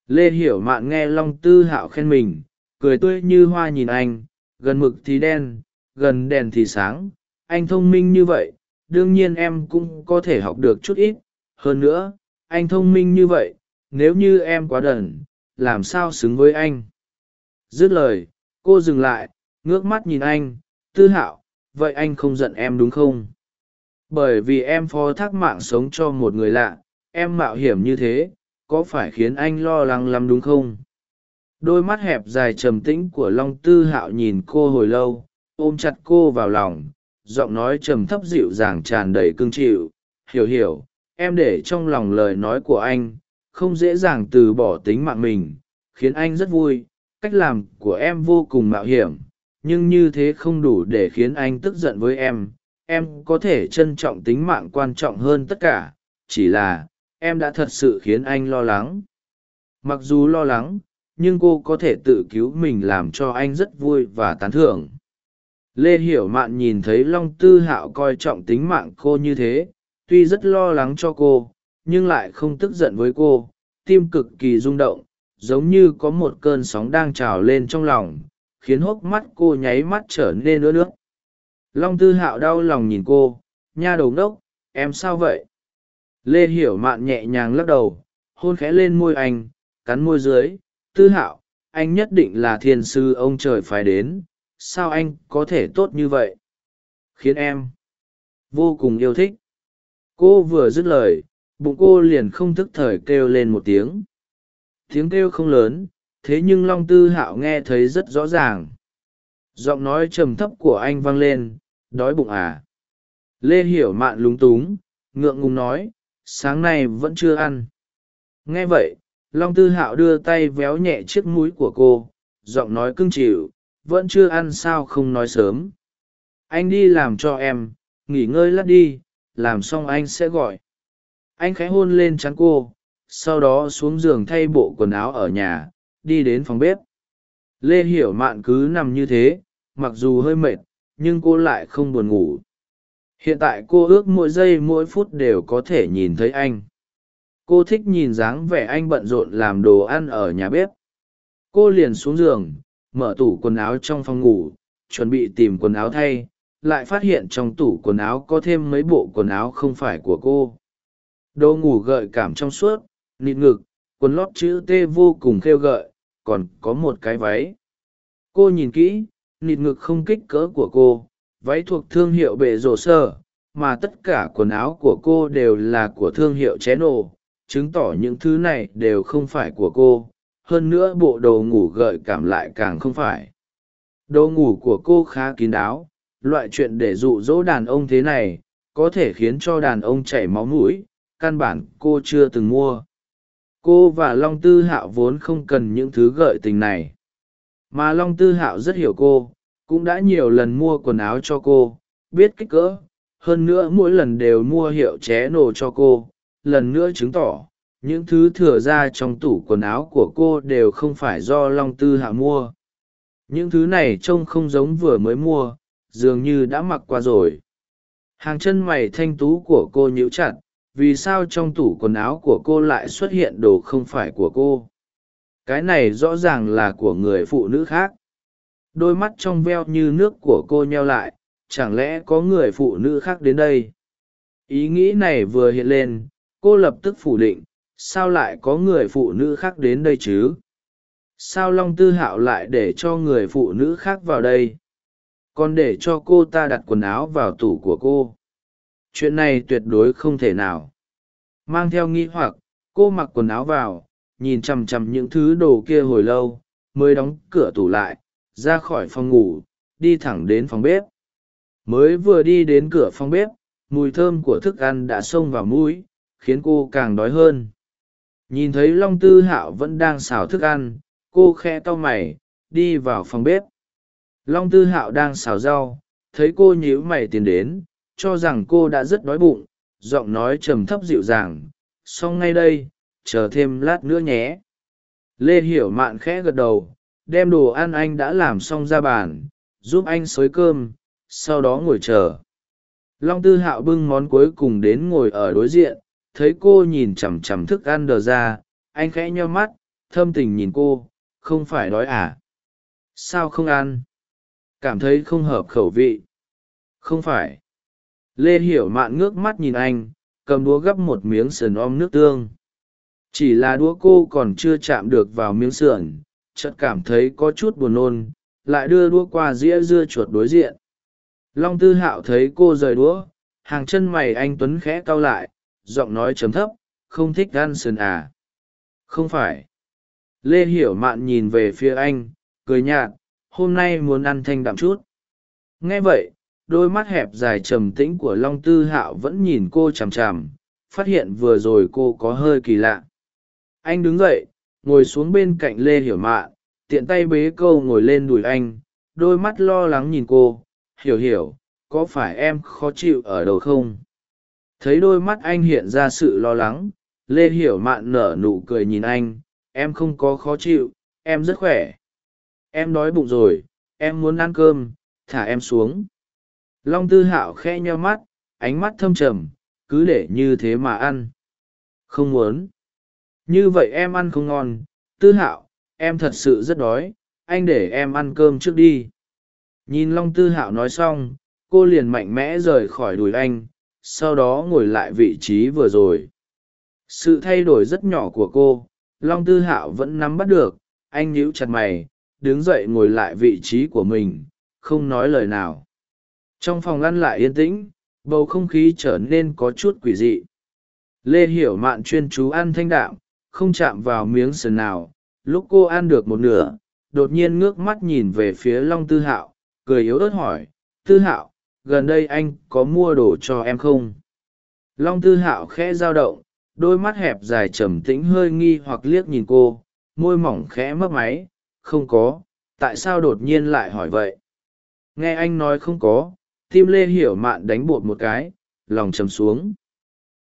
Lê hiểu mạn nghe long tư hạo khen mình, cười tươi như hoa nhìn anh, gần mực thì đen, gần đèn thì sáng. Anh thông minh như vậy, đương nhiên em cũng có thể học được chút ít. Hơn nữa, anh thông minh như vậy, nếu như em quá đần, làm sao xứng với anh? Dứt lời, cô dừng lại, ngước mắt nhìn anh, tư hạo, vậy anh không giận em đúng không? Bởi vì em phó thác mạng sống cho một người lạ, em mạo hiểm như thế, có phải khiến anh lo lắng lắm đúng không? Đôi mắt hẹp dài trầm tĩnh của long tư hạo nhìn cô hồi lâu, ôm chặt cô vào lòng, giọng nói trầm thấp dịu dàng tràn đầy cương chịu. Hiểu hiểu, em để trong lòng lời nói của anh, không dễ dàng từ bỏ tính mạng mình, khiến anh rất vui. Cách làm của em vô cùng mạo hiểm, nhưng như thế không đủ để khiến anh tức giận với em em có thể trân trọng tính mạng quan trọng hơn tất cả, chỉ là, em đã thật sự khiến anh lo lắng. Mặc dù lo lắng, nhưng cô có thể tự cứu mình làm cho anh rất vui và tán thưởng. Lê hiểu mạn nhìn thấy long tư hạo coi trọng tính mạng cô như thế, tuy rất lo lắng cho cô, nhưng lại không tức giận với cô, tim cực kỳ rung động, giống như có một cơn sóng đang trào lên trong lòng, khiến hốc mắt cô nháy mắt trở nên ướt nước long tư hạo đau lòng nhìn cô nha đầu đốc, em sao vậy? Lê hiểu mạn nhẹ nhàng lắc đầu hôn khẽ lên môi anh cắn môi dưới tư hạo anh nhất định là thiên sư ông trời phải đến sao anh có thể tốt như vậy? Khiến em vô cùng yêu thích. Cô vừa dứt lời bụng cô liền không thức thời kêu lên một tiếng. Tiếng kêu không lớn thế nhưng long tư hạo nghe thấy rất rõ ràng giọng nói trầm thấp của anh vang lên, đói bụng à? Lê hiểu mạn lúng túng, ngượng ngùng nói, sáng nay vẫn chưa ăn. Nghe vậy, long tư hạo đưa tay véo nhẹ chiếc mũi của cô, giọng nói cưng chịu vẫn chưa ăn sao không nói sớm? Anh đi làm cho em, nghỉ ngơi lát đi, làm xong anh sẽ gọi. Anh khẽ hôn lên trán cô, sau đó xuống giường thay bộ quần áo ở nhà, đi đến phòng bếp. Lê hiểu mạn cứ nằm như thế mặc dù hơi mệt, nhưng cô lại không buồn ngủ. Hiện tại cô ước mỗi giây mỗi phút đều có thể nhìn thấy anh. Cô thích nhìn dáng vẻ anh bận rộn làm đồ ăn ở nhà bếp. Cô liền xuống giường, mở tủ quần áo trong phòng ngủ, chuẩn bị tìm quần áo thay, lại phát hiện trong tủ quần áo có thêm mấy bộ quần áo không phải của cô. Đồ ngủ gợi cảm trong suốt, nịt ngực, quần lót chữ t vô cùng khêu gợi, còn có một cái váy. Cô nhìn kỹ nịt ngực không kích cỡ của cô, váy thuộc thương hiệu bệ rổ sơ, mà tất cả quần áo của cô đều là của thương hiệu ché nổ, chứng tỏ những thứ này đều không phải của cô, hơn nữa bộ đồ ngủ gợi cảm lại càng không phải. Đồ ngủ của cô khá kín đáo, loại chuyện để dụ dỗ đàn ông thế này, có thể khiến cho đàn ông chảy máu mũi, căn bản cô chưa từng mua. Cô và long tư hạo vốn không cần những thứ gợi tình này mà long tư hạo rất hiểu cô, cũng đã nhiều lần mua quần áo cho cô, biết kích cỡ, hơn nữa mỗi lần đều mua hiệu ché nổ cho cô, lần nữa chứng tỏ, những thứ thừa ra trong tủ quần áo của cô đều không phải do long tư hạ mua. Những thứ này trông không giống vừa mới mua, dường như đã mặc qua rồi. Hàng chân mày thanh tú của cô nhíu chặt, vì sao trong tủ quần áo của cô lại xuất hiện đồ không phải của cô? Cái này rõ ràng là của người phụ nữ khác. Đôi mắt trong veo như nước của cô nheo lại, chẳng lẽ có người phụ nữ khác đến đây? Ý nghĩ này vừa hiện lên, cô lập tức phủ định, sao lại có người phụ nữ khác đến đây chứ? Sao long tư hạo lại để cho người phụ nữ khác vào đây? Còn để cho cô ta đặt quần áo vào tủ của cô? Chuyện này tuyệt đối không thể nào. Mang theo nghi hoặc, cô mặc quần áo vào nhìn chằm chằm những thứ đồ kia hồi lâu, mới đóng cửa tủ lại, ra khỏi phòng ngủ, đi thẳng đến phòng bếp. Mới vừa đi đến cửa phòng bếp, mùi thơm của thức ăn đã xông vào mũi, khiến cô càng đói hơn. Nhìn thấy long tư hạo vẫn đang xào thức ăn, cô khe to mày, đi vào phòng bếp. Long tư hạo đang xào rau, thấy cô nhíu mày tiến đến, cho rằng cô đã rất đói bụng, giọng nói trầm thấp dịu dàng, xong ngay đây chờ thêm lát nữa nhé. Lê hiểu mạn khẽ gật đầu, đem đồ ăn anh đã làm xong ra bàn, giúp anh xới cơm, sau đó ngồi chờ. Long tư hạo bưng món cuối cùng đến ngồi ở đối diện, thấy cô nhìn chằm chằm thức ăn đờ ra, anh khẽ nho mắt, thâm tình nhìn cô, không phải đói à? Sao không ăn? Cảm thấy không hợp khẩu vị. Không phải. Lê hiểu mạn ngước mắt nhìn anh, cầm đũa gắp một miếng sườn om nước tương chỉ là đũa cô còn chưa chạm được vào miếng sườn, chợt cảm thấy có chút buồn nôn, lại đưa đũa qua dĩa dưa chuột đối diện. Long tư hạo thấy cô rời đũa, hàng chân mày anh tuấn khẽ cau lại, giọng nói chấm thấp, không thích ăn sườn à? Không phải. Lê hiểu mạn nhìn về phía anh, cười nhạt, hôm nay muốn ăn thanh đạm chút. Nghe vậy, đôi mắt hẹp dài trầm tĩnh của long tư hạo vẫn nhìn cô chằm chằm, phát hiện vừa rồi cô có hơi kỳ lạ anh đứng dậy, ngồi xuống bên cạnh lê hiểu mạn tiện tay bế câu ngồi lên đùi anh, đôi mắt lo lắng nhìn cô. Hiểu hiểu, có phải em khó chịu ở đầu không? Thấy đôi mắt anh hiện ra sự lo lắng, lê hiểu mạn nở nụ cười nhìn anh. Em không có khó chịu, em rất khỏe. Em đói bụng rồi, em muốn ăn cơm, thả em xuống. Long tư hạo khe nheo mắt, ánh mắt thâm trầm, cứ để như thế mà ăn. Không muốn như vậy em ăn không ngon. Tư hạo, em thật sự rất đói. Anh để em ăn cơm trước đi. Nhìn long tư hạo nói xong, cô liền mạnh mẽ rời khỏi đùi anh, sau đó ngồi lại vị trí vừa rồi. Sự thay đổi rất nhỏ của cô, long tư hạo vẫn nắm bắt được. Anh nhíu chặt mày, đứng dậy ngồi lại vị trí của mình, không nói lời nào. Trong phòng ăn lại yên tĩnh, bầu không khí trở nên có chút quỷ dị. Lê hiểu mạn chuyên chú ăn thanh đạm không chạm vào miếng sườn nào. Lúc cô ăn được một nửa, đột nhiên ngước mắt nhìn về phía long tư hạo, cười yếu ớt hỏi, tư hạo, gần đây anh có mua đồ cho em không? Long tư hạo khẽ dao động, đôi mắt hẹp dài trầm tĩnh hơi nghi hoặc liếc nhìn cô, môi mỏng khẽ mấp máy, không có, tại sao đột nhiên lại hỏi vậy? Nghe anh nói không có, tim lê hiểu mạn đánh bột một cái, lòng chầm xuống.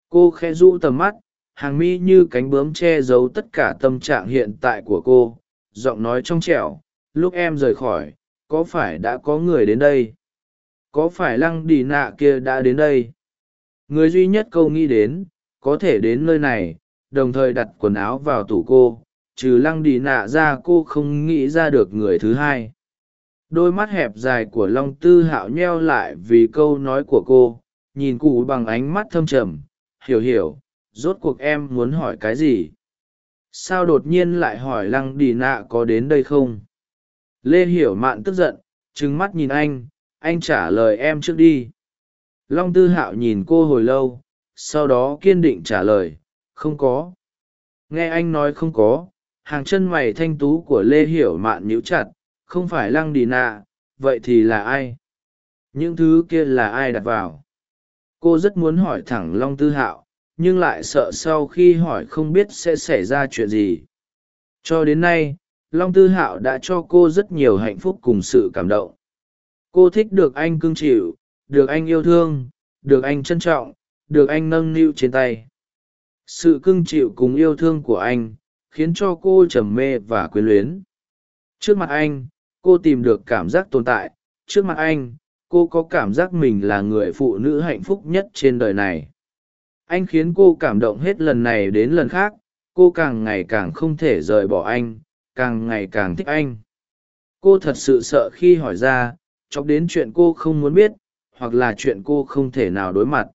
Cô khẽ rũ tầm mắt hàng mi như cánh bướm che giấu tất cả tâm trạng hiện tại của cô, giọng nói trong trẻo, lúc em rời khỏi, có phải đã có người đến đây? Có phải lăng đi nạ kia đã đến đây? Người duy nhất câu nghĩ đến, có thể đến nơi này, đồng thời đặt quần áo vào tủ cô, trừ lăng đi nạ ra cô không nghĩ ra được người thứ hai. Đôi mắt hẹp dài của long tư hạo nheo lại vì câu nói của cô, nhìn cụ bằng ánh mắt thâm trầm, hiểu hiểu rốt cuộc em muốn hỏi cái gì? Sao đột nhiên lại hỏi lăng đi nạ có đến đây không? Lê hiểu mạn tức giận trứng mắt nhìn anh anh trả lời em trước đi. Long tư hạo nhìn cô hồi lâu, sau đó kiên định trả lời, không có. Nghe anh nói không có, hàng chân mày thanh tú của lê hiểu mạn nhíu chặt, không phải lăng đi nạ, vậy thì là ai? Những thứ kia là ai đặt vào? Cô rất muốn hỏi thẳng long tư hạo nhưng lại sợ sau khi hỏi không biết sẽ xảy ra chuyện gì. Cho đến nay, long tư hạo đã cho cô rất nhiều hạnh phúc cùng sự cảm động. Cô thích được anh cưng chịu, được anh yêu thương, được anh trân trọng, được anh nâng niu trên tay. Sự cưng chịu cùng yêu thương của anh khiến cho cô trầm mê và quyến luyến. Trước mặt anh, cô tìm được cảm giác tồn tại. Trước mặt anh, cô có cảm giác mình là người phụ nữ hạnh phúc nhất trên đời này anh khiến cô cảm động hết lần này đến lần khác, cô càng ngày càng không thể rời bỏ anh, càng ngày càng thích anh. Cô thật sự sợ khi hỏi ra, chọc đến chuyện cô không muốn biết, hoặc là chuyện cô không thể nào đối mặt.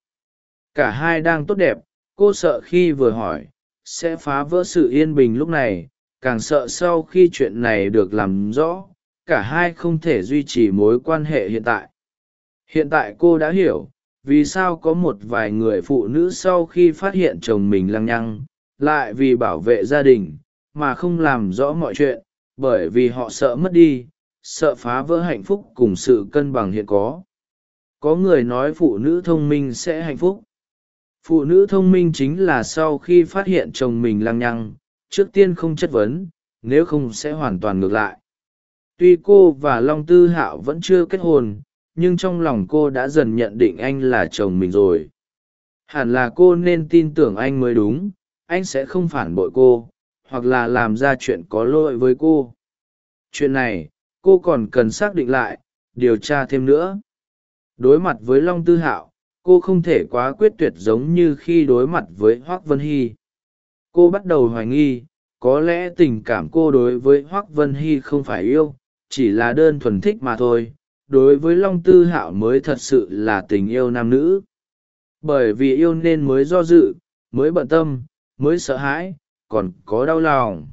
Cả hai đang tốt đẹp, cô sợ khi vừa hỏi, sẽ phá vỡ sự yên bình lúc này, càng sợ sau khi chuyện này được làm rõ, cả hai không thể duy trì mối quan hệ hiện tại. Hiện tại cô đã hiểu vì sao có một vài người phụ nữ sau khi phát hiện chồng mình lăng nhăng, lại vì bảo vệ gia đình, mà không làm rõ mọi chuyện, bởi vì họ sợ mất đi, sợ phá vỡ hạnh phúc cùng sự cân bằng hiện có. Có người nói phụ nữ thông minh sẽ hạnh phúc. Phụ nữ thông minh chính là sau khi phát hiện chồng mình lăng nhăng, trước tiên không chất vấn, nếu không sẽ hoàn toàn ngược lại. Tuy cô và long tư hạo vẫn chưa kết hôn nhưng trong lòng cô đã dần nhận định anh là chồng mình rồi. Hẳn là cô nên tin tưởng anh mới đúng, anh sẽ không phản bội cô, hoặc là làm ra chuyện có lỗi với cô. Chuyện này, cô còn cần xác định lại, điều tra thêm nữa. Đối mặt với long tư hạo, cô không thể quá quyết tuyệt giống như khi đối mặt với hoác vân hy. Cô bắt đầu hoài nghi, có lẽ tình cảm cô đối với hoác vân hy không phải yêu, chỉ là đơn thuần thích mà thôi đối với long tư hạo mới thật sự là tình yêu nam nữ. Bởi vì yêu nên mới do dự, mới bận tâm, mới sợ hãi, còn có đau lòng.